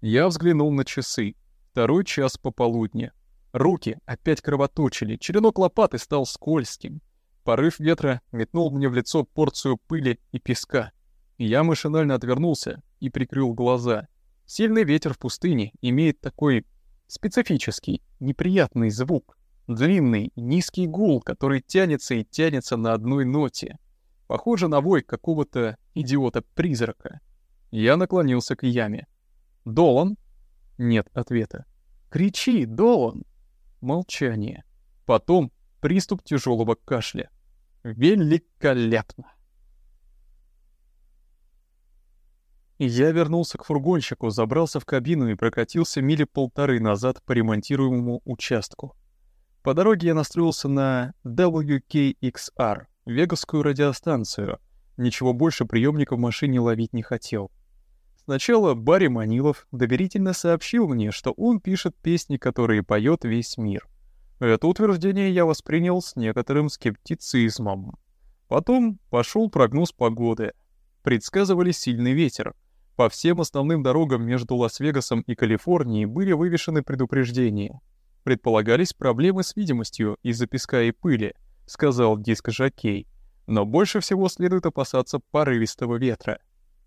Я взглянул на часы. Второй час пополудня. Руки опять кровоточили, черенок лопаты стал скользким. Порыв ветра метнул мне в лицо порцию пыли и песка. Я машинально отвернулся и прикрыл глаза. Сильный ветер в пустыне имеет такой специфический, неприятный звук. Длинный, низкий гул, который тянется и тянется на одной ноте. Похоже на вой какого-то идиота-призрака. Я наклонился к яме. «Долан?» Нет ответа. «Кричи, Долан!» Молчание. Потом приступ тяжелого кашля. Великолепно! Я вернулся к фургонщику, забрался в кабину и прокатился мили полторы назад по ремонтируемому участку. По дороге я настроился на WKXR, вегаскую радиостанцию. Ничего больше приемника в машине ловить не хотел. Сначала Барри Манилов доверительно сообщил мне, что он пишет песни, которые поет весь мир. Это утверждение я воспринял с некоторым скептицизмом. Потом пошел прогноз погоды. Предсказывали сильный ветер. По всем основным дорогам между Лас-Вегасом и Калифорнией были вывешены предупреждения. Предполагались проблемы с видимостью из-за песка и пыли, сказал диск-жокей. Но больше всего следует опасаться порывистого ветра.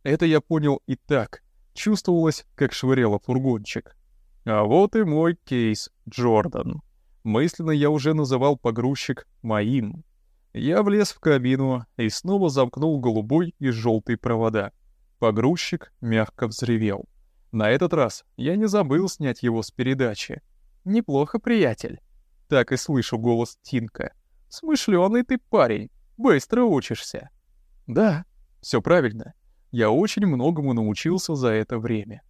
Это я понял и так. Чувствовалось, как швыряло фургончик. А вот и мой кейс, Джордан. Мысленно я уже называл погрузчик моим. Я влез в кабину и снова замкнул голубой и желтый провода. Погрузчик мягко взревел. На этот раз я не забыл снять его с передачи. «Неплохо, приятель». Так и слышу голос Тинка. «Смышлёный ты парень, быстро учишься». «Да, все правильно я очень многому научился за это время.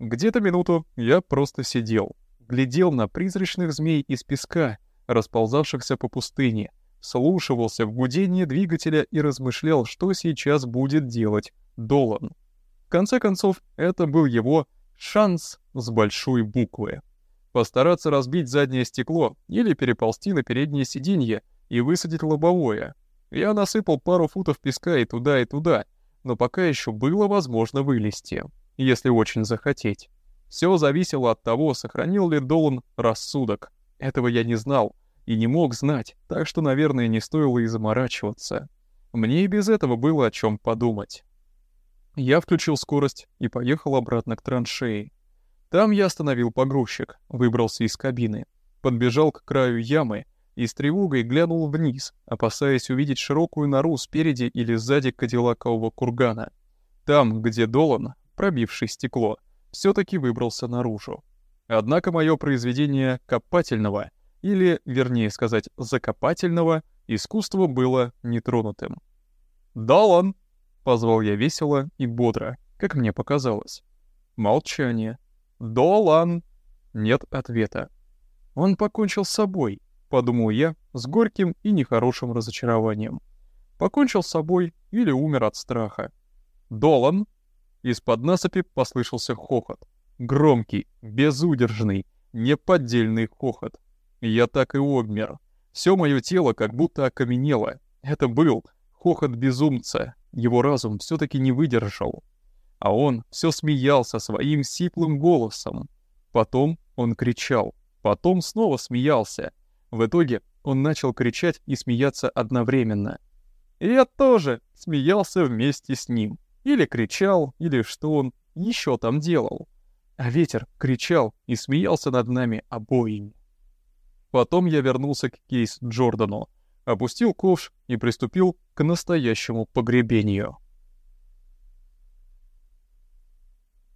Где-то минуту я просто сидел, глядел на призрачных змей из песка, расползавшихся по пустыне, слушивался в гудение двигателя и размышлял, что сейчас будет делать Долан. В конце концов, это был его шанс с большой буквы. Постараться разбить заднее стекло или переползти на переднее сиденье и высадить лобовое. Я насыпал пару футов песка и туда, и туда — но пока еще было возможно вылезти, если очень захотеть. Все зависело от того, сохранил ли Долан рассудок. Этого я не знал и не мог знать, так что, наверное, не стоило и заморачиваться. Мне и без этого было о чем подумать. Я включил скорость и поехал обратно к траншеи. Там я остановил погрузчик, выбрался из кабины, подбежал к краю ямы и с тревогой глянул вниз, опасаясь увидеть широкую нору спереди или сзади кадиллакового кургана. Там, где Долан, пробивший стекло, все таки выбрался наружу. Однако мое произведение копательного, или, вернее сказать, закопательного, искусства было нетронутым. «Долан!» — позвал я весело и бодро, как мне показалось. Молчание. «Долан!» Нет ответа. Он покончил с собой, подумал я с горьким и нехорошим разочарованием. Покончил с собой или умер от страха. «Долан!» Из-под насыпи послышался хохот. Громкий, безудержный, неподдельный хохот. Я так и обмер. Все мое тело как будто окаменело. Это был хохот безумца. Его разум все таки не выдержал. А он все смеялся своим сиплым голосом. Потом он кричал. Потом снова смеялся. В итоге он начал кричать и смеяться одновременно. И я тоже смеялся вместе с ним. Или кричал, или что он еще там делал. а ветер кричал и смеялся над нами обоими. Потом я вернулся к Кейс Джордану, опустил ковш и приступил к настоящему погребению.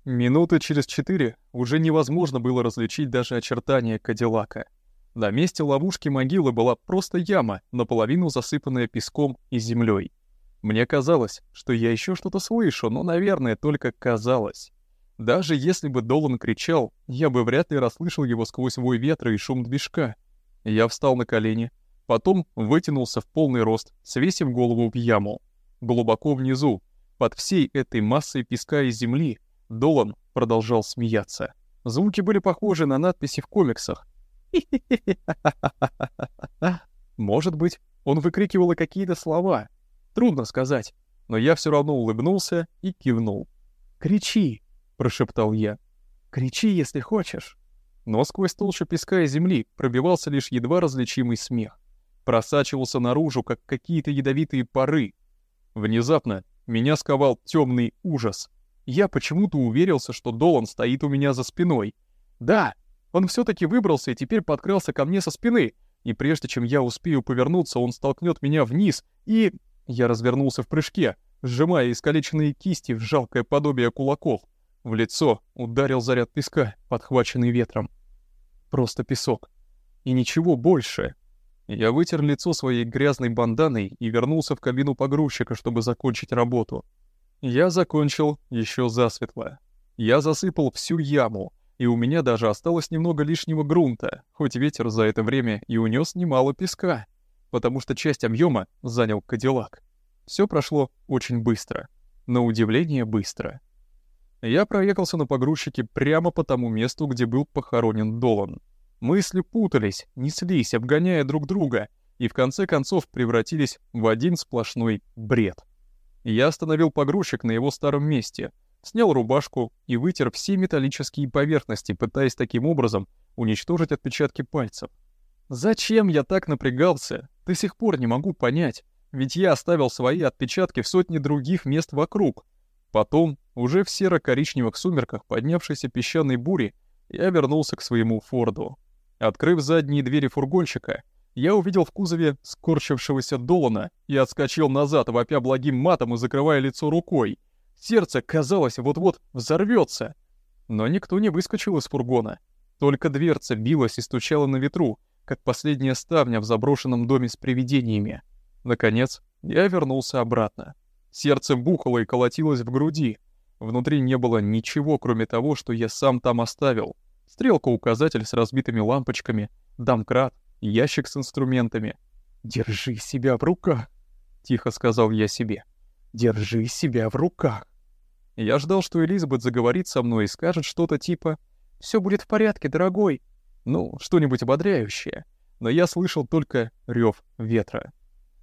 Минуты через четыре уже невозможно было различить даже очертания Кадиллака. На месте ловушки могилы была просто яма, наполовину засыпанная песком и землей. Мне казалось, что я еще что-то слышу, но, наверное, только казалось. Даже если бы Долан кричал, я бы вряд ли расслышал его сквозь вой ветра и шум движка. Я встал на колени, потом вытянулся в полный рост, свесив голову в яму. Глубоко внизу, под всей этой массой песка и земли, Долан продолжал смеяться. Звуки были похожи на надписи в комиксах. Может быть, он выкрикивал и какие-то слова. Трудно сказать, но я все равно улыбнулся и кивнул. «Кричи!» — прошептал я. «Кричи, если хочешь!» Но сквозь толщу песка и земли пробивался лишь едва различимый смех. Просачивался наружу, как какие-то ядовитые пары. Внезапно меня сковал темный ужас. Я почему-то уверился, что Долан стоит у меня за спиной. Да, он все-таки выбрался и теперь подкрался ко мне со спины. И прежде чем я успею повернуться, он столкнет меня вниз и... Я развернулся в прыжке, сжимая искалеченные кисти в жалкое подобие кулаков. В лицо ударил заряд песка, подхваченный ветром. Просто песок. И ничего больше. Я вытер лицо своей грязной банданой и вернулся в кабину погрузчика, чтобы закончить работу. Я закончил еще засветло. Я засыпал всю яму, и у меня даже осталось немного лишнего грунта, хоть ветер за это время и унес немало песка, потому что часть объема занял Кадиллак. Все прошло очень быстро. На удивление быстро. Я проехался на погрузчике прямо по тому месту, где был похоронен Долан. Мысли путались, неслись, обгоняя друг друга, и в конце концов превратились в один сплошной бред. Я остановил погрузчик на его старом месте, снял рубашку и вытер все металлические поверхности, пытаясь таким образом уничтожить отпечатки пальцев. Зачем я так напрягался, до сих пор не могу понять, ведь я оставил свои отпечатки в сотне других мест вокруг. Потом, уже в серо-коричневых сумерках поднявшейся песчаной бури, я вернулся к своему Форду. Открыв задние двери фургончика, я увидел в кузове скорчившегося Долана и отскочил назад, вопя благим матом и закрывая лицо рукой. Сердце, казалось, вот-вот взорвется. Но никто не выскочил из фургона. Только дверца билась и стучала на ветру, как последняя ставня в заброшенном доме с привидениями. Наконец, я вернулся обратно. Сердце бухало и колотилось в груди. Внутри не было ничего, кроме того, что я сам там оставил. Стрелка-указатель с разбитыми лампочками, домкрат, ящик с инструментами. «Держи себя в руках», — тихо сказал я себе. «Держи себя в руках». Я ждал, что Элизабет заговорит со мной и скажет что-то типа «Все будет в порядке, дорогой». Ну, что-нибудь ободряющее. Но я слышал только рев ветра.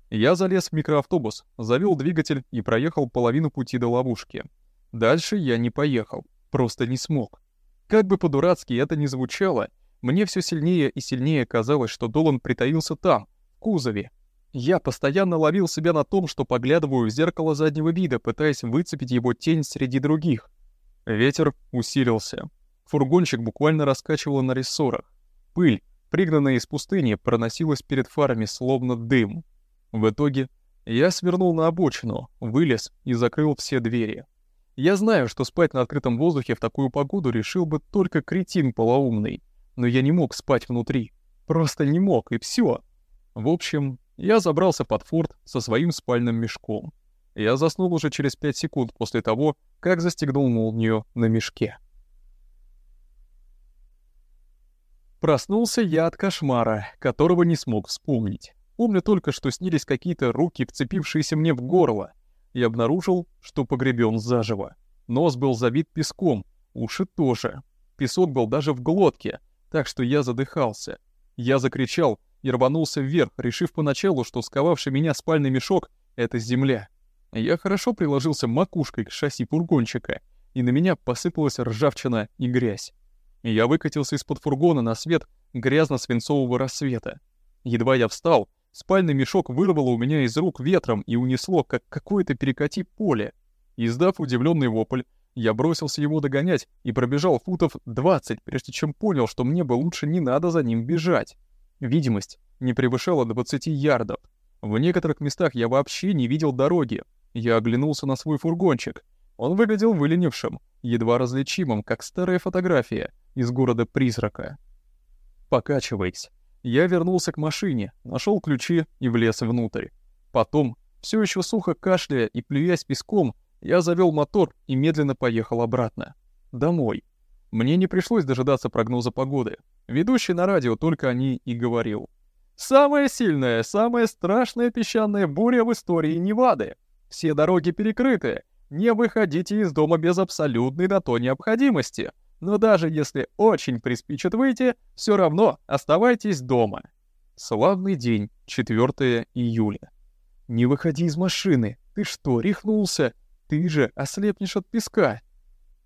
Я залез в микроавтобус, завел двигатель и проехал половину пути до ловушки. Дальше я не поехал, просто не смог. Как бы по-дурацки это ни звучало, мне все сильнее и сильнее казалось, что Долан притаился там, в кузове. Я постоянно ловил себя на том, что поглядываю в зеркало заднего вида, пытаясь выцепить его тень среди других. Ветер усилился. Фургончик буквально раскачивало на рессорах. Пыль, пригнанная из пустыни, проносилась перед фарами, словно дым. В итоге я свернул на обочину, вылез и закрыл все двери. Я знаю, что спать на открытом воздухе в такую погоду решил бы только кретин полоумный но я не мог спать внутри. Просто не мог, и все. В общем, я забрался под форт со своим спальным мешком. Я заснул уже через пять секунд после того, как застегнул молнию на мешке. Проснулся я от кошмара, которого не смог вспомнить. Помню только, что снились какие-то руки, вцепившиеся мне в горло, и обнаружил, что погребен заживо. Нос был забит песком, уши тоже. Песок был даже в глотке — так что я задыхался. Я закричал и рванулся вверх, решив поначалу, что сковавший меня спальный мешок — это земля. Я хорошо приложился макушкой к шасси фургончика, и на меня посыпалась ржавчина и грязь. Я выкатился из-под фургона на свет грязно-свинцового рассвета. Едва я встал, спальный мешок вырвало у меня из рук ветром и унесло, как какое-то перекати поле. Издав удивленный вопль, Я бросился его догонять и пробежал футов 20, прежде чем понял, что мне бы лучше не надо за ним бежать. Видимость не превышала 20 ярдов. В некоторых местах я вообще не видел дороги. Я оглянулся на свой фургончик. Он выглядел выленившим, едва различимым, как старая фотография из города-призрака. Покачиваясь, я вернулся к машине, нашел ключи и влез внутрь. Потом, все еще сухо кашляя и плюясь песком, я завел мотор и медленно поехал обратно. Домой. Мне не пришлось дожидаться прогноза погоды. Ведущий на радио только о ней и говорил. «Самая сильная, самая страшная песчаная буря в истории Невады. Все дороги перекрыты. Не выходите из дома без абсолютной на то необходимости. Но даже если очень приспичит выйти, все равно оставайтесь дома. Славный день, 4 июля. Не выходи из машины. Ты что, рехнулся? Ты же ослепнешь от песка.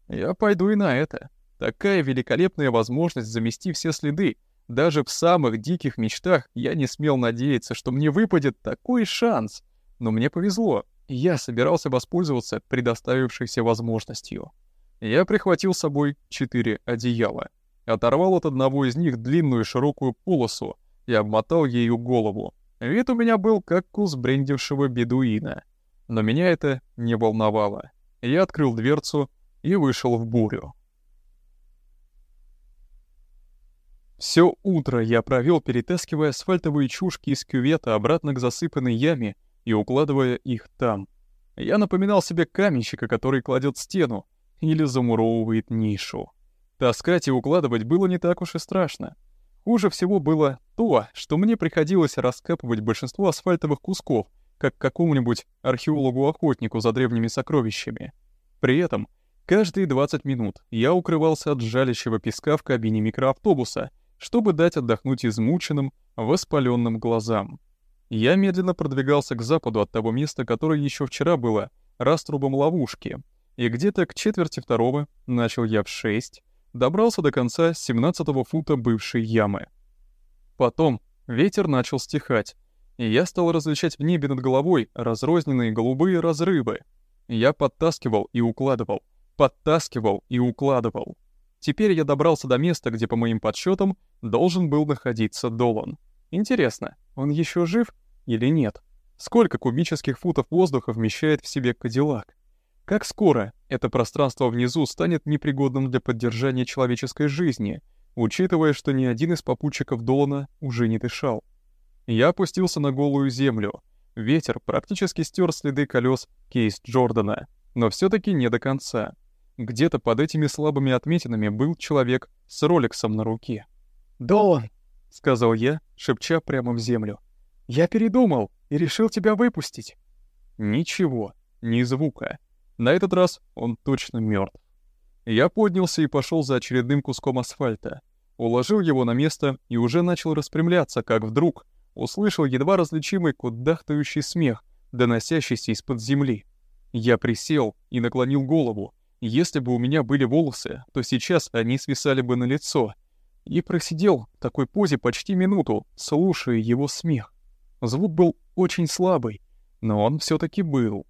Я пойду и на это. Такая великолепная возможность замести все следы. Даже в самых диких мечтах я не смел надеяться, что мне выпадет такой шанс. Но мне повезло я собирался воспользоваться предоставившейся возможностью. Я прихватил с собой четыре одеяла, оторвал от одного из них длинную широкую полосу и обмотал ею голову. Вид у меня был как у сбрендившего бедуина. Но меня это не волновало. Я открыл дверцу и вышел в бурю. Все утро я провел, перетаскивая асфальтовые чушки из кювета обратно к засыпанной яме и укладывая их там. Я напоминал себе каменщика, который кладет стену или замуровывает нишу. Таскать и укладывать было не так уж и страшно. Хуже всего было то, что мне приходилось раскапывать большинство асфальтовых кусков, как какому-нибудь археологу-охотнику за древними сокровищами. При этом каждые 20 минут я укрывался от жалящего песка в кабине микроавтобуса, чтобы дать отдохнуть измученным, воспаленным глазам. Я медленно продвигался к западу от того места, которое еще вчера было раструбом ловушки, и где-то к четверти второго, начал я в шесть, добрался до конца 17 фута бывшей ямы. Потом ветер начал стихать, и я стал различать в небе над головой разрозненные голубые разрывы. Я подтаскивал и укладывал, подтаскивал и укладывал. Теперь я добрался до места, где, по моим подсчетам, должен был находиться Долан. Интересно, он еще жив или нет? Сколько кубических футов воздуха вмещает в себе Кадиллак? Как скоро это пространство внизу станет непригодным для поддержания человеческой жизни, учитывая, что ни один из попутчиков Долана уже не дышал? Я опустился на голую землю. Ветер практически стер следы колес Кейс Джордана, но все таки не до конца. Где-то под этими слабыми отметинами был человек с роликсом на руке. «Долан!» — сказал я, шепча прямо в землю. «Я передумал и решил тебя выпустить». Ничего, ни звука. На этот раз он точно мертв. Я поднялся и пошел за очередным куском асфальта. Уложил его на место и уже начал распрямляться, как вдруг услышал едва различимый кудахтающий смех, доносящийся из-под земли. Я присел и наклонил голову. Если бы у меня были волосы, то сейчас они свисали бы на лицо — и просидел в такой позе почти минуту, слушая его смех. Звук был очень слабый, но он все таки был.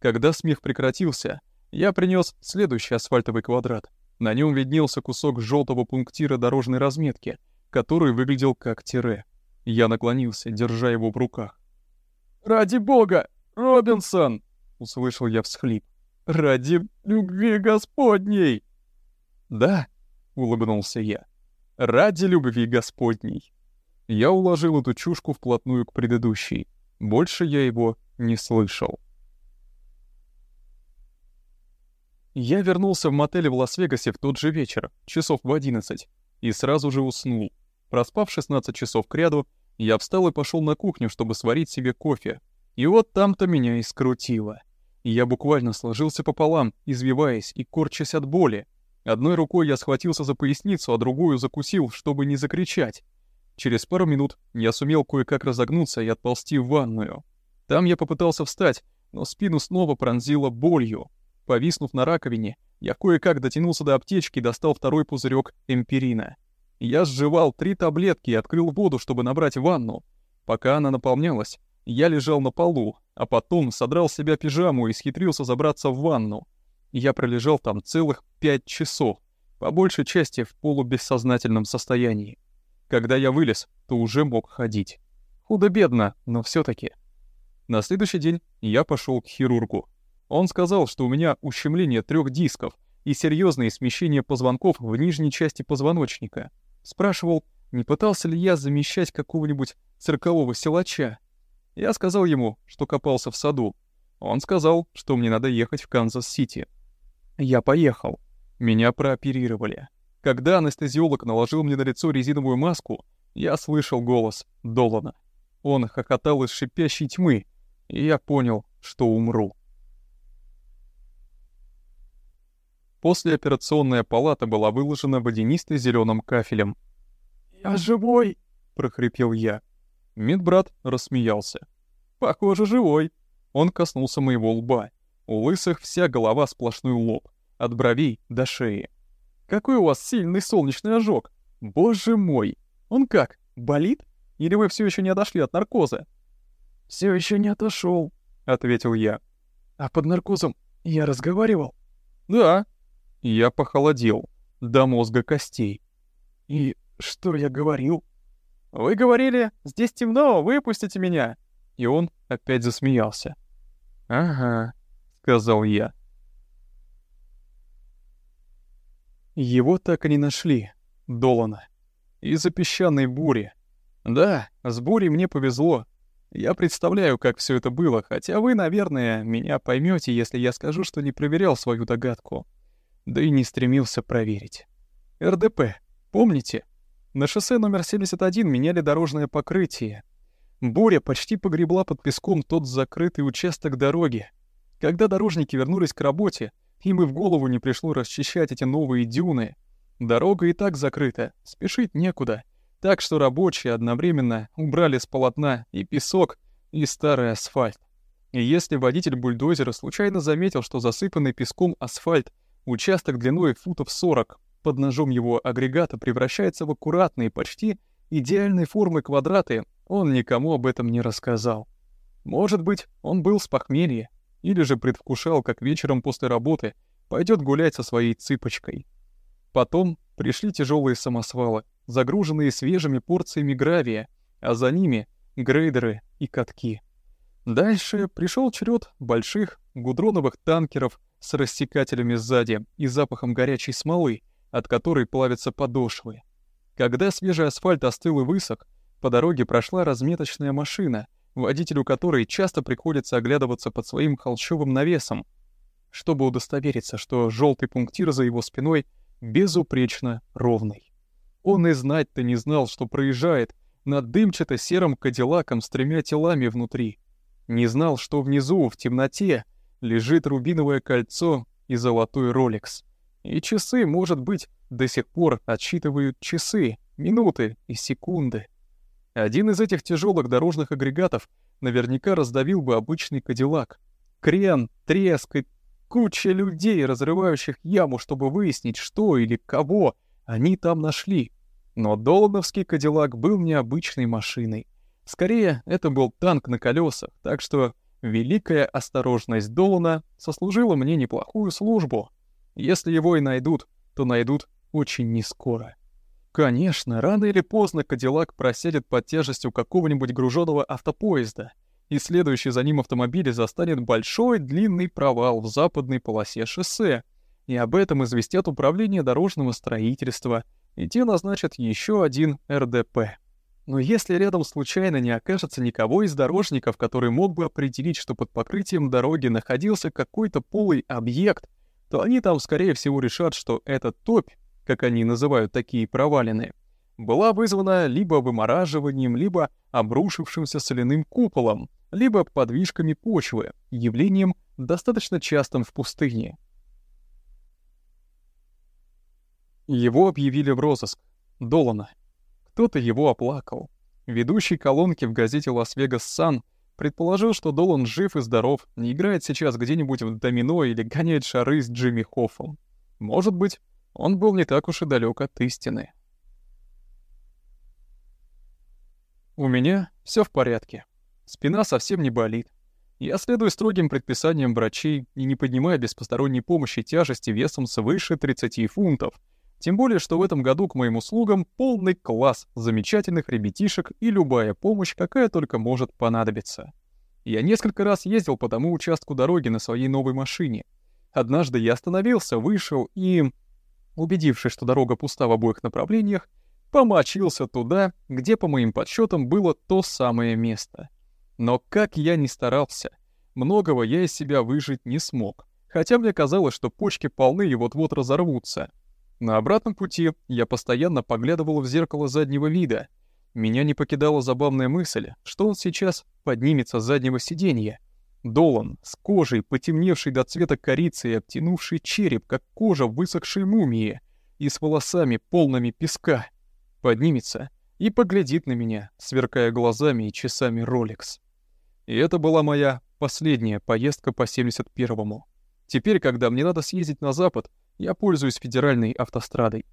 Когда смех прекратился, я принес следующий асфальтовый квадрат. На нем виднелся кусок желтого пунктира дорожной разметки, который выглядел как тире. Я наклонился, держа его в руках. «Ради бога! Робинсон!» — услышал я всхлип. «Ради любви Господней!» «Да», — улыбнулся я ради любви Господней. Я уложил эту чушку вплотную к предыдущей. Больше я его не слышал. Я вернулся в мотеле в Лас-Вегасе в тот же вечер, часов в 11, и сразу же уснул. Проспав 16 часов кряду, я встал и пошел на кухню, чтобы сварить себе кофе. И вот там-то меня и скрутило. Я буквально сложился пополам, извиваясь и корчась от боли, Одной рукой я схватился за поясницу, а другую закусил, чтобы не закричать. Через пару минут я сумел кое-как разогнуться и отползти в ванную. Там я попытался встать, но спину снова пронзило болью. Повиснув на раковине, я кое-как дотянулся до аптечки и достал второй пузырек эмпирина. Я сживал три таблетки и открыл воду, чтобы набрать ванну. Пока она наполнялась, я лежал на полу, а потом содрал с себя пижаму и схитрился забраться в ванну. я пролежал там целых пять часов, по большей части в полубессознательном состоянии. Когда я вылез, то уже мог ходить. Худо-бедно, но все таки На следующий день я пошел к хирургу. Он сказал, что у меня ущемление трех дисков и серьезные смещения позвонков в нижней части позвоночника. Спрашивал, не пытался ли я замещать какого-нибудь циркового силача. Я сказал ему, что копался в саду. Он сказал, что мне надо ехать в Канзас-Сити. Я поехал. Меня прооперировали. Когда анестезиолог наложил мне на лицо резиновую маску, я слышал голос Долана. Он хохотал из шипящей тьмы, и я понял, что умру. Послеоперационная палата была выложена водянисто зеленым кафелем. «Я живой!» — прохрипел я. Медбрат рассмеялся. «Похоже, живой!» Он коснулся моего лба. У лысых вся голова сплошной лоб, от бровей до шеи. «Какой у вас сильный солнечный ожог! Боже мой! Он как, болит? Или вы все еще не отошли от наркоза?» Все еще не отошел, ответил я. «А под наркозом я разговаривал?» «Да». Я похолодел до мозга костей. «И что я говорил?» «Вы говорили, здесь темно, выпустите меня!» И он опять засмеялся. «Ага», — сказал я. Его так и не нашли, Долана. Из-за песчаной бури. Да, с бурей мне повезло. Я представляю, как все это было, хотя вы, наверное, меня поймете, если я скажу, что не проверял свою догадку. Да и не стремился проверить. РДП, помните? На шоссе номер 71 меняли дорожное покрытие. Буря почти погребла под песком тот закрытый участок дороги. Когда дорожники вернулись к работе, им и в голову не пришло расчищать эти новые дюны. Дорога и так закрыта, спешить некуда. Так что рабочие одновременно убрали с полотна и песок, и старый асфальт. И если водитель бульдозера случайно заметил, что засыпанный песком асфальт, участок длиной футов 40, под ножом его агрегата превращается в аккуратные, почти идеальной формы квадраты, он никому об этом не рассказал. Может быть, он был с похмелья, или же предвкушал, как вечером после работы пойдет гулять со своей цыпочкой. Потом пришли тяжелые самосвалы, загруженные свежими порциями гравия, а за ними грейдеры и катки. Дальше пришел черед больших гудроновых танкеров с рассекателями сзади и запахом горячей смолы, от которой плавятся подошвы. Когда свежий асфальт остыл и высох, по дороге прошла разметочная машина, водителю которой часто приходится оглядываться под своим холщовым навесом, чтобы удостовериться, что желтый пунктир за его спиной безупречно ровный. Он и знать-то не знал, что проезжает над дымчато-серым кадиллаком с тремя телами внутри. Не знал, что внизу, в темноте, лежит рубиновое кольцо и золотой роликс. И часы, может быть, до сих пор отсчитывают часы, минуты и секунды. Один из этих тяжелых дорожных агрегатов наверняка раздавил бы обычный кадиллак. Крен, треск и куча людей, разрывающих яму, чтобы выяснить, что или кого они там нашли. Но Долановский кадиллак был необычной машиной. Скорее, это был танк на колесах, так что великая осторожность Долана сослужила мне неплохую службу. Если его и найдут, то найдут очень нескоро. Конечно, рано или поздно Кадиллак просядет под тяжестью какого-нибудь груженного автопоезда, и следующий за ним автомобиль застанет большой длинный провал в западной полосе шоссе, и об этом известят Управление дорожного строительства, и те назначат еще один РДП. Но если рядом случайно не окажется никого из дорожников, который мог бы определить, что под покрытием дороги находился какой-то полый объект, то они там, скорее всего, решат, что это топь, как они называют такие провалины, была вызвана либо вымораживанием, либо обрушившимся соляным куполом, либо подвижками почвы, явлением достаточно частым в пустыне. Его объявили в розыск. Долана. Кто-то его оплакал. Ведущий колонки в газете «Лас-Вегас Сан» Предположил, что Долан жив и здоров, не играет сейчас где-нибудь в домино или гоняет шары с Джимми Хоффом. Может быть, он был не так уж и далек от истины. У меня все в порядке. Спина совсем не болит. Я следую строгим предписаниям врачей и не поднимаю без посторонней помощи тяжести весом свыше 30 фунтов. Тем более, что в этом году к моим услугам полный класс замечательных ребятишек и любая помощь, какая только может понадобиться. Я несколько раз ездил по тому участку дороги на своей новой машине. Однажды я остановился, вышел и, убедившись, что дорога пуста в обоих направлениях, помочился туда, где, по моим подсчетам, было то самое место — но как я ни старался, многого я из себя выжить не смог, хотя мне казалось, что почки полны и вот-вот разорвутся. На обратном пути я постоянно поглядывал в зеркало заднего вида. Меня не покидала забавная мысль, что он сейчас поднимется с заднего сиденья. Долан, с кожей, потемневшей до цвета корицы и обтянувший череп, как кожа высохшей мумии, и с волосами, полными песка, поднимется и поглядит на меня, сверкая глазами и часами Rolex. И это была моя последняя поездка по 71-му. Теперь, когда мне надо съездить на запад, я пользуюсь федеральной автострадой.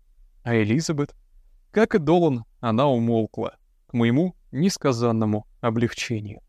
А Элизабет? Как и Долан, она умолкла, к моему несказанному облегчению.